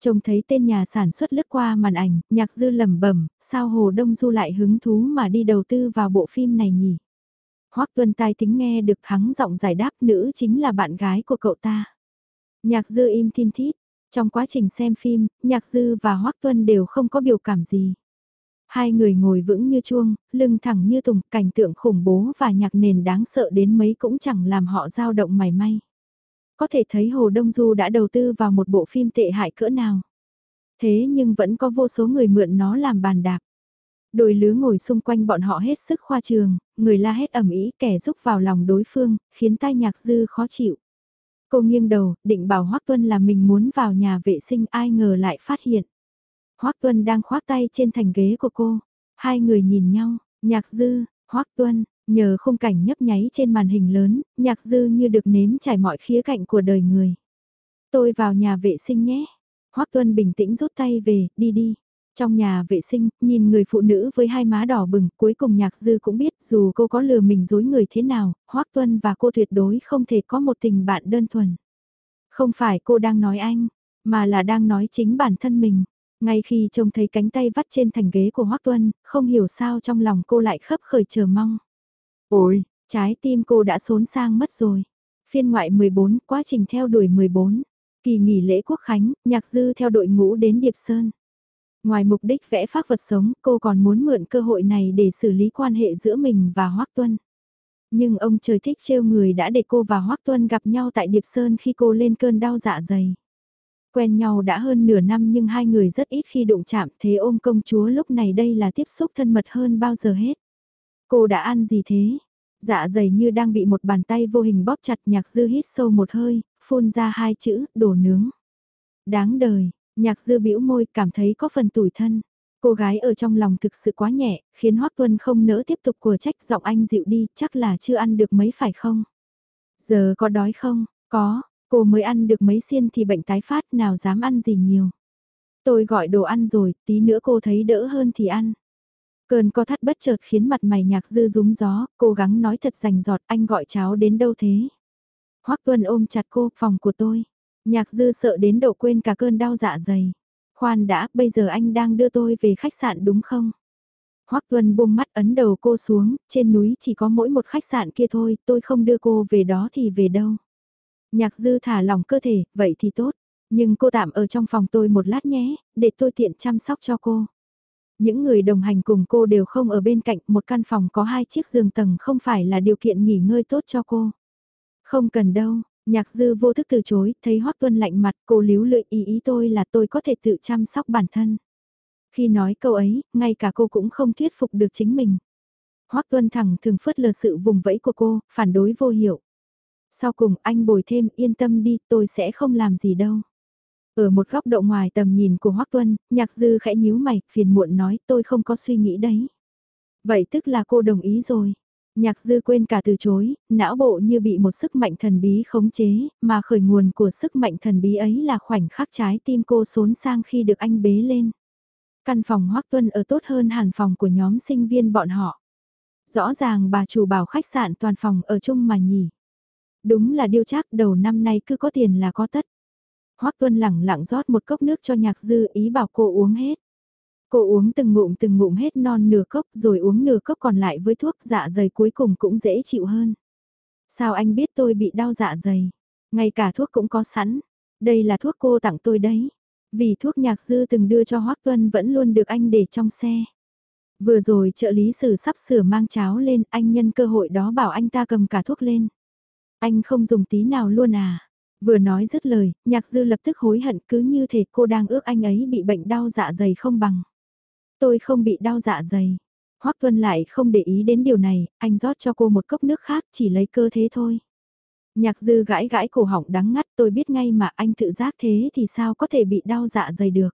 A: Trông thấy tên nhà sản xuất lướt qua màn ảnh, nhạc dư lẩm bẩm, sao Hồ Đông Du lại hứng thú mà đi đầu tư vào bộ phim này nhỉ? Hoắc Tuân tai tính nghe được hắng giọng giải đáp nữ chính là bạn gái của cậu ta. Nhạc dư im thiên thít, trong quá trình xem phim, nhạc dư và Hoắc Tuân đều không có biểu cảm gì. Hai người ngồi vững như chuông, lưng thẳng như tùng, cảnh tượng khủng bố và nhạc nền đáng sợ đến mấy cũng chẳng làm họ dao động mảy may. Có thể thấy Hồ Đông Du đã đầu tư vào một bộ phim tệ hại cỡ nào. Thế nhưng vẫn có vô số người mượn nó làm bàn đạp. Đôi lứa ngồi xung quanh bọn họ hết sức khoa trường, người la hét ẩm ý kẻ rúc vào lòng đối phương, khiến tai nhạc dư khó chịu. Cô nghiêng đầu, định bảo Hoác Tuân là mình muốn vào nhà vệ sinh ai ngờ lại phát hiện. Hoác Tuân đang khoác tay trên thành ghế của cô. Hai người nhìn nhau, nhạc dư, Hoác Tuân, nhờ khung cảnh nhấp nháy trên màn hình lớn, nhạc dư như được nếm trải mọi khía cạnh của đời người. Tôi vào nhà vệ sinh nhé. Hoác Tuân bình tĩnh rút tay về, đi đi. Trong nhà vệ sinh, nhìn người phụ nữ với hai má đỏ bừng, cuối cùng nhạc dư cũng biết dù cô có lừa mình dối người thế nào, Hoác Tuân và cô tuyệt đối không thể có một tình bạn đơn thuần. Không phải cô đang nói anh, mà là đang nói chính bản thân mình. Ngay khi trông thấy cánh tay vắt trên thành ghế của Hoác Tuân, không hiểu sao trong lòng cô lại khấp khởi chờ mong. Ôi, trái tim cô đã xốn sang mất rồi. Phiên ngoại 14, quá trình theo đuổi 14. Kỳ nghỉ lễ quốc khánh, nhạc dư theo đội ngũ đến Điệp Sơn. Ngoài mục đích vẽ pháp vật sống, cô còn muốn mượn cơ hội này để xử lý quan hệ giữa mình và hoắc Tuân. Nhưng ông trời thích trêu người đã để cô và hoắc Tuân gặp nhau tại Điệp Sơn khi cô lên cơn đau dạ dày. Quen nhau đã hơn nửa năm nhưng hai người rất ít khi đụng chạm thế ôm công chúa lúc này đây là tiếp xúc thân mật hơn bao giờ hết. Cô đã ăn gì thế? Dạ dày như đang bị một bàn tay vô hình bóp chặt nhạc dư hít sâu một hơi, phun ra hai chữ, đổ nướng. Đáng đời, Nhạc dư bĩu môi cảm thấy có phần tủi thân. Cô gái ở trong lòng thực sự quá nhẹ, khiến Hoác Tuân không nỡ tiếp tục của trách giọng anh dịu đi, chắc là chưa ăn được mấy phải không? Giờ có đói không? Có, cô mới ăn được mấy xiên thì bệnh tái phát nào dám ăn gì nhiều. Tôi gọi đồ ăn rồi, tí nữa cô thấy đỡ hơn thì ăn. Cơn co thắt bất chợt khiến mặt mày nhạc dư rúng gió, cố gắng nói thật rành giọt anh gọi cháu đến đâu thế. Hoắc Tuân ôm chặt cô, phòng của tôi. Nhạc dư sợ đến độ quên cả cơn đau dạ dày. Khoan đã, bây giờ anh đang đưa tôi về khách sạn đúng không? Hoắc Tuân buông mắt ấn đầu cô xuống, trên núi chỉ có mỗi một khách sạn kia thôi, tôi không đưa cô về đó thì về đâu. Nhạc dư thả lỏng cơ thể, vậy thì tốt. Nhưng cô tạm ở trong phòng tôi một lát nhé, để tôi tiện chăm sóc cho cô. Những người đồng hành cùng cô đều không ở bên cạnh, một căn phòng có hai chiếc giường tầng không phải là điều kiện nghỉ ngơi tốt cho cô. Không cần đâu, nhạc dư vô thức từ chối, thấy Hoắc Tuân lạnh mặt, cô líu lưỡi ý ý tôi là tôi có thể tự chăm sóc bản thân. Khi nói câu ấy, ngay cả cô cũng không thuyết phục được chính mình. Hoắc Tuân thẳng thường phớt lờ sự vùng vẫy của cô, phản đối vô hiệu. Sau cùng anh bồi thêm yên tâm đi, tôi sẽ không làm gì đâu. Ở một góc độ ngoài tầm nhìn của Hoắc Tuân, nhạc dư khẽ nhíu mày, phiền muộn nói tôi không có suy nghĩ đấy. Vậy tức là cô đồng ý rồi. Nhạc dư quên cả từ chối, não bộ như bị một sức mạnh thần bí khống chế, mà khởi nguồn của sức mạnh thần bí ấy là khoảnh khắc trái tim cô xốn sang khi được anh bế lên. Căn phòng Hoắc Tuân ở tốt hơn hẳn phòng của nhóm sinh viên bọn họ. Rõ ràng bà chủ bảo khách sạn toàn phòng ở chung mà nhỉ. Đúng là điêu chắc đầu năm nay cứ có tiền là có tất. Hoắc Tuân lẳng lặng rót một cốc nước cho nhạc dư ý bảo cô uống hết. Cô uống từng ngụm từng ngụm hết non nửa cốc rồi uống nửa cốc còn lại với thuốc dạ dày cuối cùng cũng dễ chịu hơn. Sao anh biết tôi bị đau dạ dày? Ngay cả thuốc cũng có sẵn. Đây là thuốc cô tặng tôi đấy. Vì thuốc nhạc dư từng đưa cho Hoắc Tuân vẫn luôn được anh để trong xe. Vừa rồi trợ lý sử sắp sửa mang cháo lên, anh nhân cơ hội đó bảo anh ta cầm cả thuốc lên. Anh không dùng tí nào luôn à? Vừa nói dứt lời, nhạc dư lập tức hối hận cứ như thể cô đang ước anh ấy bị bệnh đau dạ dày không bằng. Tôi không bị đau dạ dày. Hoắc Tuân lại không để ý đến điều này, anh rót cho cô một cốc nước khác chỉ lấy cơ thế thôi. Nhạc dư gãi gãi cổ họng đắng ngắt tôi biết ngay mà anh tự giác thế thì sao có thể bị đau dạ dày được.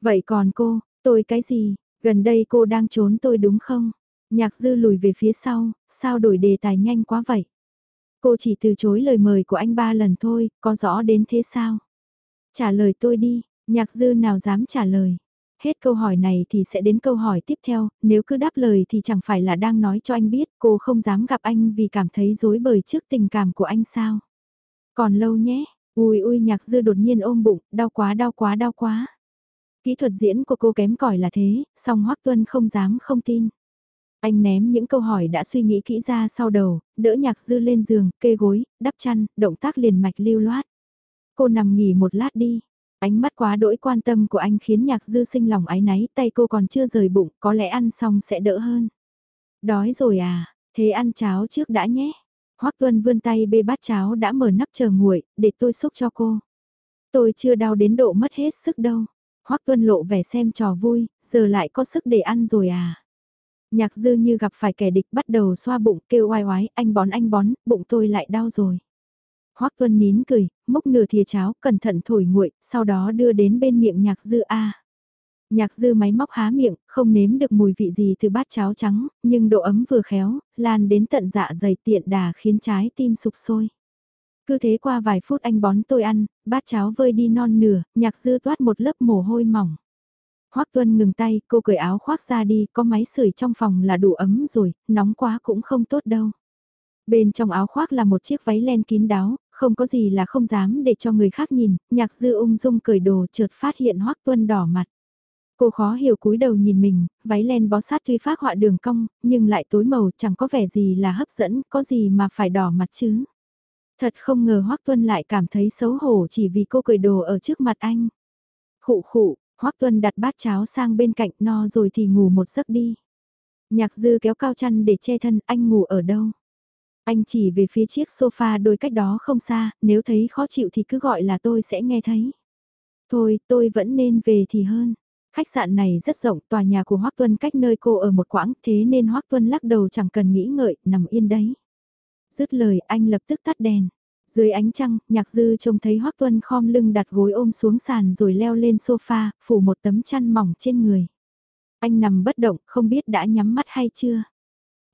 A: Vậy còn cô, tôi cái gì, gần đây cô đang trốn tôi đúng không? Nhạc dư lùi về phía sau, sao đổi đề tài nhanh quá vậy? Cô chỉ từ chối lời mời của anh ba lần thôi, có rõ đến thế sao? Trả lời tôi đi, nhạc dư nào dám trả lời. Hết câu hỏi này thì sẽ đến câu hỏi tiếp theo, nếu cứ đáp lời thì chẳng phải là đang nói cho anh biết cô không dám gặp anh vì cảm thấy dối bời trước tình cảm của anh sao. Còn lâu nhé, ui ui nhạc dư đột nhiên ôm bụng, đau quá đau quá đau quá. Kỹ thuật diễn của cô kém cỏi là thế, song Hoắc Tuân không dám không tin. Anh ném những câu hỏi đã suy nghĩ kỹ ra sau đầu, đỡ nhạc dư lên giường, kê gối, đắp chăn, động tác liền mạch lưu loát. Cô nằm nghỉ một lát đi. Ánh mắt quá đỗi quan tâm của anh khiến nhạc dư sinh lòng ái náy, tay cô còn chưa rời bụng, có lẽ ăn xong sẽ đỡ hơn. Đói rồi à, thế ăn cháo trước đã nhé. Hoắc Tuân vươn tay bê bát cháo đã mở nắp chờ nguội, để tôi xúc cho cô. Tôi chưa đau đến độ mất hết sức đâu. Hoắc Tuân lộ vẻ xem trò vui, giờ lại có sức để ăn rồi à. Nhạc dư như gặp phải kẻ địch bắt đầu xoa bụng kêu oai oái, anh bón anh bón, bụng tôi lại đau rồi. Hoắc Tuân nín cười, múc nửa thìa cháo, cẩn thận thổi nguội, sau đó đưa đến bên miệng nhạc dư A. Nhạc dư máy móc há miệng, không nếm được mùi vị gì từ bát cháo trắng, nhưng độ ấm vừa khéo, lan đến tận dạ dày tiện đà khiến trái tim sụp sôi. Cứ thế qua vài phút anh bón tôi ăn, bát cháo vơi đi non nửa, nhạc dư toát một lớp mồ hôi mỏng. Hoắc Tuân ngừng tay, cô cởi áo khoác ra đi, có máy sưởi trong phòng là đủ ấm rồi, nóng quá cũng không tốt đâu. Bên trong áo khoác là một chiếc váy len kín đáo, không có gì là không dám để cho người khác nhìn, nhạc dư ung dung cởi đồ chợt phát hiện Hoắc Tuân đỏ mặt. Cô khó hiểu cúi đầu nhìn mình, váy len bó sát tuy phát họa đường cong, nhưng lại tối màu chẳng có vẻ gì là hấp dẫn, có gì mà phải đỏ mặt chứ. Thật không ngờ Hoắc Tuân lại cảm thấy xấu hổ chỉ vì cô cởi đồ ở trước mặt anh. Khụ khụ, Hoắc Tuân đặt bát cháo sang bên cạnh no rồi thì ngủ một giấc đi. Nhạc dư kéo cao chăn để che thân, anh ngủ ở đâu? Anh chỉ về phía chiếc sofa đôi cách đó không xa, nếu thấy khó chịu thì cứ gọi là tôi sẽ nghe thấy. Thôi, tôi vẫn nên về thì hơn. Khách sạn này rất rộng, tòa nhà của Hoắc Tuân cách nơi cô ở một quãng, thế nên Hoắc Tuân lắc đầu chẳng cần nghĩ ngợi, nằm yên đấy. Dứt lời, anh lập tức tắt đèn. Dưới ánh trăng, nhạc dư trông thấy Hoác Tuân khom lưng đặt gối ôm xuống sàn rồi leo lên sofa, phủ một tấm chăn mỏng trên người. Anh nằm bất động, không biết đã nhắm mắt hay chưa.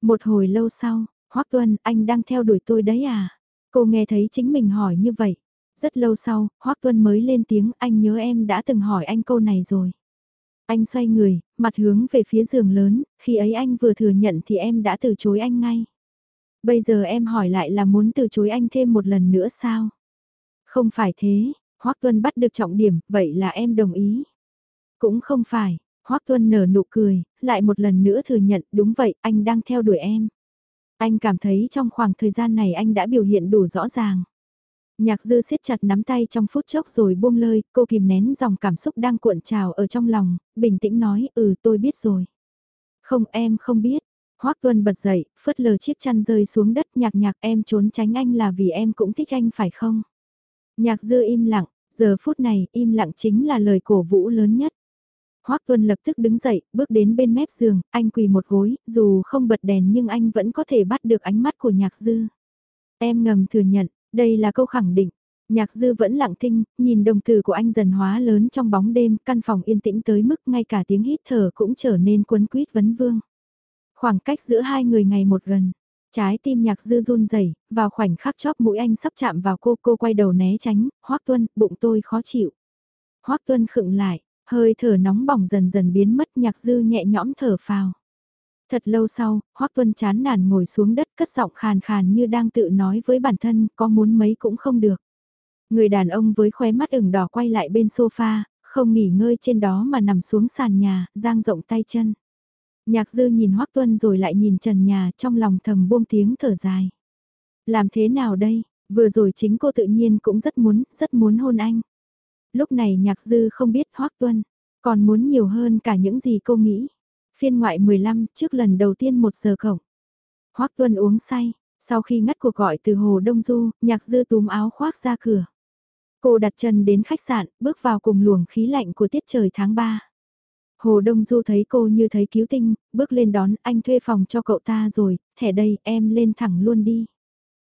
A: Một hồi lâu sau, Hoắc Tuân, anh đang theo đuổi tôi đấy à? Cô nghe thấy chính mình hỏi như vậy. Rất lâu sau, Hoắc Tuân mới lên tiếng anh nhớ em đã từng hỏi anh câu này rồi. Anh xoay người, mặt hướng về phía giường lớn, khi ấy anh vừa thừa nhận thì em đã từ chối anh ngay. Bây giờ em hỏi lại là muốn từ chối anh thêm một lần nữa sao? Không phải thế, Hoắc Tuân bắt được trọng điểm, vậy là em đồng ý. Cũng không phải, Hoắc Tuân nở nụ cười, lại một lần nữa thừa nhận đúng vậy, anh đang theo đuổi em. Anh cảm thấy trong khoảng thời gian này anh đã biểu hiện đủ rõ ràng. Nhạc dư siết chặt nắm tay trong phút chốc rồi buông lơi, cô kìm nén dòng cảm xúc đang cuộn trào ở trong lòng, bình tĩnh nói, ừ tôi biết rồi. Không em không biết. Hoác Tuân bật dậy, phớt lờ chiếc chăn rơi xuống đất nhạc nhạc em trốn tránh anh là vì em cũng thích anh phải không? Nhạc dư im lặng, giờ phút này im lặng chính là lời cổ vũ lớn nhất. Hoác Tuân lập tức đứng dậy, bước đến bên mép giường, anh quỳ một gối, dù không bật đèn nhưng anh vẫn có thể bắt được ánh mắt của nhạc dư. Em ngầm thừa nhận, đây là câu khẳng định. Nhạc dư vẫn lặng thinh, nhìn đồng tử của anh dần hóa lớn trong bóng đêm, căn phòng yên tĩnh tới mức ngay cả tiếng hít thở cũng trở nên quấn quýt vấn vương. Khoảng cách giữa hai người ngày một gần, trái tim nhạc dư run rẩy vào khoảnh khắc chóp mũi anh sắp chạm vào cô, cô quay đầu né tránh, hoác tuân, bụng tôi khó chịu. Hoác tuân khựng lại, hơi thở nóng bỏng dần dần biến mất nhạc dư nhẹ nhõm thở phào. Thật lâu sau, Hoác Tuân chán nản ngồi xuống đất cất giọng khàn khàn như đang tự nói với bản thân có muốn mấy cũng không được. Người đàn ông với khóe mắt ửng đỏ quay lại bên sofa, không nghỉ ngơi trên đó mà nằm xuống sàn nhà, giang rộng tay chân. Nhạc dư nhìn Hoác Tuân rồi lại nhìn trần nhà trong lòng thầm buông tiếng thở dài. Làm thế nào đây, vừa rồi chính cô tự nhiên cũng rất muốn, rất muốn hôn anh. Lúc này nhạc dư không biết Hoác Tuân, còn muốn nhiều hơn cả những gì cô nghĩ. Phiên ngoại 15 trước lần đầu tiên một giờ cổng. Hoác Tuân uống say, sau khi ngắt cuộc gọi từ Hồ Đông Du, nhạc dư túm áo khoác ra cửa. Cô đặt chân đến khách sạn, bước vào cùng luồng khí lạnh của tiết trời tháng 3. Hồ Đông Du thấy cô như thấy cứu tinh, bước lên đón anh thuê phòng cho cậu ta rồi, thẻ đây em lên thẳng luôn đi.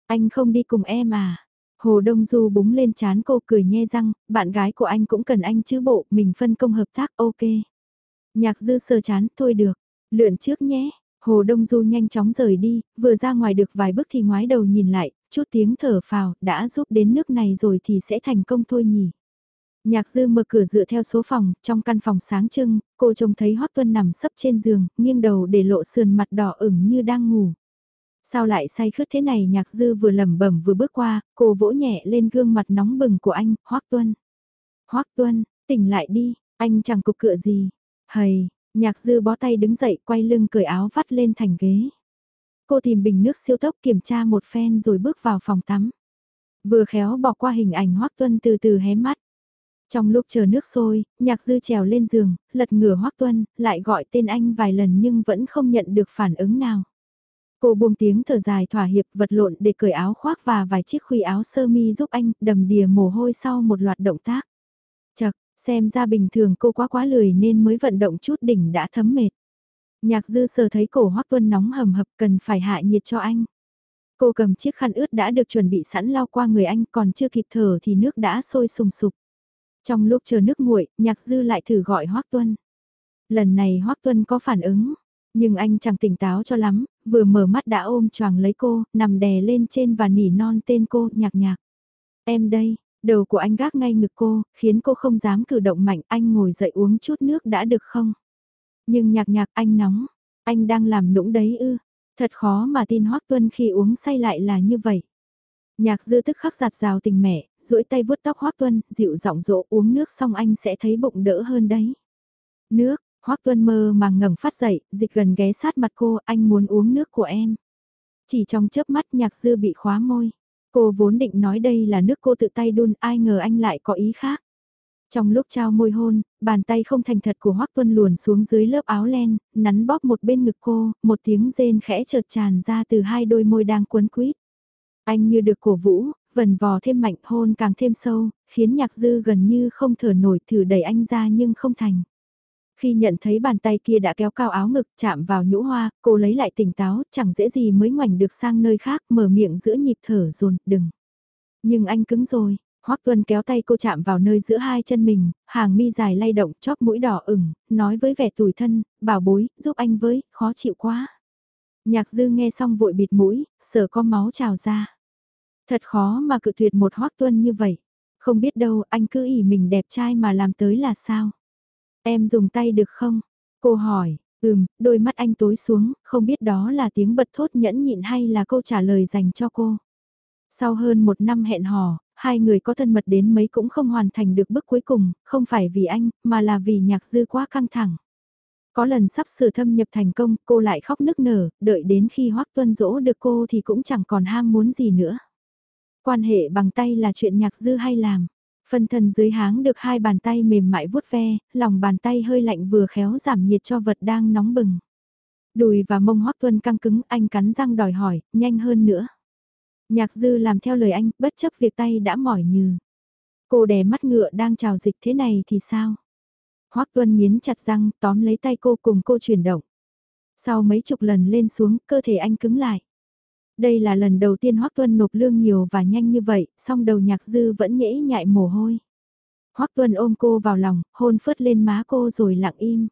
A: Anh không đi cùng em à? Hồ Đông Du búng lên chán cô cười nhe răng, bạn gái của anh cũng cần anh chứ bộ, mình phân công hợp tác ok. Nhạc dư sờ chán, thôi được, lượn trước nhé. Hồ Đông Du nhanh chóng rời đi, vừa ra ngoài được vài bước thì ngoái đầu nhìn lại, chút tiếng thở phào, đã giúp đến nước này rồi thì sẽ thành công thôi nhỉ. Nhạc dư mở cửa dựa theo số phòng, trong căn phòng sáng trưng, cô trông thấy Hoác Tuân nằm sấp trên giường, nghiêng đầu để lộ sườn mặt đỏ ửng như đang ngủ. Sao lại say khướt thế này nhạc dư vừa lẩm bẩm vừa bước qua, cô vỗ nhẹ lên gương mặt nóng bừng của anh, Hoác Tuân. Hoác Tuân, tỉnh lại đi, anh chẳng cục cựa gì, Hầy, nhạc dư bó tay đứng dậy quay lưng cởi áo vắt lên thành ghế. Cô tìm bình nước siêu tốc kiểm tra một phen rồi bước vào phòng tắm. Vừa khéo bỏ qua hình ảnh Hoác Tuân từ từ hé mắt. Trong lúc chờ nước sôi, nhạc dư trèo lên giường, lật ngửa Hoác Tuân, lại gọi tên anh vài lần nhưng vẫn không nhận được phản ứng nào. Cô buông tiếng thở dài thỏa hiệp vật lộn để cởi áo khoác và vài chiếc khuy áo sơ mi giúp anh đầm đìa mồ hôi sau một loạt động tác. Chật, Xem ra bình thường cô quá quá lười nên mới vận động chút đỉnh đã thấm mệt. Nhạc dư sờ thấy cổ hoắc tuân nóng hầm hập cần phải hạ nhiệt cho anh. Cô cầm chiếc khăn ướt đã được chuẩn bị sẵn lau qua người anh còn chưa kịp thở thì nước đã sôi sùng sục. Trong lúc chờ nước nguội, nhạc dư lại thử gọi hoắc tuân. Lần này hoắc tuân có phản ứng, nhưng anh chẳng tỉnh táo cho lắm, vừa mở mắt đã ôm choàng lấy cô, nằm đè lên trên và nỉ non tên cô, nhạc nhạc. Em đây, Đầu của anh gác ngay ngực cô, khiến cô không dám cử động mạnh anh ngồi dậy uống chút nước đã được không? Nhưng nhạc nhạc anh nóng, anh đang làm nũng đấy ư. Thật khó mà tin Hoác Tuân khi uống say lại là như vậy. Nhạc dư tức khắc giặt rào tình mẹ, duỗi tay vuốt tóc Hoác Tuân, dịu giọng dỗ uống nước xong anh sẽ thấy bụng đỡ hơn đấy. Nước, Hoắc Tuân mơ mà ngẩng phát dậy, dịch gần ghé sát mặt cô, anh muốn uống nước của em. Chỉ trong chớp mắt nhạc dư bị khóa môi. Cô vốn định nói đây là nước cô tự tay đun, ai ngờ anh lại có ý khác. Trong lúc trao môi hôn, bàn tay không thành thật của Hoắc Tuân luồn xuống dưới lớp áo len, nắn bóp một bên ngực cô, một tiếng rên khẽ chợt tràn ra từ hai đôi môi đang cuốn quýt. Anh như được cổ vũ, vần vò thêm mạnh hôn càng thêm sâu, khiến nhạc dư gần như không thở nổi thử đẩy anh ra nhưng không thành. Khi nhận thấy bàn tay kia đã kéo cao áo ngực chạm vào nhũ hoa, cô lấy lại tỉnh táo, chẳng dễ gì mới ngoảnh được sang nơi khác, mở miệng giữa nhịp thở dồn đừng. Nhưng anh cứng rồi, Hoắc Tuân kéo tay cô chạm vào nơi giữa hai chân mình, hàng mi dài lay động, chóp mũi đỏ ửng, nói với vẻ tủi thân, bảo bối, giúp anh với, khó chịu quá. Nhạc dư nghe xong vội bịt mũi, sợ có máu trào ra. Thật khó mà cự tuyệt một Hoắc Tuân như vậy. Không biết đâu, anh cứ ỉ mình đẹp trai mà làm tới là sao? Em dùng tay được không? Cô hỏi, ừm, đôi mắt anh tối xuống, không biết đó là tiếng bật thốt nhẫn nhịn hay là câu trả lời dành cho cô. Sau hơn một năm hẹn hò, hai người có thân mật đến mấy cũng không hoàn thành được bước cuối cùng, không phải vì anh, mà là vì nhạc dư quá căng thẳng. Có lần sắp sửa thâm nhập thành công, cô lại khóc nức nở, đợi đến khi Hoắc Tuân dỗ được cô thì cũng chẳng còn ham muốn gì nữa. Quan hệ bằng tay là chuyện nhạc dư hay làm. Phân thân dưới háng được hai bàn tay mềm mại vuốt ve, lòng bàn tay hơi lạnh vừa khéo giảm nhiệt cho vật đang nóng bừng. Đùi và mông Hoắc Tuân căng cứng, anh cắn răng đòi hỏi, nhanh hơn nữa. Nhạc dư làm theo lời anh, bất chấp việc tay đã mỏi như. Cô đè mắt ngựa đang trào dịch thế này thì sao? Hoắc Tuân nghiến chặt răng, tóm lấy tay cô cùng cô chuyển động. Sau mấy chục lần lên xuống, cơ thể anh cứng lại. Đây là lần đầu tiên Hoắc Tuân nộp lương nhiều và nhanh như vậy, song đầu nhạc dư vẫn nhễ nhại mồ hôi. Hoắc Tuân ôm cô vào lòng, hôn phớt lên má cô rồi lặng im.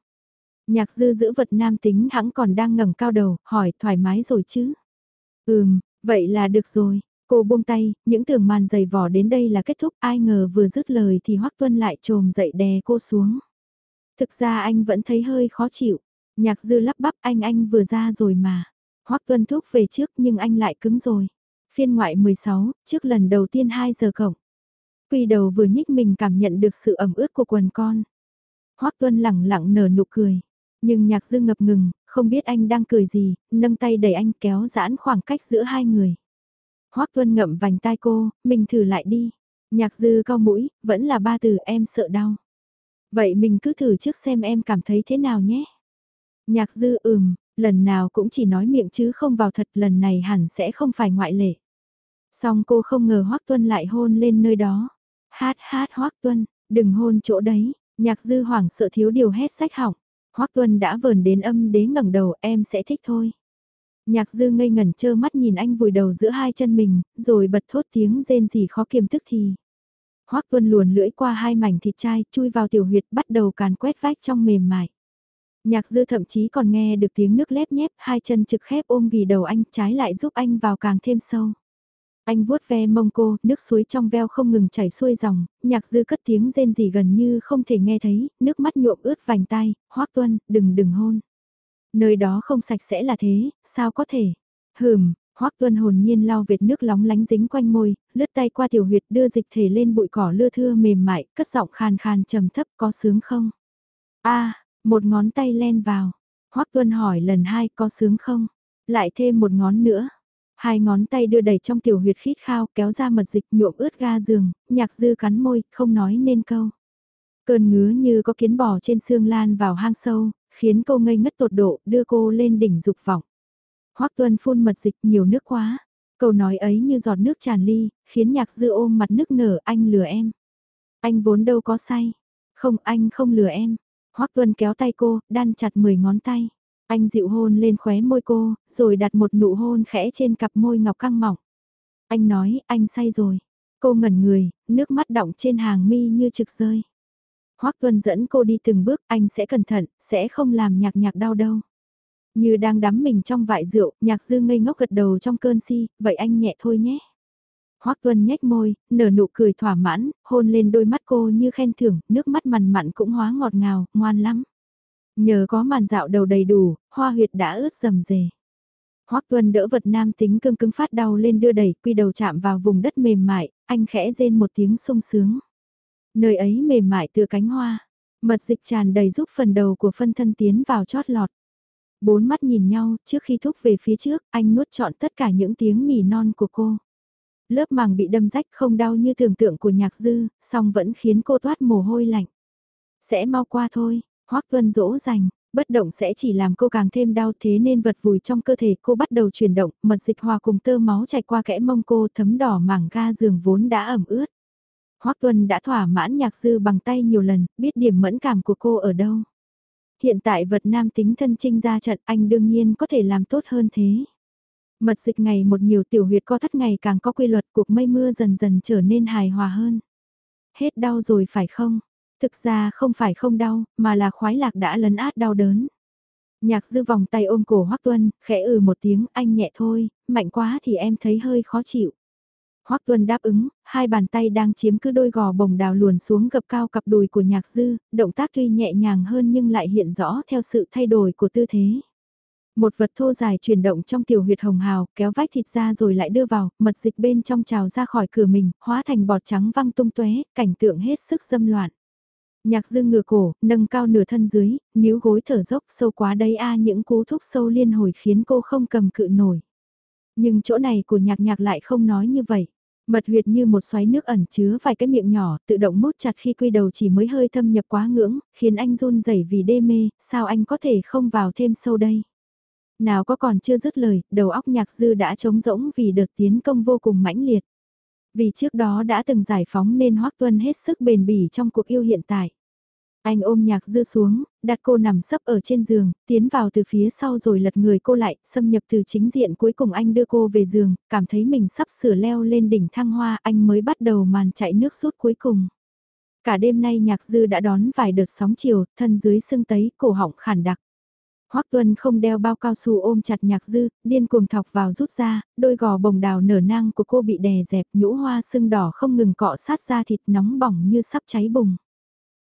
A: Nhạc dư giữ vật nam tính hãng còn đang ngẩng cao đầu, hỏi thoải mái rồi chứ? Ừm, vậy là được rồi. Cô buông tay, những tưởng màn dày vỏ đến đây là kết thúc, ai ngờ vừa dứt lời thì Hoắc Tuân lại trồm dậy đè cô xuống. Thực ra anh vẫn thấy hơi khó chịu. Nhạc dư lắp bắp anh anh vừa ra rồi mà. Hoắc Tuân thúc về trước nhưng anh lại cứng rồi. Phiên ngoại 16, trước lần đầu tiên 2 giờ cổng. Quy đầu vừa nhích mình cảm nhận được sự ẩm ướt của quần con. Hoắc Tuân lẳng lặng nở nụ cười. Nhưng nhạc dư ngập ngừng, không biết anh đang cười gì, nâng tay đẩy anh kéo giãn khoảng cách giữa hai người. Hoắc Tuân ngậm vành tai cô, mình thử lại đi. Nhạc dư cao mũi, vẫn là ba từ em sợ đau. Vậy mình cứ thử trước xem em cảm thấy thế nào nhé. Nhạc dư ừm, lần nào cũng chỉ nói miệng chứ không vào thật lần này hẳn sẽ không phải ngoại lệ. Song cô không ngờ Hoác Tuân lại hôn lên nơi đó. Hát hát Hoác Tuân, đừng hôn chỗ đấy, nhạc dư hoảng sợ thiếu điều hét sách hỏng. Hoác Tuân đã vờn đến âm đế ngẩng đầu em sẽ thích thôi. Nhạc dư ngây ngẩn trơ mắt nhìn anh vùi đầu giữa hai chân mình, rồi bật thốt tiếng rên gì khó kiềm tức thì. Hoác Tuân luồn lưỡi qua hai mảnh thịt chai, chui vào tiểu huyệt bắt đầu càn quét vách trong mềm mại. Nhạc dư thậm chí còn nghe được tiếng nước lép nhép, hai chân trực khép ôm ghi đầu anh, trái lại giúp anh vào càng thêm sâu. Anh vuốt ve mông cô, nước suối trong veo không ngừng chảy xuôi dòng, nhạc dư cất tiếng rên gì gần như không thể nghe thấy, nước mắt nhuộm ướt vành tay, hoác tuân, đừng đừng hôn. Nơi đó không sạch sẽ là thế, sao có thể? Hừm, Hoắc Tuân hồn nhiên lau vệt nước lóng lánh dính quanh môi, lướt tay qua tiểu huyệt đưa dịch thể lên bụi cỏ lưa thưa mềm mại, cất giọng khàn khàn trầm thấp có sướng không? A, một ngón tay len vào. Hoắc Tuân hỏi lần hai có sướng không? Lại thêm một ngón nữa. Hai ngón tay đưa đẩy trong tiểu huyệt khít khao kéo ra mật dịch nhuộm ướt ga giường, nhạc dư cắn môi, không nói nên câu. Cơn ngứa như có kiến bò trên xương lan vào hang sâu, khiến cô ngây ngất tột độ, đưa cô lên đỉnh dục vọng. Hoắc Tuân phun mật dịch nhiều nước quá. Câu nói ấy như giọt nước tràn ly, khiến nhạc dư ôm mặt nước nở anh lừa em. Anh vốn đâu có say. Không anh không lừa em. Hoắc Tuân kéo tay cô, đan chặt 10 ngón tay. Anh dịu hôn lên khóe môi cô, rồi đặt một nụ hôn khẽ trên cặp môi ngọc căng mỏng. Anh nói, anh say rồi. Cô ngẩn người, nước mắt đọng trên hàng mi như trực rơi. Hoắc Tuân dẫn cô đi từng bước, anh sẽ cẩn thận, sẽ không làm nhạc nhạc đau đâu. Như đang đắm mình trong vại rượu, nhạc dư ngây ngốc gật đầu trong cơn si, vậy anh nhẹ thôi nhé. Hoắc Tuân nhếch môi, nở nụ cười thỏa mãn, hôn lên đôi mắt cô như khen thưởng, nước mắt mằn mặn cũng hóa ngọt ngào, ngoan lắm. Nhờ có màn dạo đầu đầy đủ, hoa huyệt đã ướt rầm rề. Hoắc Tuân đỡ vật nam tính cương cứng phát đau lên đưa đẩy, quy đầu chạm vào vùng đất mềm mại, anh khẽ rên một tiếng sung sướng. Nơi ấy mềm mại tựa cánh hoa, mật dịch tràn đầy giúp phần đầu của phân thân tiến vào chót lọt. Bốn mắt nhìn nhau, trước khi thúc về phía trước, anh nuốt trọn tất cả những tiếng nỉ non của cô. Lớp màng bị đâm rách không đau như tưởng tượng của nhạc dư, song vẫn khiến cô toát mồ hôi lạnh. Sẽ mau qua thôi, Hoác Tuân dỗ dành, bất động sẽ chỉ làm cô càng thêm đau thế nên vật vùi trong cơ thể cô bắt đầu chuyển động, mật dịch hòa cùng tơ máu chảy qua kẽ mông cô thấm đỏ mảng ga giường vốn đã ẩm ướt. Hoác Tuân đã thỏa mãn nhạc dư bằng tay nhiều lần, biết điểm mẫn cảm của cô ở đâu. Hiện tại vật nam tính thân trinh ra trận anh đương nhiên có thể làm tốt hơn thế. Mật dịch ngày một nhiều tiểu huyệt co thắt ngày càng có quy luật cuộc mây mưa dần dần trở nên hài hòa hơn. Hết đau rồi phải không? Thực ra không phải không đau, mà là khoái lạc đã lấn át đau đớn. Nhạc dư vòng tay ôm cổ Hoắc Tuân, khẽ ừ một tiếng, anh nhẹ thôi, mạnh quá thì em thấy hơi khó chịu. Hoắc Tuân đáp ứng, hai bàn tay đang chiếm cứ đôi gò bồng đào luồn xuống gập cao cặp đùi của nhạc dư, động tác tuy nhẹ nhàng hơn nhưng lại hiện rõ theo sự thay đổi của tư thế. Một vật thô dài chuyển động trong tiểu huyệt hồng hào, kéo vách thịt ra rồi lại đưa vào, mật dịch bên trong trào ra khỏi cửa mình, hóa thành bọt trắng văng tung tóe, cảnh tượng hết sức dâm loạn. Nhạc dương ngửa cổ, nâng cao nửa thân dưới, níu gối thở dốc sâu quá đây a những cú thúc sâu liên hồi khiến cô không cầm cự nổi. Nhưng chỗ này của nhạc nhạc lại không nói như vậy. Mật huyệt như một xoáy nước ẩn chứa vài cái miệng nhỏ, tự động mút chặt khi quy đầu chỉ mới hơi thâm nhập quá ngưỡng, khiến anh run rẩy vì đê mê, sao anh có thể không vào thêm sâu đây? Nào có còn chưa dứt lời, đầu óc nhạc dư đã trống rỗng vì đợt tiến công vô cùng mãnh liệt. Vì trước đó đã từng giải phóng nên Hoắc Tuân hết sức bền bỉ trong cuộc yêu hiện tại. Anh ôm nhạc dư xuống, đặt cô nằm sấp ở trên giường, tiến vào từ phía sau rồi lật người cô lại, xâm nhập từ chính diện cuối cùng anh đưa cô về giường, cảm thấy mình sắp sửa leo lên đỉnh thăng hoa anh mới bắt đầu màn chạy nước rút cuối cùng. Cả đêm nay nhạc dư đã đón vài đợt sóng chiều, thân dưới sưng tấy, cổ họng khản đặc. Hoắc Tuân không đeo bao cao su ôm chặt nhạc dư, điên cuồng thọc vào rút ra, đôi gò bồng đào nở nang của cô bị đè dẹp, nhũ hoa sưng đỏ không ngừng cọ sát ra thịt nóng bỏng như sắp cháy bùng.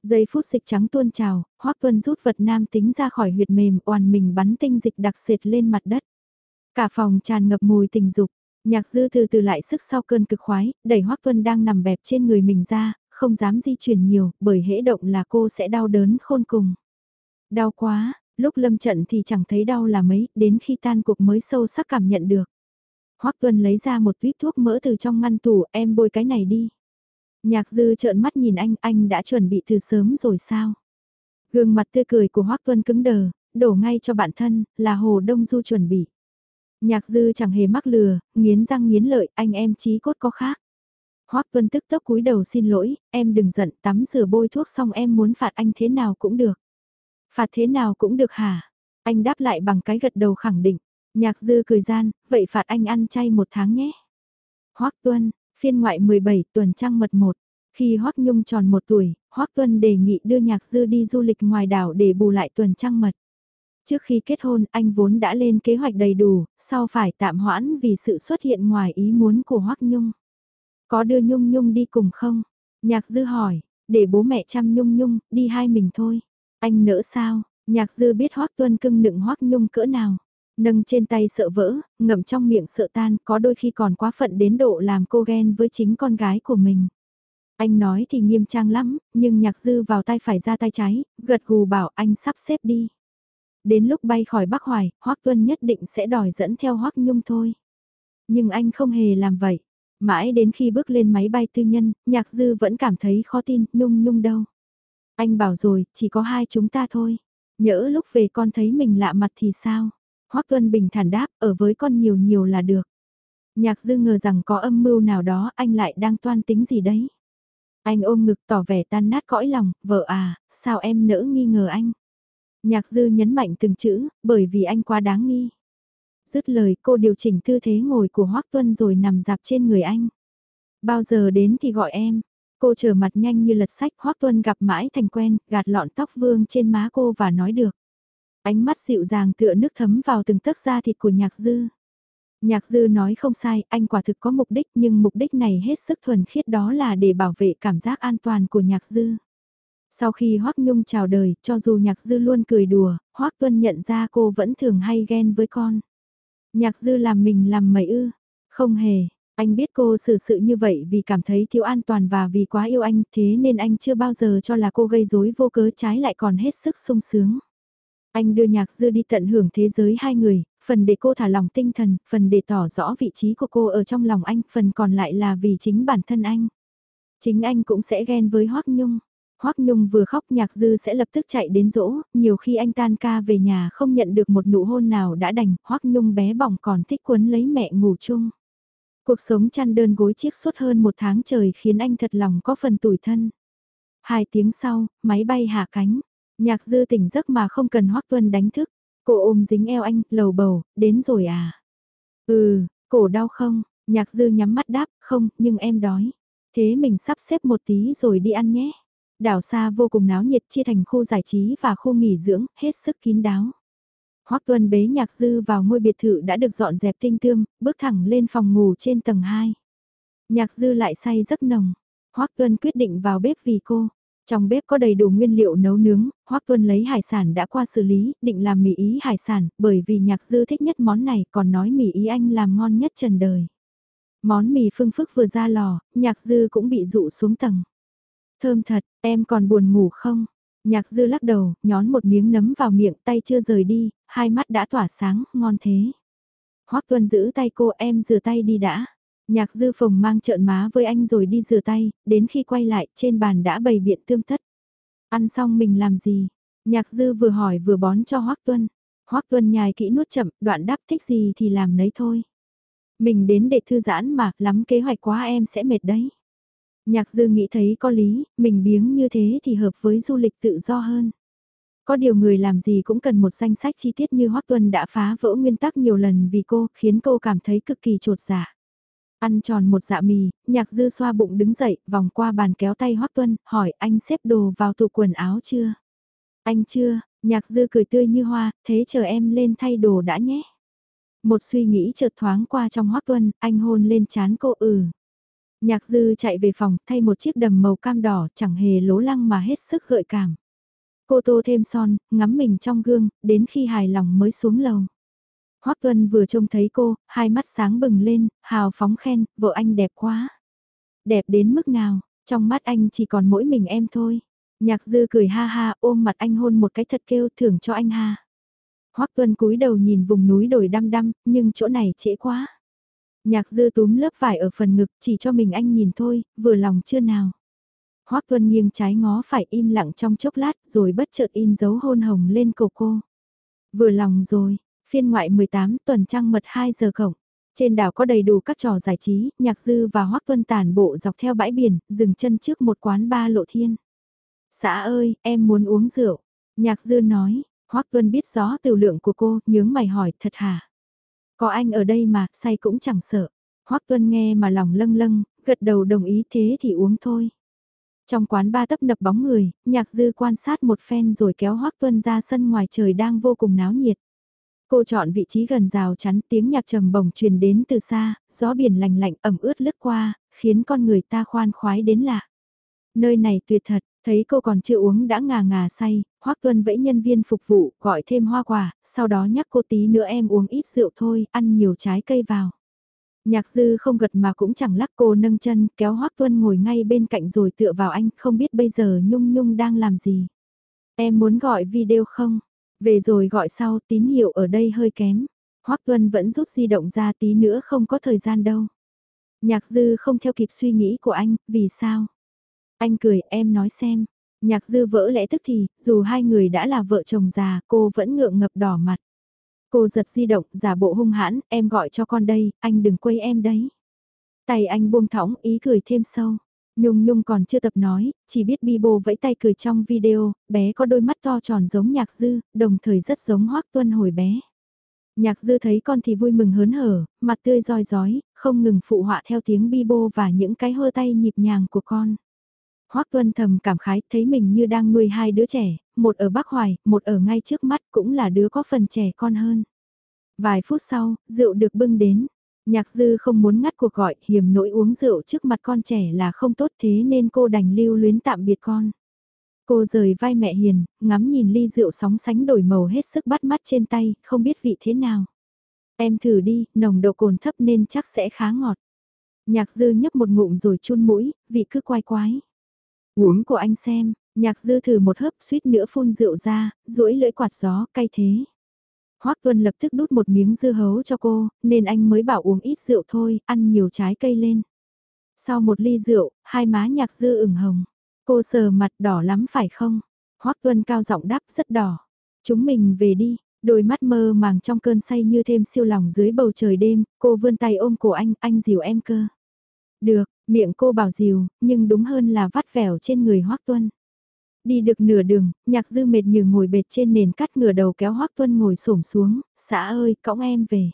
A: Giây phút dịch trắng tuôn trào, Hoắc Tuân rút vật nam tính ra khỏi huyệt mềm, oàn mình bắn tinh dịch đặc sệt lên mặt đất. Cả phòng tràn ngập mùi tình dục, nhạc dư từ từ lại sức sau cơn cực khoái, đẩy Hoắc Tuân đang nằm bẹp trên người mình ra, không dám di chuyển nhiều, bởi hễ động là cô sẽ đau đớn khôn cùng. Đau quá, lúc lâm trận thì chẳng thấy đau là mấy, đến khi tan cuộc mới sâu sắc cảm nhận được. Hoắc Tuân lấy ra một tuyết thuốc mỡ từ trong ngăn tủ, em bôi cái này đi. Nhạc dư trợn mắt nhìn anh, anh đã chuẩn bị từ sớm rồi sao? Gương mặt tươi cười của Hoác Tuân cứng đờ, đổ ngay cho bạn thân, là Hồ Đông Du chuẩn bị. Nhạc dư chẳng hề mắc lừa, nghiến răng nghiến lợi, anh em chí cốt có khác. Hoác Tuân tức tốc cúi đầu xin lỗi, em đừng giận, tắm rửa bôi thuốc xong em muốn phạt anh thế nào cũng được. Phạt thế nào cũng được hả? Anh đáp lại bằng cái gật đầu khẳng định. Nhạc dư cười gian, vậy phạt anh ăn chay một tháng nhé. Hoác Tuân, Phiên ngoại 17 tuần trăng mật 1. Khi Hoắc Nhung tròn một tuổi, Hoắc Tuân đề nghị đưa Nhạc Dư đi du lịch ngoài đảo để bù lại tuần trăng mật. Trước khi kết hôn, anh vốn đã lên kế hoạch đầy đủ, sau phải tạm hoãn vì sự xuất hiện ngoài ý muốn của Hoắc Nhung. Có đưa Nhung Nhung đi cùng không? Nhạc Dư hỏi, để bố mẹ chăm Nhung Nhung, đi hai mình thôi. Anh nỡ sao? Nhạc Dư biết Hoắc Tuân cưng nựng Hoắc Nhung cỡ nào. Nâng trên tay sợ vỡ, ngậm trong miệng sợ tan, có đôi khi còn quá phận đến độ làm cô ghen với chính con gái của mình. Anh nói thì nghiêm trang lắm, nhưng nhạc dư vào tay phải ra tay trái, gật gù bảo anh sắp xếp đi. Đến lúc bay khỏi Bắc Hoài, Hoắc Tuân nhất định sẽ đòi dẫn theo Hoắc Nhung thôi. Nhưng anh không hề làm vậy. Mãi đến khi bước lên máy bay tư nhân, nhạc dư vẫn cảm thấy khó tin, Nhung Nhung đâu. Anh bảo rồi, chỉ có hai chúng ta thôi. Nhỡ lúc về con thấy mình lạ mặt thì sao? Hoắc Tuân bình thản đáp, ở với con nhiều nhiều là được. Nhạc dư ngờ rằng có âm mưu nào đó anh lại đang toan tính gì đấy. Anh ôm ngực tỏ vẻ tan nát cõi lòng, vợ à, sao em nỡ nghi ngờ anh. Nhạc dư nhấn mạnh từng chữ, bởi vì anh quá đáng nghi. Dứt lời cô điều chỉnh tư thế ngồi của Hoắc Tuân rồi nằm dạp trên người anh. Bao giờ đến thì gọi em. Cô trở mặt nhanh như lật sách Hoắc Tuân gặp mãi thành quen, gạt lọn tóc vương trên má cô và nói được. Ánh mắt dịu dàng tựa nước thấm vào từng tấc da thịt của nhạc dư. Nhạc dư nói không sai, anh quả thực có mục đích nhưng mục đích này hết sức thuần khiết đó là để bảo vệ cảm giác an toàn của nhạc dư. Sau khi Hoác Nhung chào đời, cho dù nhạc dư luôn cười đùa, Hoác Tuân nhận ra cô vẫn thường hay ghen với con. Nhạc dư làm mình làm mày ư, không hề, anh biết cô xử sự như vậy vì cảm thấy thiếu an toàn và vì quá yêu anh thế nên anh chưa bao giờ cho là cô gây rối vô cớ trái lại còn hết sức sung sướng. Anh đưa nhạc dư đi tận hưởng thế giới hai người, phần để cô thả lòng tinh thần, phần để tỏ rõ vị trí của cô ở trong lòng anh, phần còn lại là vì chính bản thân anh. Chính anh cũng sẽ ghen với Hoác Nhung. Hoác Nhung vừa khóc nhạc dư sẽ lập tức chạy đến dỗ, nhiều khi anh tan ca về nhà không nhận được một nụ hôn nào đã đành, Hoác Nhung bé bỏng còn thích quấn lấy mẹ ngủ chung. Cuộc sống chăn đơn gối chiếc suốt hơn một tháng trời khiến anh thật lòng có phần tủi thân. Hai tiếng sau, máy bay hạ cánh. Nhạc dư tỉnh giấc mà không cần Hoắc Tuân đánh thức. Cô ôm dính eo anh, lầu bầu, đến rồi à. Ừ, cổ đau không? Nhạc dư nhắm mắt đáp, không, nhưng em đói. Thế mình sắp xếp một tí rồi đi ăn nhé. Đảo xa vô cùng náo nhiệt chia thành khu giải trí và khu nghỉ dưỡng, hết sức kín đáo. Hoắc Tuân bế nhạc dư vào ngôi biệt thự đã được dọn dẹp tinh tươm, bước thẳng lên phòng ngủ trên tầng 2. Nhạc dư lại say giấc nồng. Hoắc Tuân quyết định vào bếp vì cô. Trong bếp có đầy đủ nguyên liệu nấu nướng, Hoắc Tuân lấy hải sản đã qua xử lý, định làm mì ý hải sản, bởi vì nhạc dư thích nhất món này, còn nói mì ý anh làm ngon nhất trần đời. Món mì phương phức vừa ra lò, nhạc dư cũng bị dụ xuống tầng. Thơm thật, em còn buồn ngủ không? Nhạc dư lắc đầu, nhón một miếng nấm vào miệng tay chưa rời đi, hai mắt đã tỏa sáng, ngon thế. Hoắc Tuân giữ tay cô em rửa tay đi đã. Nhạc dư phồng mang trợn má với anh rồi đi rửa tay, đến khi quay lại trên bàn đã bày biện tươm tất. Ăn xong mình làm gì? Nhạc dư vừa hỏi vừa bón cho Hoắc Tuân. Hoắc Tuân nhài kỹ nuốt chậm, đoạn đáp thích gì thì làm nấy thôi. Mình đến để thư giãn mà, lắm kế hoạch quá em sẽ mệt đấy. Nhạc dư nghĩ thấy có lý, mình biếng như thế thì hợp với du lịch tự do hơn. Có điều người làm gì cũng cần một danh sách chi tiết như Hoắc Tuân đã phá vỡ nguyên tắc nhiều lần vì cô, khiến cô cảm thấy cực kỳ trột dạ. Ăn tròn một dạ mì, nhạc dư xoa bụng đứng dậy, vòng qua bàn kéo tay Hoắc Tuân, hỏi anh xếp đồ vào tủ quần áo chưa? Anh chưa, nhạc dư cười tươi như hoa, thế chờ em lên thay đồ đã nhé. Một suy nghĩ chợt thoáng qua trong Hoắc Tuân, anh hôn lên chán cô ừ. Nhạc dư chạy về phòng thay một chiếc đầm màu cam đỏ chẳng hề lố lăng mà hết sức gợi cảm. Cô tô thêm son, ngắm mình trong gương, đến khi hài lòng mới xuống lầu. Hoắc Tuân vừa trông thấy cô, hai mắt sáng bừng lên, hào phóng khen, vợ anh đẹp quá. Đẹp đến mức nào, trong mắt anh chỉ còn mỗi mình em thôi. Nhạc dư cười ha ha ôm mặt anh hôn một cái thật kêu thưởng cho anh ha. Hoắc Tuân cúi đầu nhìn vùng núi đồi đăm đăm, nhưng chỗ này trễ quá. Nhạc dư túm lớp vải ở phần ngực chỉ cho mình anh nhìn thôi, vừa lòng chưa nào. Hoác Tuân nghiêng trái ngó phải im lặng trong chốc lát rồi bất chợt in dấu hôn hồng lên cổ cô. Vừa lòng rồi, phiên ngoại 18 tuần trăng mật 2 giờ cổng. Trên đảo có đầy đủ các trò giải trí, nhạc dư và Hoác Tuân tản bộ dọc theo bãi biển, dừng chân trước một quán ba lộ thiên. Xã ơi, em muốn uống rượu. Nhạc dư nói, Hoác Tuân biết rõ tiểu lượng của cô, nhướng mày hỏi, thật hả? Có anh ở đây mà, say cũng chẳng sợ. Hoắc Tuân nghe mà lòng lâng lâng, gật đầu đồng ý thế thì uống thôi. Trong quán ba tấp nập bóng người, nhạc dư quan sát một phen rồi kéo Hoắc Tuân ra sân ngoài trời đang vô cùng náo nhiệt. Cô chọn vị trí gần rào chắn tiếng nhạc trầm bổng truyền đến từ xa, gió biển lành lạnh ẩm ướt lướt qua, khiến con người ta khoan khoái đến lạ. Nơi này tuyệt thật, Thấy cô còn chưa uống đã ngà ngà say, Hoắc Tuân vẫy nhân viên phục vụ, gọi thêm hoa quả, sau đó nhắc cô tí nữa em uống ít rượu thôi, ăn nhiều trái cây vào. Nhạc dư không gật mà cũng chẳng lắc cô nâng chân, kéo Hoắc Tuân ngồi ngay bên cạnh rồi tựa vào anh, không biết bây giờ Nhung Nhung đang làm gì. Em muốn gọi video không? Về rồi gọi sau, tín hiệu ở đây hơi kém. Hoắc Tuân vẫn rút di động ra tí nữa không có thời gian đâu. Nhạc dư không theo kịp suy nghĩ của anh, vì sao? Anh cười, em nói xem. Nhạc dư vỡ lẽ tức thì, dù hai người đã là vợ chồng già, cô vẫn ngượng ngập đỏ mặt. Cô giật di động, giả bộ hung hãn, em gọi cho con đây, anh đừng quay em đấy. Tay anh buông thõng, ý cười thêm sâu. Nhung Nhung còn chưa tập nói, chỉ biết Bi Bô vẫy tay cười trong video, bé có đôi mắt to tròn giống nhạc dư, đồng thời rất giống Hoác Tuân hồi bé. Nhạc dư thấy con thì vui mừng hớn hở, mặt tươi roi rói, không ngừng phụ họa theo tiếng Bi Bô và những cái hơ tay nhịp nhàng của con. Hoắc Tuân thầm cảm khái thấy mình như đang nuôi hai đứa trẻ, một ở Bắc Hoài, một ở ngay trước mắt cũng là đứa có phần trẻ con hơn. Vài phút sau, rượu được bưng đến. Nhạc dư không muốn ngắt cuộc gọi, hiểm nỗi uống rượu trước mặt con trẻ là không tốt thế nên cô đành lưu luyến tạm biệt con. Cô rời vai mẹ hiền, ngắm nhìn ly rượu sóng sánh đổi màu hết sức bắt mắt trên tay, không biết vị thế nào. Em thử đi, nồng độ cồn thấp nên chắc sẽ khá ngọt. Nhạc dư nhấp một ngụm rồi chun mũi, vị cứ quái quái. Uống của anh xem, nhạc dư thử một hớp suýt nữa phun rượu ra, duỗi lưỡi quạt gió, cay thế. Hoác Tuân lập tức đút một miếng dưa hấu cho cô, nên anh mới bảo uống ít rượu thôi, ăn nhiều trái cây lên. Sau một ly rượu, hai má nhạc dư ửng hồng. Cô sờ mặt đỏ lắm phải không? Hoác Tuân cao giọng đáp rất đỏ. Chúng mình về đi, đôi mắt mơ màng trong cơn say như thêm siêu lòng dưới bầu trời đêm, cô vươn tay ôm cổ anh, anh dìu em cơ. Được, Miệng cô bảo dìu, nhưng đúng hơn là vắt vẻo trên người Hoác Tuân. Đi được nửa đường, nhạc dư mệt như ngồi bệt trên nền cắt ngửa đầu kéo Hoác Tuân ngồi xổm xuống, xã ơi, cõng em về.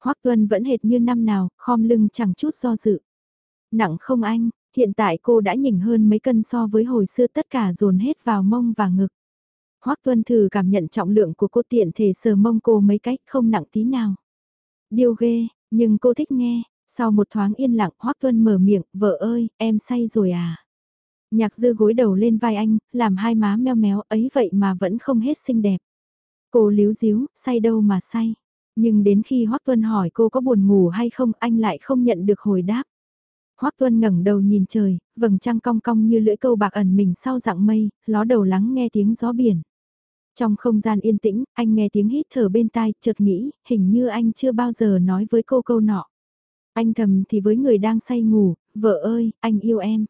A: Hoắc Tuân vẫn hệt như năm nào, khom lưng chẳng chút do dự. Nặng không anh, hiện tại cô đã nhỉnh hơn mấy cân so với hồi xưa tất cả dồn hết vào mông và ngực. Hoắc Tuân thử cảm nhận trọng lượng của cô tiện thể sờ mông cô mấy cách không nặng tí nào. Điều ghê, nhưng cô thích nghe. Sau một thoáng yên lặng Hoắc Tuân mở miệng, vợ ơi, em say rồi à? Nhạc dư gối đầu lên vai anh, làm hai má meo méo ấy vậy mà vẫn không hết xinh đẹp. Cô líu díu, say đâu mà say. Nhưng đến khi Hoắc Tuân hỏi cô có buồn ngủ hay không anh lại không nhận được hồi đáp. Hoắc Tuân ngẩng đầu nhìn trời, vầng trăng cong cong như lưỡi câu bạc ẩn mình sau dạng mây, ló đầu lắng nghe tiếng gió biển. Trong không gian yên tĩnh, anh nghe tiếng hít thở bên tai, chợt nghĩ, hình như anh chưa bao giờ nói với cô câu nọ. Anh thầm thì với người đang say ngủ, vợ ơi, anh yêu em.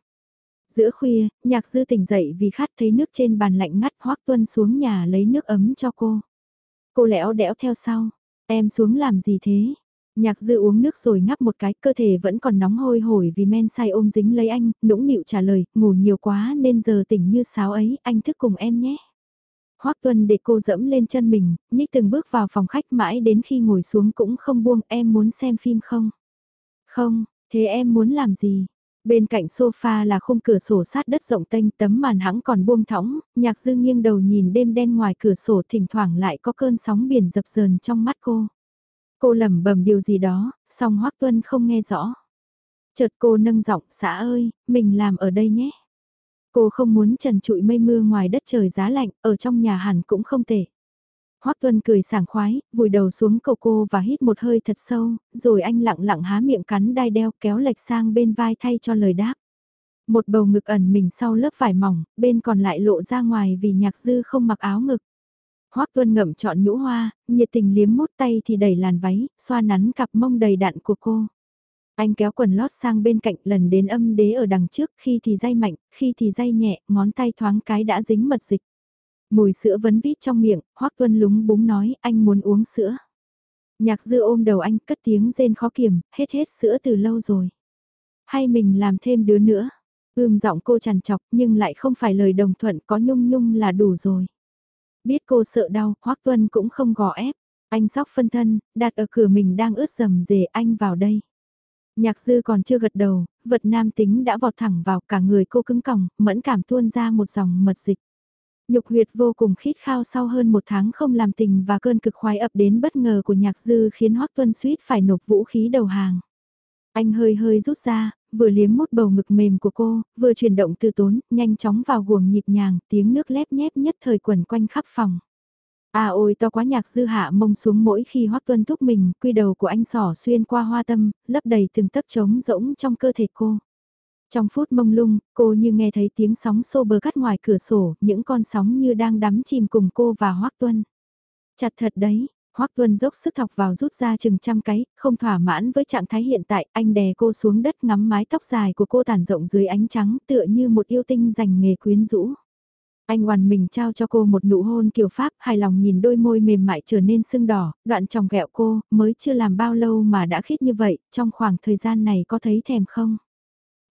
A: Giữa khuya, nhạc dư tỉnh dậy vì khát thấy nước trên bàn lạnh ngắt hoác tuân xuống nhà lấy nước ấm cho cô. Cô lẽo đẽo theo sau, em xuống làm gì thế? Nhạc dư uống nước rồi ngắp một cái, cơ thể vẫn còn nóng hôi hổi vì men say ôm dính lấy anh, nũng nịu trả lời, ngủ nhiều quá nên giờ tỉnh như sáo ấy, anh thức cùng em nhé. Hoác Tuân để cô dẫm lên chân mình, nhích từng bước vào phòng khách mãi đến khi ngồi xuống cũng không buông em muốn xem phim không? Không, thế em muốn làm gì? Bên cạnh sofa là khung cửa sổ sát đất rộng tênh tấm màn hãng còn buông thõng, nhạc dư nghiêng đầu nhìn đêm đen ngoài cửa sổ thỉnh thoảng lại có cơn sóng biển dập dờn trong mắt cô. Cô lẩm bẩm điều gì đó, song Hoác Tuân không nghe rõ. Chợt cô nâng giọng, xã ơi, mình làm ở đây nhé. Cô không muốn trần trụi mây mưa ngoài đất trời giá lạnh, ở trong nhà hẳn cũng không tệ. Hoắc Tuân cười sảng khoái, vùi đầu xuống cầu cô và hít một hơi thật sâu, rồi anh lặng lặng há miệng cắn đai đeo kéo lệch sang bên vai thay cho lời đáp. Một bầu ngực ẩn mình sau lớp vải mỏng, bên còn lại lộ ra ngoài vì nhạc dư không mặc áo ngực. Hoắc Tuân ngậm trọn nhũ hoa, nhiệt tình liếm mút tay thì đẩy làn váy, xoa nắn cặp mông đầy đặn của cô. Anh kéo quần lót sang bên cạnh lần đến âm đế ở đằng trước, khi thì day mạnh, khi thì day nhẹ, ngón tay thoáng cái đã dính mật dịch. Mùi sữa vấn vít trong miệng, Hoắc Tuân lúng búng nói anh muốn uống sữa. Nhạc dư ôm đầu anh cất tiếng rên khó kiềm, hết hết sữa từ lâu rồi. Hay mình làm thêm đứa nữa. Ưm giọng cô chằn chọc nhưng lại không phải lời đồng thuận có nhung nhung là đủ rồi. Biết cô sợ đau, Hoắc Tuân cũng không gò ép. Anh sóc phân thân, đặt ở cửa mình đang ướt dầm dề anh vào đây. Nhạc dư còn chưa gật đầu, vật nam tính đã vọt thẳng vào cả người cô cứng còng, mẫn cảm tuôn ra một dòng mật dịch. Nhục huyệt vô cùng khít khao sau hơn một tháng không làm tình và cơn cực khoái ập đến bất ngờ của nhạc dư khiến Hoắc Tuân suýt phải nộp vũ khí đầu hàng. Anh hơi hơi rút ra, vừa liếm mút bầu ngực mềm của cô, vừa chuyển động từ tốn, nhanh chóng vào guồng nhịp nhàng, tiếng nước lép nhép nhất thời quẩn quanh khắp phòng. À ôi to quá nhạc dư hạ mông xuống mỗi khi Hoắc Tuân thúc mình, quy đầu của anh sỏ xuyên qua hoa tâm, lấp đầy từng tấc trống rỗng trong cơ thể cô. Trong phút mông lung, cô như nghe thấy tiếng sóng xô bờ cắt ngoài cửa sổ, những con sóng như đang đắm chìm cùng cô và Hoác Tuân. Chặt thật đấy, Hoác Tuân dốc sức thọc vào rút ra chừng trăm cái, không thỏa mãn với trạng thái hiện tại, anh đè cô xuống đất ngắm mái tóc dài của cô tản rộng dưới ánh trắng tựa như một yêu tinh dành nghề quyến rũ. Anh hoàn mình trao cho cô một nụ hôn kiểu Pháp, hài lòng nhìn đôi môi mềm mại trở nên sưng đỏ, đoạn tròng gẹo cô, mới chưa làm bao lâu mà đã khít như vậy, trong khoảng thời gian này có thấy thèm không?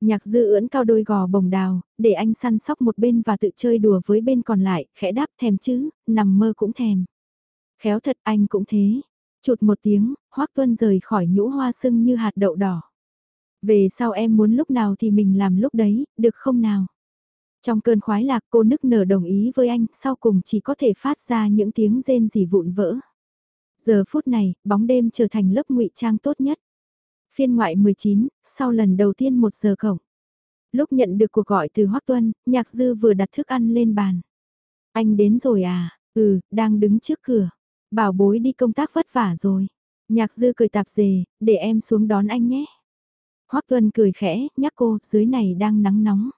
A: Nhạc dư ưỡn cao đôi gò bồng đào, để anh săn sóc một bên và tự chơi đùa với bên còn lại, khẽ đáp thèm chứ, nằm mơ cũng thèm. Khéo thật anh cũng thế. Chụt một tiếng, hoắc tuân rời khỏi nhũ hoa sưng như hạt đậu đỏ. Về sau em muốn lúc nào thì mình làm lúc đấy, được không nào? Trong cơn khoái lạc cô nức nở đồng ý với anh, sau cùng chỉ có thể phát ra những tiếng rên rỉ vụn vỡ. Giờ phút này, bóng đêm trở thành lớp ngụy trang tốt nhất. Phiên ngoại 19, sau lần đầu tiên 1 giờ cổng. Lúc nhận được cuộc gọi từ Hoắc Tuân, Nhạc Dư vừa đặt thức ăn lên bàn. Anh đến rồi à? Ừ, đang đứng trước cửa. Bảo bối đi công tác vất vả rồi. Nhạc Dư cười tạp dề, để em xuống đón anh nhé. Hoắc Tuân cười khẽ, nhắc cô, dưới này đang nắng nóng.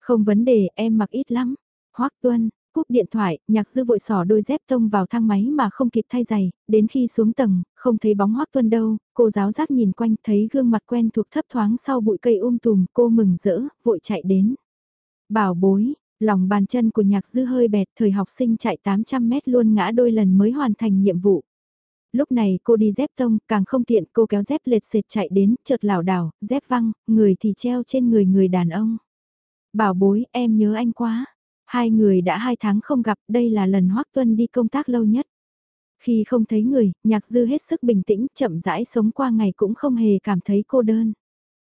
A: Không vấn đề, em mặc ít lắm. Hoắc Tuân, cúp điện thoại, nhạc dư vội sỏ đôi dép tông vào thang máy mà không kịp thay giày, đến khi xuống tầng, không thấy bóng hoác tuân đâu, cô giáo giác nhìn quanh thấy gương mặt quen thuộc thấp thoáng sau bụi cây um tùm, cô mừng rỡ, vội chạy đến. Bảo bối, lòng bàn chân của nhạc dư hơi bẹt, thời học sinh chạy 800 mét luôn ngã đôi lần mới hoàn thành nhiệm vụ. Lúc này cô đi dép tông, càng không tiện cô kéo dép lệt sệt chạy đến, chợt lảo đảo, dép văng, người thì treo trên người người đàn ông. Bảo bối, em nhớ anh quá. Hai người đã hai tháng không gặp, đây là lần Hoác Tuân đi công tác lâu nhất. Khi không thấy người, nhạc dư hết sức bình tĩnh, chậm rãi sống qua ngày cũng không hề cảm thấy cô đơn.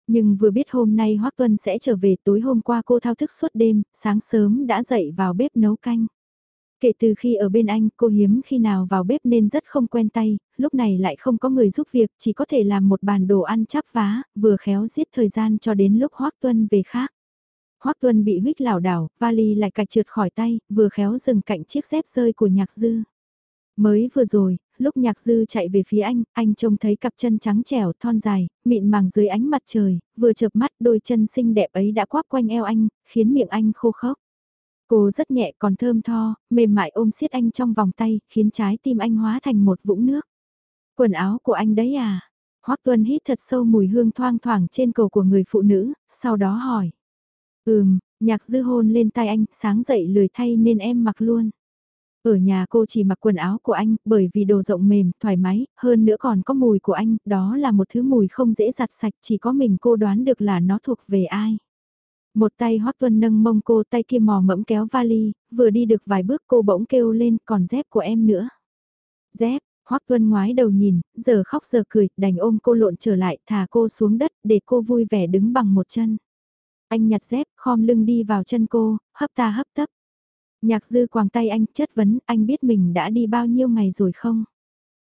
A: Nhưng vừa biết hôm nay Hoác Tuân sẽ trở về tối hôm qua cô thao thức suốt đêm, sáng sớm đã dậy vào bếp nấu canh. Kể từ khi ở bên anh, cô hiếm khi nào vào bếp nên rất không quen tay, lúc này lại không có người giúp việc, chỉ có thể làm một bàn đồ ăn chắp vá, vừa khéo giết thời gian cho đến lúc Hoác Tuân về khác. Hoác Tuân bị huyết lảo đảo, vali lại cạch trượt khỏi tay, vừa khéo dừng cạnh chiếc dép rơi của nhạc dư. Mới vừa rồi, lúc nhạc dư chạy về phía anh, anh trông thấy cặp chân trắng trẻo thon dài, mịn màng dưới ánh mặt trời, vừa chợp mắt đôi chân xinh đẹp ấy đã quắp quanh eo anh, khiến miệng anh khô khốc. Cô rất nhẹ còn thơm tho, mềm mại ôm siết anh trong vòng tay, khiến trái tim anh hóa thành một vũng nước. Quần áo của anh đấy à? Hoắc Tuân hít thật sâu mùi hương thoang thoảng trên cổ của người phụ nữ, sau đó hỏi. Ừm, nhạc dư hôn lên tay anh, sáng dậy lười thay nên em mặc luôn. Ở nhà cô chỉ mặc quần áo của anh, bởi vì đồ rộng mềm, thoải mái, hơn nữa còn có mùi của anh, đó là một thứ mùi không dễ giặt sạch, chỉ có mình cô đoán được là nó thuộc về ai. Một tay Hoắc Tuân nâng mông cô tay kia mò mẫm kéo vali, vừa đi được vài bước cô bỗng kêu lên còn dép của em nữa. Dép, Hoắc Tuân ngoái đầu nhìn, giờ khóc giờ cười, đành ôm cô lộn trở lại, thả cô xuống đất để cô vui vẻ đứng bằng một chân. Anh nhặt dép, khom lưng đi vào chân cô, hấp ta hấp tấp. Nhạc dư quàng tay anh chất vấn, anh biết mình đã đi bao nhiêu ngày rồi không?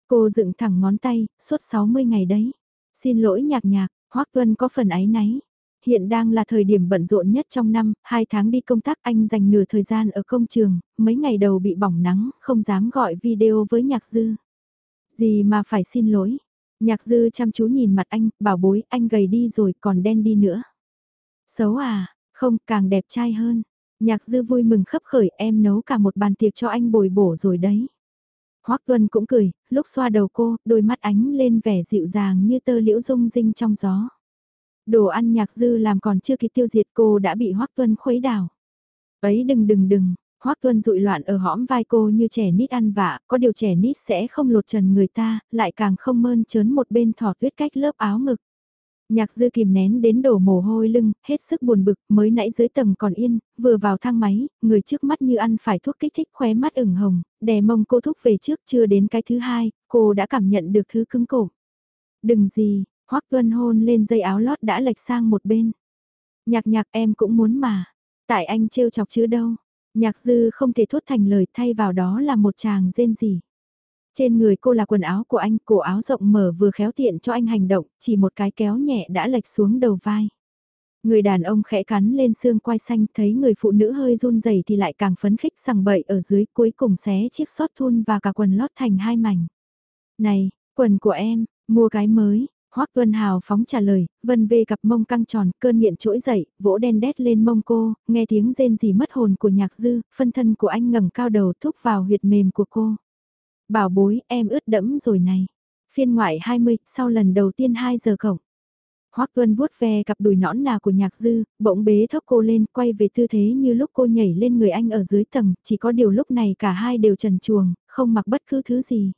A: Cô dựng thẳng ngón tay, suốt 60 ngày đấy. Xin lỗi nhạc nhạc, Hoắc Tuân có phần áy náy. Hiện đang là thời điểm bận rộn nhất trong năm, hai tháng đi công tác anh dành nửa thời gian ở công trường, mấy ngày đầu bị bỏng nắng, không dám gọi video với nhạc dư. Gì mà phải xin lỗi. Nhạc dư chăm chú nhìn mặt anh, bảo bối, anh gầy đi rồi còn đen đi nữa. Xấu à, không càng đẹp trai hơn. Nhạc dư vui mừng khấp khởi em nấu cả một bàn tiệc cho anh bồi bổ rồi đấy. Hoắc Tuân cũng cười, lúc xoa đầu cô, đôi mắt ánh lên vẻ dịu dàng như tơ liễu rung rinh trong gió. Đồ ăn nhạc dư làm còn chưa kịp tiêu diệt cô đã bị Hoắc Tuân khuấy đảo. Ấy đừng đừng đừng, Hoắc Tuân rụi loạn ở hõm vai cô như trẻ nít ăn vạ, có điều trẻ nít sẽ không lột trần người ta, lại càng không mơn trớn một bên thỏ tuyết cách lớp áo ngực. Nhạc dư kìm nén đến đổ mồ hôi lưng, hết sức buồn bực, mới nãy dưới tầng còn yên, vừa vào thang máy, người trước mắt như ăn phải thuốc kích thích khóe mắt ửng hồng, đè mông cô thúc về trước chưa đến cái thứ hai, cô đã cảm nhận được thứ cứng cổ. Đừng gì, Hoắc Tuân hôn lên dây áo lót đã lệch sang một bên. Nhạc nhạc em cũng muốn mà, tại anh trêu chọc chứ đâu. Nhạc dư không thể thốt thành lời thay vào đó là một chàng rên gì. Trên người cô là quần áo của anh, cổ áo rộng mở vừa khéo tiện cho anh hành động, chỉ một cái kéo nhẹ đã lệch xuống đầu vai. Người đàn ông khẽ cắn lên xương quai xanh thấy người phụ nữ hơi run rẩy thì lại càng phấn khích sằng bậy ở dưới cuối cùng xé chiếc sót thun và cả quần lót thành hai mảnh. Này, quần của em, mua cái mới, Hoắc Tuân Hào phóng trả lời, vân vê cặp mông căng tròn, cơn nghiện trỗi dậy, vỗ đen đét lên mông cô, nghe tiếng rên gì mất hồn của nhạc dư, phân thân của anh ngẩng cao đầu thúc vào huyệt mềm của cô. Bảo bối, em ướt đẫm rồi này. Phiên ngoại 20, sau lần đầu tiên 2 giờ cổng. Hoắc Tuân vuốt ve cặp đùi nõn nà của nhạc dư, bỗng bế thốc cô lên, quay về tư thế như lúc cô nhảy lên người anh ở dưới tầng, chỉ có điều lúc này cả hai đều trần chuồng, không mặc bất cứ thứ gì.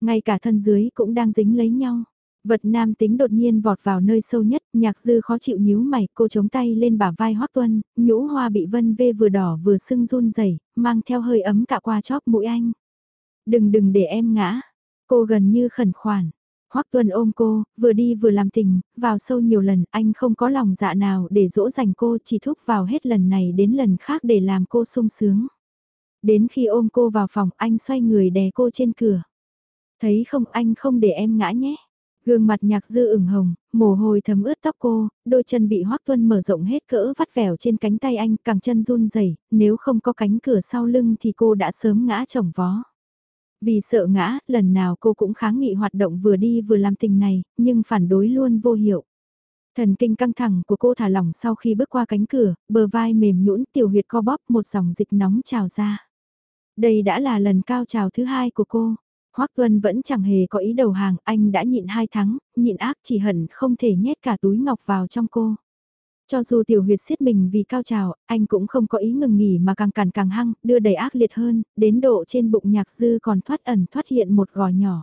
A: Ngay cả thân dưới cũng đang dính lấy nhau. Vật nam tính đột nhiên vọt vào nơi sâu nhất, nhạc dư khó chịu nhíu mày, cô chống tay lên bả vai Hoắc Tuân, nhũ hoa bị vân vê vừa đỏ vừa sưng run rẩy, mang theo hơi ấm cả qua chóp mũi anh. Đừng đừng để em ngã. Cô gần như khẩn khoản. Hoắc Tuân ôm cô, vừa đi vừa làm tình, vào sâu nhiều lần, anh không có lòng dạ nào để dỗ dành cô chỉ thúc vào hết lần này đến lần khác để làm cô sung sướng. Đến khi ôm cô vào phòng, anh xoay người đè cô trên cửa. Thấy không anh không để em ngã nhé. Gương mặt nhạc dư ửng hồng, mồ hôi thấm ướt tóc cô, đôi chân bị Hoắc Tuân mở rộng hết cỡ vắt vẻo trên cánh tay anh, càng chân run rẩy, nếu không có cánh cửa sau lưng thì cô đã sớm ngã chồng vó. Vì sợ ngã, lần nào cô cũng kháng nghị hoạt động vừa đi vừa làm tình này, nhưng phản đối luôn vô hiệu. Thần kinh căng thẳng của cô thả lỏng sau khi bước qua cánh cửa, bờ vai mềm nhũn tiểu huyệt co bóp một dòng dịch nóng trào ra. Đây đã là lần cao trào thứ hai của cô. Hoắc Tuân vẫn chẳng hề có ý đầu hàng, anh đã nhịn hai tháng, nhịn ác chỉ hận không thể nhét cả túi ngọc vào trong cô. Cho dù tiểu huyệt siết mình vì cao trào, anh cũng không có ý ngừng nghỉ mà càng càn càng hăng, đưa đầy ác liệt hơn, đến độ trên bụng nhạc dư còn thoát ẩn thoát hiện một gò nhỏ.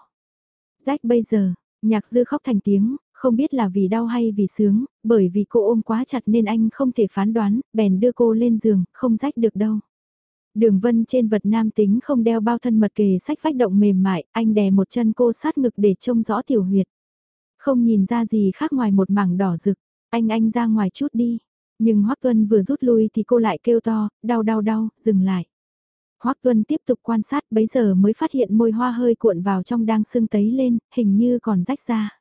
A: Rách bây giờ, nhạc dư khóc thành tiếng, không biết là vì đau hay vì sướng, bởi vì cô ôm quá chặt nên anh không thể phán đoán, bèn đưa cô lên giường, không rách được đâu. Đường vân trên vật nam tính không đeo bao thân mật kề sách vách động mềm mại, anh đè một chân cô sát ngực để trông rõ tiểu huyệt. Không nhìn ra gì khác ngoài một mảng đỏ rực, anh anh ra ngoài chút đi. Nhưng Hoắc Tuân vừa rút lui thì cô lại kêu to, đau đau đau, dừng lại. Hoắc Tuân tiếp tục quan sát bấy giờ mới phát hiện môi hoa hơi cuộn vào trong đang sưng tấy lên, hình như còn rách ra.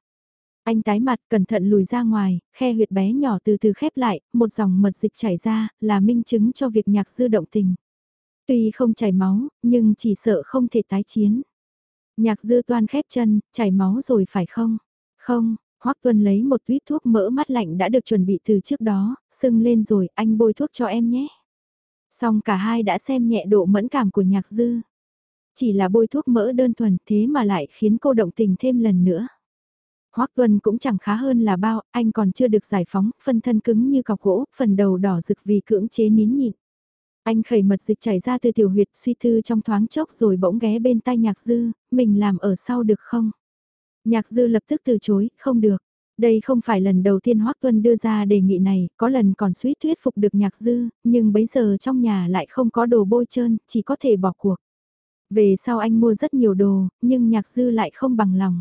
A: Anh tái mặt cẩn thận lùi ra ngoài, khe huyệt bé nhỏ từ từ khép lại, một dòng mật dịch chảy ra, là minh chứng cho việc nhạc dư động tình. Tuy không chảy máu, nhưng chỉ sợ không thể tái chiến. Nhạc dư toan khép chân, chảy máu rồi phải không? Không, Hoắc Tuân lấy một tuyết thuốc mỡ mắt lạnh đã được chuẩn bị từ trước đó, sưng lên rồi, anh bôi thuốc cho em nhé. Xong cả hai đã xem nhẹ độ mẫn cảm của nhạc dư. Chỉ là bôi thuốc mỡ đơn thuần thế mà lại khiến cô động tình thêm lần nữa. Hoắc Tuân cũng chẳng khá hơn là bao, anh còn chưa được giải phóng, phân thân cứng như cọc gỗ, phần đầu đỏ rực vì cưỡng chế nín nhịn. Anh khẩy mật dịch chảy ra từ tiểu huyệt suy thư trong thoáng chốc rồi bỗng ghé bên tai nhạc dư, mình làm ở sau được không? Nhạc dư lập tức từ chối, không được. Đây không phải lần đầu tiên Hoác Tuân đưa ra đề nghị này, có lần còn suýt thuyết phục được nhạc dư, nhưng bấy giờ trong nhà lại không có đồ bôi trơn, chỉ có thể bỏ cuộc. Về sau anh mua rất nhiều đồ, nhưng nhạc dư lại không bằng lòng.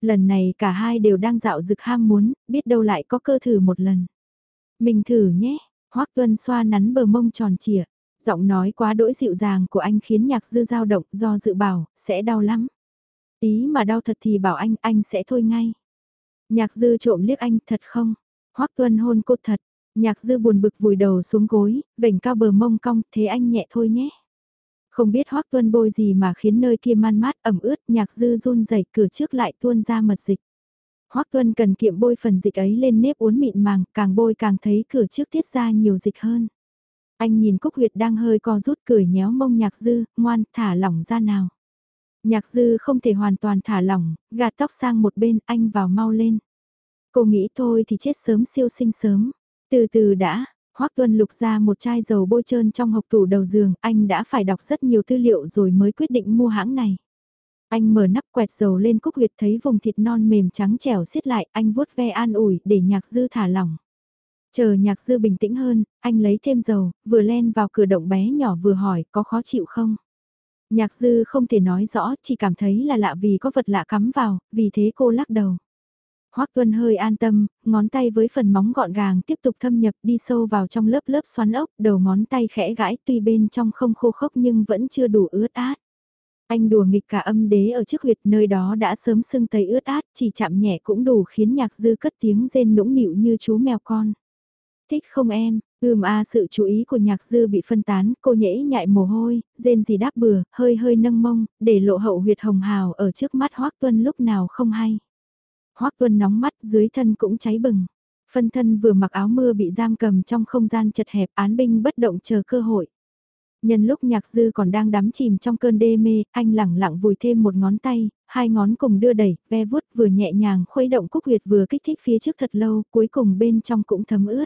A: Lần này cả hai đều đang dạo dực ham muốn, biết đâu lại có cơ thử một lần. Mình thử nhé, Hoác Tuân xoa nắn bờ mông tròn trịa, giọng nói quá đỗi dịu dàng của anh khiến nhạc dư dao động do dự bảo, sẽ đau lắm. Tí mà đau thật thì bảo anh, anh sẽ thôi ngay. Nhạc dư trộm liếc anh, thật không? Hoắc Tuân hôn cô thật. Nhạc dư buồn bực vùi đầu xuống gối, vểnh cao bờ mông cong, thế anh nhẹ thôi nhé. Không biết Hoắc Tuân bôi gì mà khiến nơi kia man mát ẩm ướt, nhạc dư run rẩy cửa trước lại tuôn ra mật dịch. Hoắc Tuân cần kiệm bôi phần dịch ấy lên nếp uốn mịn màng, càng bôi càng thấy cửa trước tiết ra nhiều dịch hơn. Anh nhìn Cúc Huyệt đang hơi co rút cười nhéo mông nhạc dư, ngoan, thả lỏng ra nào. Nhạc dư không thể hoàn toàn thả lỏng, gạt tóc sang một bên, anh vào mau lên. Cô nghĩ thôi thì chết sớm siêu sinh sớm. Từ từ đã, Hoắc Tuân lục ra một chai dầu bôi trơn trong hộp tủ đầu giường, anh đã phải đọc rất nhiều tư liệu rồi mới quyết định mua hãng này. Anh mở nắp quẹt dầu lên cúc huyệt thấy vùng thịt non mềm trắng trẻo xiết lại, anh vuốt ve an ủi để nhạc dư thả lỏng. Chờ nhạc dư bình tĩnh hơn, anh lấy thêm dầu, vừa len vào cửa động bé nhỏ vừa hỏi có khó chịu không. Nhạc dư không thể nói rõ, chỉ cảm thấy là lạ vì có vật lạ cắm vào, vì thế cô lắc đầu. Hoắc Tuân hơi an tâm, ngón tay với phần móng gọn gàng tiếp tục thâm nhập đi sâu vào trong lớp lớp xoắn ốc, đầu ngón tay khẽ gãi tuy bên trong không khô khốc nhưng vẫn chưa đủ ướt át. Anh đùa nghịch cả âm đế ở trước huyệt nơi đó đã sớm sưng tấy ướt át, chỉ chạm nhẹ cũng đủ khiến nhạc dư cất tiếng rên nũng nịu như chú mèo con. Thích không em, ưm a sự chú ý của nhạc dư bị phân tán, cô nhễ nhại mồ hôi, rên gì đáp bừa, hơi hơi nâng mông, để lộ hậu huyệt hồng hào ở trước mắt Hoác Tuân lúc nào không hay. Hoác Tuân nóng mắt dưới thân cũng cháy bừng. Phân thân vừa mặc áo mưa bị giam cầm trong không gian chật hẹp án binh bất động chờ cơ hội. Nhân lúc nhạc dư còn đang đắm chìm trong cơn đê mê, anh lẳng lặng vùi thêm một ngón tay, hai ngón cùng đưa đẩy, ve vuốt vừa nhẹ nhàng khuấy động cúc huyệt vừa kích thích phía trước thật lâu, cuối cùng bên trong cũng thấm ướt.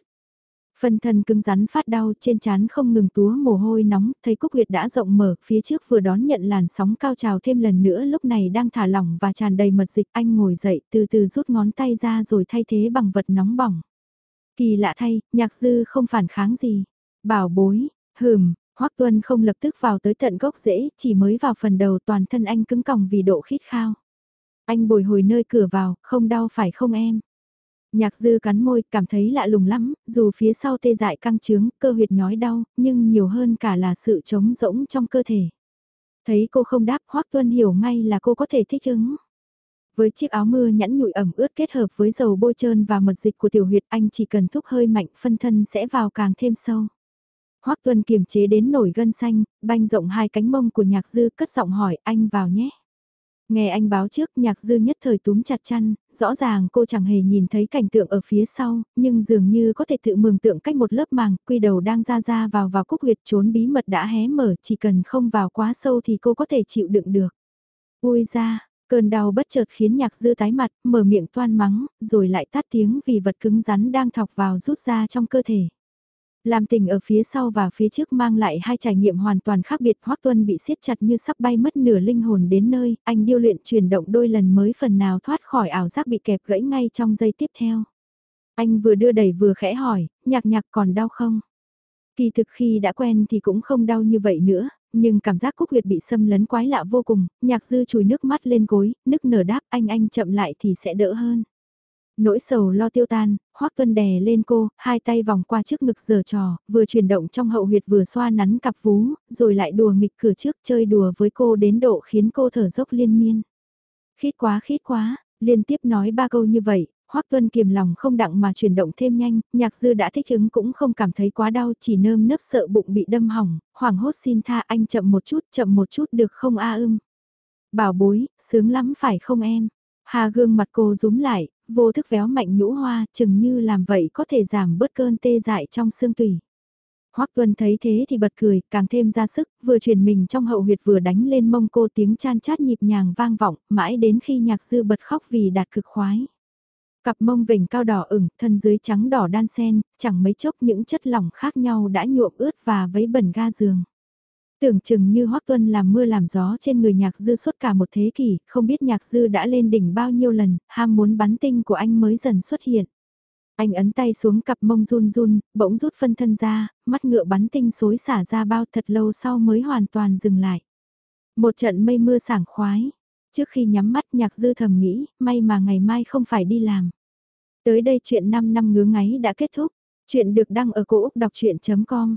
A: Phân thân cứng rắn phát đau trên trán không ngừng túa mồ hôi nóng, thấy cúc huyệt đã rộng mở, phía trước vừa đón nhận làn sóng cao trào thêm lần nữa lúc này đang thả lỏng và tràn đầy mật dịch anh ngồi dậy từ từ rút ngón tay ra rồi thay thế bằng vật nóng bỏng. Kỳ lạ thay, nhạc dư không phản kháng gì. Bảo bối, hừm, Hoắc Tuân không lập tức vào tới tận gốc rễ, chỉ mới vào phần đầu toàn thân anh cứng còng vì độ khít khao. Anh bồi hồi nơi cửa vào, không đau phải không em? Nhạc dư cắn môi, cảm thấy lạ lùng lắm, dù phía sau tê dại căng trướng, cơ huyệt nhói đau, nhưng nhiều hơn cả là sự trống rỗng trong cơ thể. Thấy cô không đáp, Hoắc Tuân hiểu ngay là cô có thể thích ứng. Với chiếc áo mưa nhẵn nhụi ẩm ướt kết hợp với dầu bôi trơn và mật dịch của tiểu huyệt anh chỉ cần thúc hơi mạnh phân thân sẽ vào càng thêm sâu. Hoắc Tuân kiềm chế đến nổi gân xanh, banh rộng hai cánh mông của nhạc dư cất giọng hỏi anh vào nhé. Nghe anh báo trước nhạc dư nhất thời túm chặt chăn, rõ ràng cô chẳng hề nhìn thấy cảnh tượng ở phía sau, nhưng dường như có thể tự mường tượng cách một lớp màng, quy đầu đang ra ra vào vào cúc huyệt trốn bí mật đã hé mở, chỉ cần không vào quá sâu thì cô có thể chịu đựng được. Ui ra, cơn đau bất chợt khiến nhạc dư tái mặt, mở miệng toan mắng, rồi lại tắt tiếng vì vật cứng rắn đang thọc vào rút ra trong cơ thể. Làm tình ở phía sau và phía trước mang lại hai trải nghiệm hoàn toàn khác biệt Hoắc Tuân bị siết chặt như sắp bay mất nửa linh hồn đến nơi, anh điêu luyện chuyển động đôi lần mới phần nào thoát khỏi ảo giác bị kẹp gãy ngay trong giây tiếp theo. Anh vừa đưa đẩy vừa khẽ hỏi, nhạc nhạc còn đau không? Kỳ thực khi đã quen thì cũng không đau như vậy nữa, nhưng cảm giác Cúc Huyệt bị xâm lấn quái lạ vô cùng, nhạc dư chùi nước mắt lên gối, nức nở đáp anh anh chậm lại thì sẽ đỡ hơn. Nỗi sầu lo tiêu tan, Hoắc Tuân đè lên cô, hai tay vòng qua trước ngực giở trò, vừa chuyển động trong hậu huyệt vừa xoa nắn cặp vú, rồi lại đùa nghịch cửa trước chơi đùa với cô đến độ khiến cô thở dốc liên miên. Khít quá khít quá, liên tiếp nói ba câu như vậy, Hoắc Tuân kiềm lòng không đặng mà chuyển động thêm nhanh, nhạc dư đã thích ứng cũng không cảm thấy quá đau chỉ nơm nớp sợ bụng bị đâm hỏng, hoảng hốt xin tha anh chậm một chút, chậm một chút được không a ưm. Bảo bối, sướng lắm phải không em? Hà gương mặt cô rúm lại, vô thức véo mạnh nhũ hoa, chừng như làm vậy có thể giảm bớt cơn tê dại trong xương tủy. Hoắc Tuân thấy thế thì bật cười, càng thêm ra sức, vừa truyền mình trong hậu huyệt vừa đánh lên mông cô tiếng chan chát nhịp nhàng vang vọng, mãi đến khi nhạc dư bật khóc vì đạt cực khoái. Cặp mông vỉnh cao đỏ ửng, thân dưới trắng đỏ đan sen, chẳng mấy chốc những chất lỏng khác nhau đã nhuộm ướt và vấy bẩn ga giường. Tưởng chừng như Hoắc Tuân làm mưa làm gió trên người nhạc dư suốt cả một thế kỷ, không biết nhạc dư đã lên đỉnh bao nhiêu lần, ham muốn bắn tinh của anh mới dần xuất hiện. Anh ấn tay xuống cặp mông run run, bỗng rút phân thân ra, mắt ngựa bắn tinh xối xả ra bao thật lâu sau mới hoàn toàn dừng lại. Một trận mây mưa sảng khoái. Trước khi nhắm mắt nhạc dư thầm nghĩ, may mà ngày mai không phải đi làm. Tới đây chuyện 5 năm ngứa ngáy đã kết thúc. Chuyện được đăng ở cổ Úc đọc chuyện.com.